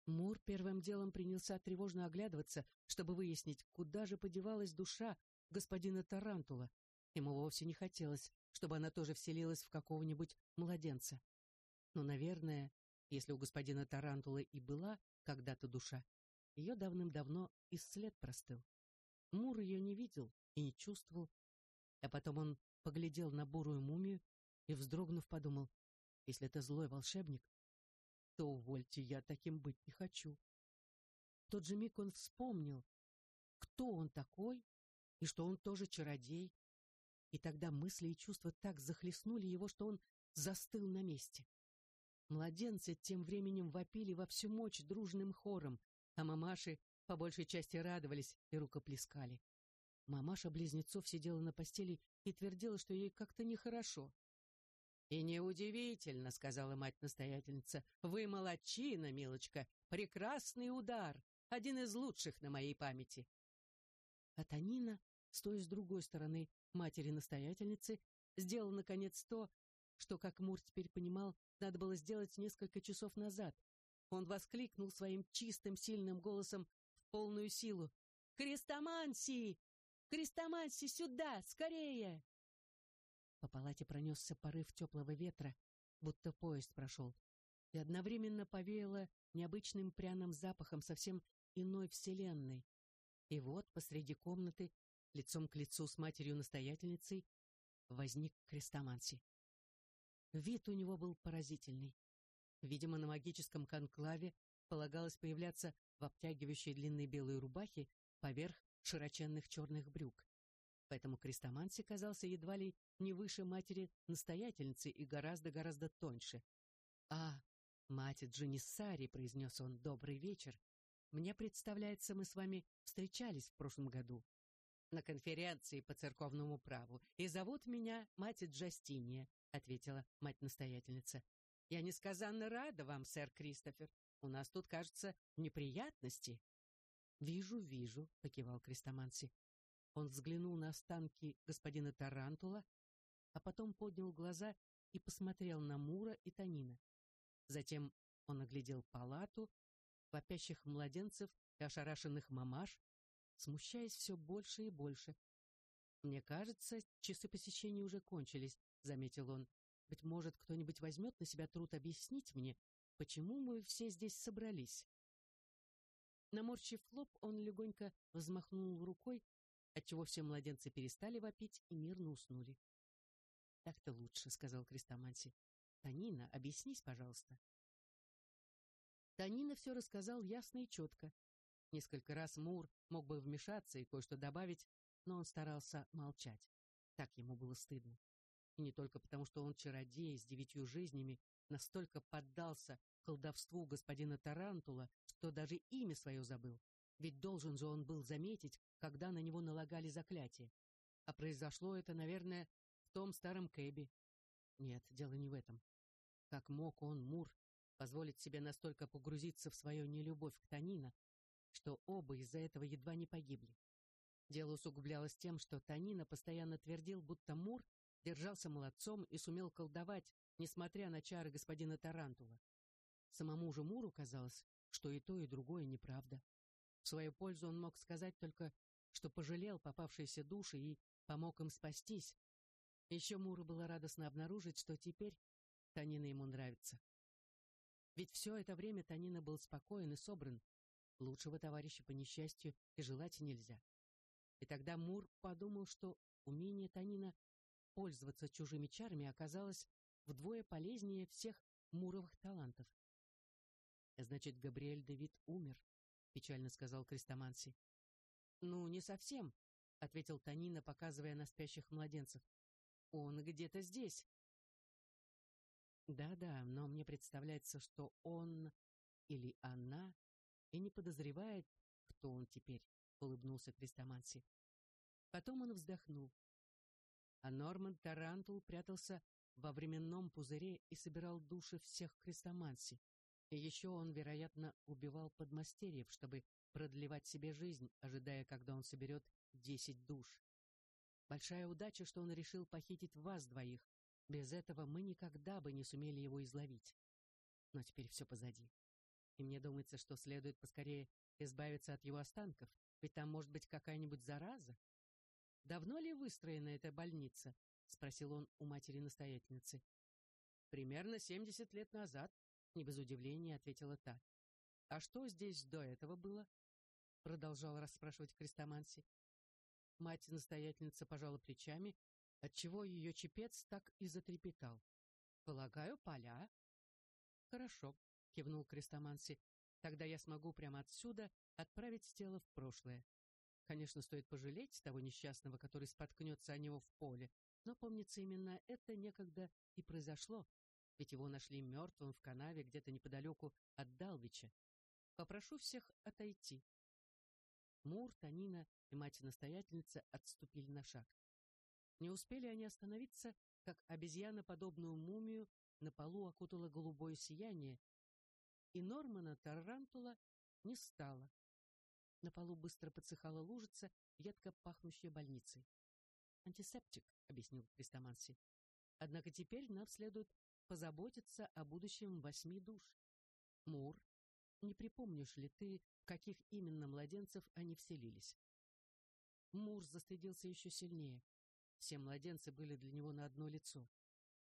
Мур первым делом принялся тревожно оглядываться, чтобы выяснить, куда же подевалась душа господина Тарантула. Ему вовсе не хотелось, чтобы она тоже вселилась в какого-нибудь младенца. Но, наверное, если у господина Тарантула и была когда-то душа, ее давным-давно и след простыл. Мур ее не видел и не чувствовал. А потом он поглядел на бурую мумию и, вздрогнув, подумал, если это злой волшебник, то, увольте, я таким быть не хочу. В тот же миг он вспомнил, кто он такой и что он тоже чародей. И тогда мысли и чувства так захлестнули его, что он застыл на месте. Младенцы тем временем вопили во всю мощь дружным хором, а мамаши по большей части радовались и рукоплескали. Мамаша близнецов сидела на постели и твердила, что ей как-то нехорошо. «И неудивительно», — сказала мать-настоятельница, — «вы молодчина, милочка, прекрасный удар, один из лучших на моей памяти». А Танина, стоя с другой стороны матери-настоятельницы, сделала, наконец, то, что, как Мур теперь понимал, надо было сделать несколько часов назад. Он воскликнул своим чистым, сильным голосом в полную силу. «Крестоманси! Крестоманси, сюда, скорее!» По палате пронесся порыв теплого ветра, будто поезд прошел, и одновременно повеяло необычным пряным запахом совсем иной вселенной. И вот посреди комнаты, лицом к лицу с матерью-настоятельницей, возник Крестоманси. Вид у него был поразительный. Видимо, на магическом конклаве полагалось появляться в обтягивающей длинной белой рубахе поверх широченных черных брюк. Поэтому Крестоманси казался едва ли не выше матери-настоятельницы и гораздо-гораздо тоньше. «А, мать Джаниссари», — произнес он, — «добрый вечер. Мне представляется, мы с вами встречались в прошлом году на конференции по церковному праву, и зовут меня мать Джастиния», — ответила мать-настоятельница. «Я несказанно рада вам, сэр Кристофер. У нас тут, кажется, неприятности». «Вижу, вижу», — покивал Крестоманси. Он взглянул на останки господина Тарантула, а потом поднял глаза и посмотрел на Мура и Танина. Затем он оглядел палату, вопящих младенцев и ошарашенных мамаш, смущаясь все больше и больше. «Мне кажется, часы посещения уже кончились», — заметил он. «Быть может, кто-нибудь возьмет на себя труд объяснить мне, почему мы все здесь собрались?» Наморщив лоб, он легонько взмахнул рукой, отчего все младенцы перестали вопить и мирно уснули. «Так-то лучше», — сказал Крестоманси. «Тонино, объяснись, пожалуйста». Тонино все рассказал ясно и четко. Несколько раз Мур мог бы вмешаться и кое-что добавить, но он старался молчать. Так ему было стыдно. И не только потому, что он чародей с девятью жизнями настолько поддался колдовству господина Тарантула, что даже имя свое забыл. Ведь должен же он был заметить, когда на него налагали заклятие. А произошло это, наверное, в том старом кэбе. Нет, дело не в этом. Как мог он, Мур, позволить себе настолько погрузиться в свою нелюбовь к Тонино, что оба из-за этого едва не погибли. Дело усугублялось тем, что Тонино постоянно твердил, будто Мур держался молодцом и сумел колдовать, несмотря на чары господина Тарантула. Самому же Муру казалось, что и то, и другое неправда. В свою пользу он мог сказать только, что пожалел попавшиеся души и помог им спастись. Еще Муру было радостно обнаружить, что теперь Танина ему нравится. Ведь все это время Танина был спокоен и собран. Лучшего товарища по несчастью и желать нельзя. И тогда Мур подумал, что умение Танина пользоваться чужими чарами оказалось вдвое полезнее всех муровых талантов. «Значит, Габриэль Давид умер», — печально сказал Крестоманси. «Ну, не совсем», — ответил Танина, показывая на спящих младенцев. «Он где-то здесь». «Да-да, но мне представляется, что он или она и не подозревает, кто он теперь», — улыбнулся Крестоманси. Потом он вздохнул. А Норман Тарантул прятался во временном пузыре и собирал души всех Крестоманси. Еще он, вероятно, убивал подмастерьев, чтобы продлевать себе жизнь, ожидая, когда он соберет десять душ. Большая удача, что он решил похитить вас двоих. Без этого мы никогда бы не сумели его изловить. Но теперь все позади. И мне думается, что следует поскорее избавиться от его останков, ведь там может быть какая-нибудь зараза. Давно ли выстроена эта больница? спросил он у матери-настоятельницы. Примерно семьдесят лет назад, не без удивления ответила та. А что здесь до этого было? продолжал расспрашивать Крестоманси. Мать-настоятельница пожала плечами, отчего ее чепец так и затрепетал. Полагаю, поля. Хорошо, кивнул Крестоманси. Тогда я смогу прямо отсюда отправить тело в прошлое. Конечно, стоит пожалеть того несчастного, который споткнется о него в поле, но, помнится, именно это некогда и произошло, ведь его нашли мертвым в канаве где-то неподалеку от Далвича. Попрошу всех отойти. Мур, Танина и мать-настоятельница отступили на шаг. Не успели они остановиться, как обезьяноподобную мумию на полу окутало голубое сияние, и Нормана Тарантула не стало. На полу быстро подсыхала лужица, едко пахнущая больницей. «Антисептик», — объяснил Крестоманси. «Однако теперь нам следует позаботиться о будущем восьми душ. Мур, не припомнишь ли ты, в каких именно младенцев они вселились?» Мур застыдился еще сильнее. Все младенцы были для него на одно лицо.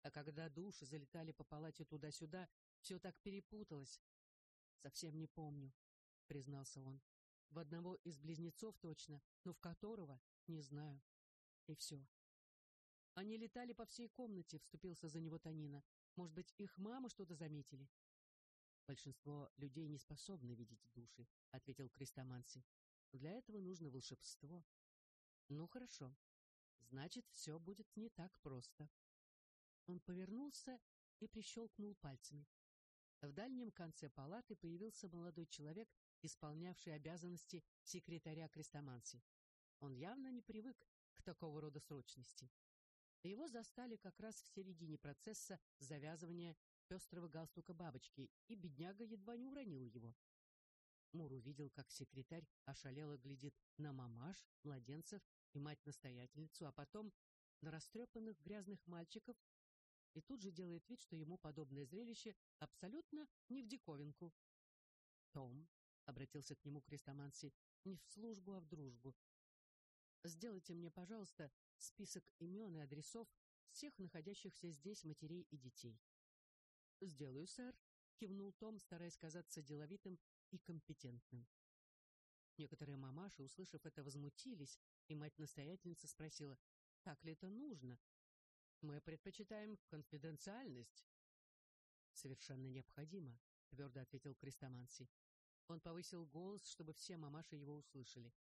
А когда души залетали по палате туда-сюда, все так перепуталось. «Совсем не помню», — признался он. В одного из близнецов точно, но в которого — не знаю. И все. Они летали по всей комнате, вступился за него Танина. Может быть, их мамы что-то заметили? Большинство людей не способны видеть души, ответил Крестоманси. Для этого нужно волшебство. Ну хорошо. Значит, все будет не так просто. Он повернулся и прищелкнул пальцами. В дальнем конце палаты появился молодой человек исполнявший обязанности секретаря Крестоманси. Он явно не привык к такого рода срочности. Его застали как раз в середине процесса завязывания пестрого галстука бабочки, и бедняга едва не уронил его. Мур увидел, как секретарь ошалело глядит на мамаш, младенцев и мать-настоятельницу, а потом на растрепанных грязных мальчиков, и тут же делает вид, что ему подобное зрелище абсолютно не в диковинку. Том обратился к нему Крестоманси, не в службу, а в дружбу. Сделайте мне, пожалуйста, список имен и адресов всех находящихся здесь матерей и детей. Сделаю, сэр, кивнул Том, стараясь казаться деловитым и компетентным. Некоторые мамаши, услышав это, возмутились, и мать-настоятельница спросила, так ли это нужно? Мы предпочитаем конфиденциальность. Совершенно необходимо, твердо ответил Крестоманси. Он повысил голос, чтобы все мамаши его услышали.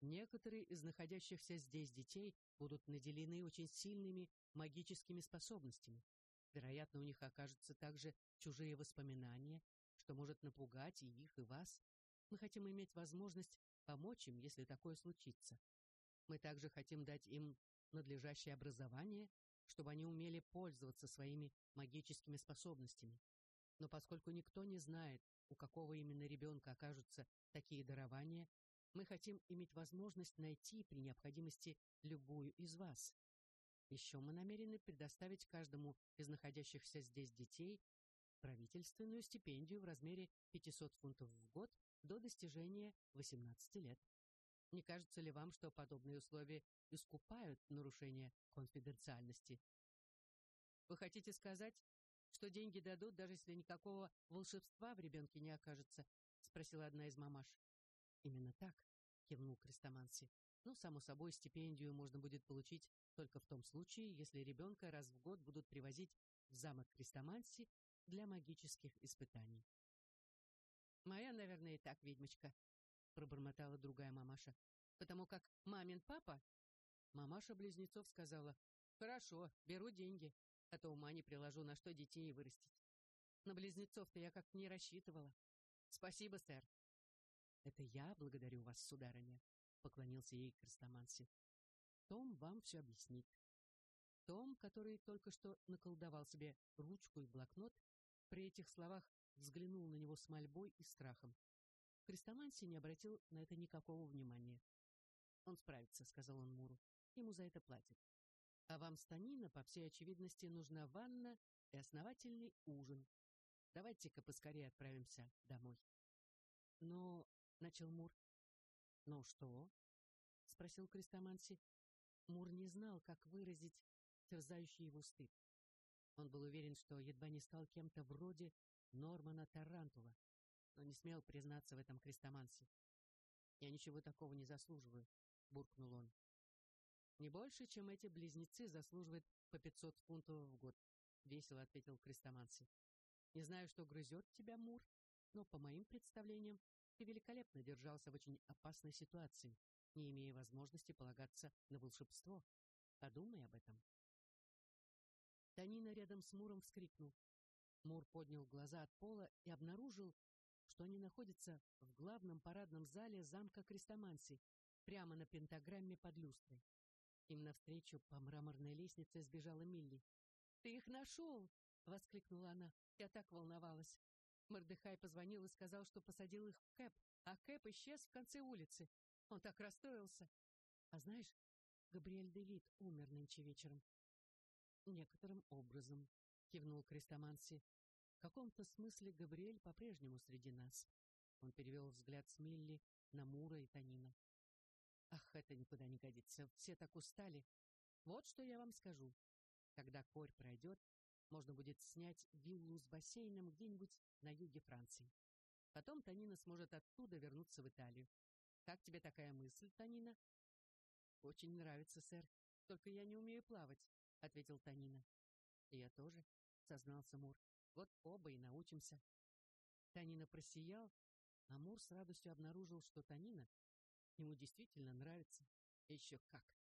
Некоторые из находящихся здесь детей будут наделены очень сильными магическими способностями. Вероятно, у них окажутся также чужие воспоминания, что может напугать и их, и вас. Мы хотим иметь возможность помочь им, если такое случится. Мы также хотим дать им надлежащее образование, чтобы они умели пользоваться своими магическими способностями. Но поскольку никто не знает, у какого именно ребенка окажутся такие дарования, мы хотим иметь возможность найти при необходимости любую из вас. Еще мы намерены предоставить каждому из находящихся здесь детей правительственную стипендию в размере 500 фунтов в год до достижения 18 лет. Не кажется ли вам, что подобные условия искупают нарушение конфиденциальности? Вы хотите сказать, что деньги дадут, даже если никакого волшебства в ребенке не окажется? Спросила одна из мамаш. Именно так, кивнул Крестоманси. Ну, само собой, стипендию можно будет получить только в том случае, если ребенка раз в год будут привозить в замок Крестоманси для магических испытаний. «Моя, наверное, и так ведьмочка», — пробормотала другая мамаша, «потому как мамин папа...» Мамаша близнецов сказала, «Хорошо, беру деньги, а то ума не приложу, на что детей вырастить. На близнецов-то я как-то не рассчитывала. Спасибо, сэр». «Это я благодарю вас, сударыня», — поклонился ей Крестоманси. «Том вам все объяснит». Том, который только что наколдовал себе ручку и блокнот, при этих словах взглянул на него с мольбой и страхом. Крестоманси не обратил на это никакого внимания. «Он справится», — сказал он Муру. «Ему за это платят. А вам с Тонино, по всей очевидности, нужна ванна и основательный ужин. Давайте-ка поскорее отправимся домой». «Но...» — начал Мур. «Ну что?» — спросил Крестоманси. Мур не знал, как выразить терзающий его стыд. Он был уверен, что едва не стал кем-то вроде Нормана Тарантула, но не смел признаться в этом Крестоманси. «Я ничего такого не заслуживаю», — буркнул он. «Не больше, чем эти близнецы заслуживают по пятьсот фунтов в год», — весело ответил крестоманси. «Не знаю, что грызет тебя, Мур, но, по моим представлениям, ты великолепно держался в очень опасной ситуации, не имея возможности полагаться на волшебство. Подумай об этом». Танина рядом с Муром вскрикнул. Мур поднял глаза от пола и обнаружил, что они находятся в главном парадном зале замка Крестоманси, прямо на пентаграмме под люстрой. Им навстречу по мраморной лестнице сбежала Милли. «Ты их нашел!» — воскликнула она. «Я так волновалась!» Мордыхай позвонил и сказал, что посадил их в Кэп, а Кэп исчез в конце улицы. Он так расстроился. А знаешь, Габриэль Девит умер нынче вечером. Некоторым образом, кивнул Крестоманси. В каком-то смысле Габриэль по-прежнему среди нас. Он перевел взгляд с Милли на Мура и Танина. Ах, это никуда не годится, все так устали. Вот что я вам скажу. Когда корь пройдет, можно будет снять виллу с бассейном где-нибудь на юге Франции. Потом Танина сможет оттуда вернуться в Италию. Как тебе такая мысль, Танина? Очень нравится, сэр. Только я не умею плавать, ответил Танина. Я тоже, сознался Мур. Вот оба и научимся. Танина просиял, а Мур с радостью обнаружил, что Танина ему действительно нравится. Еще как.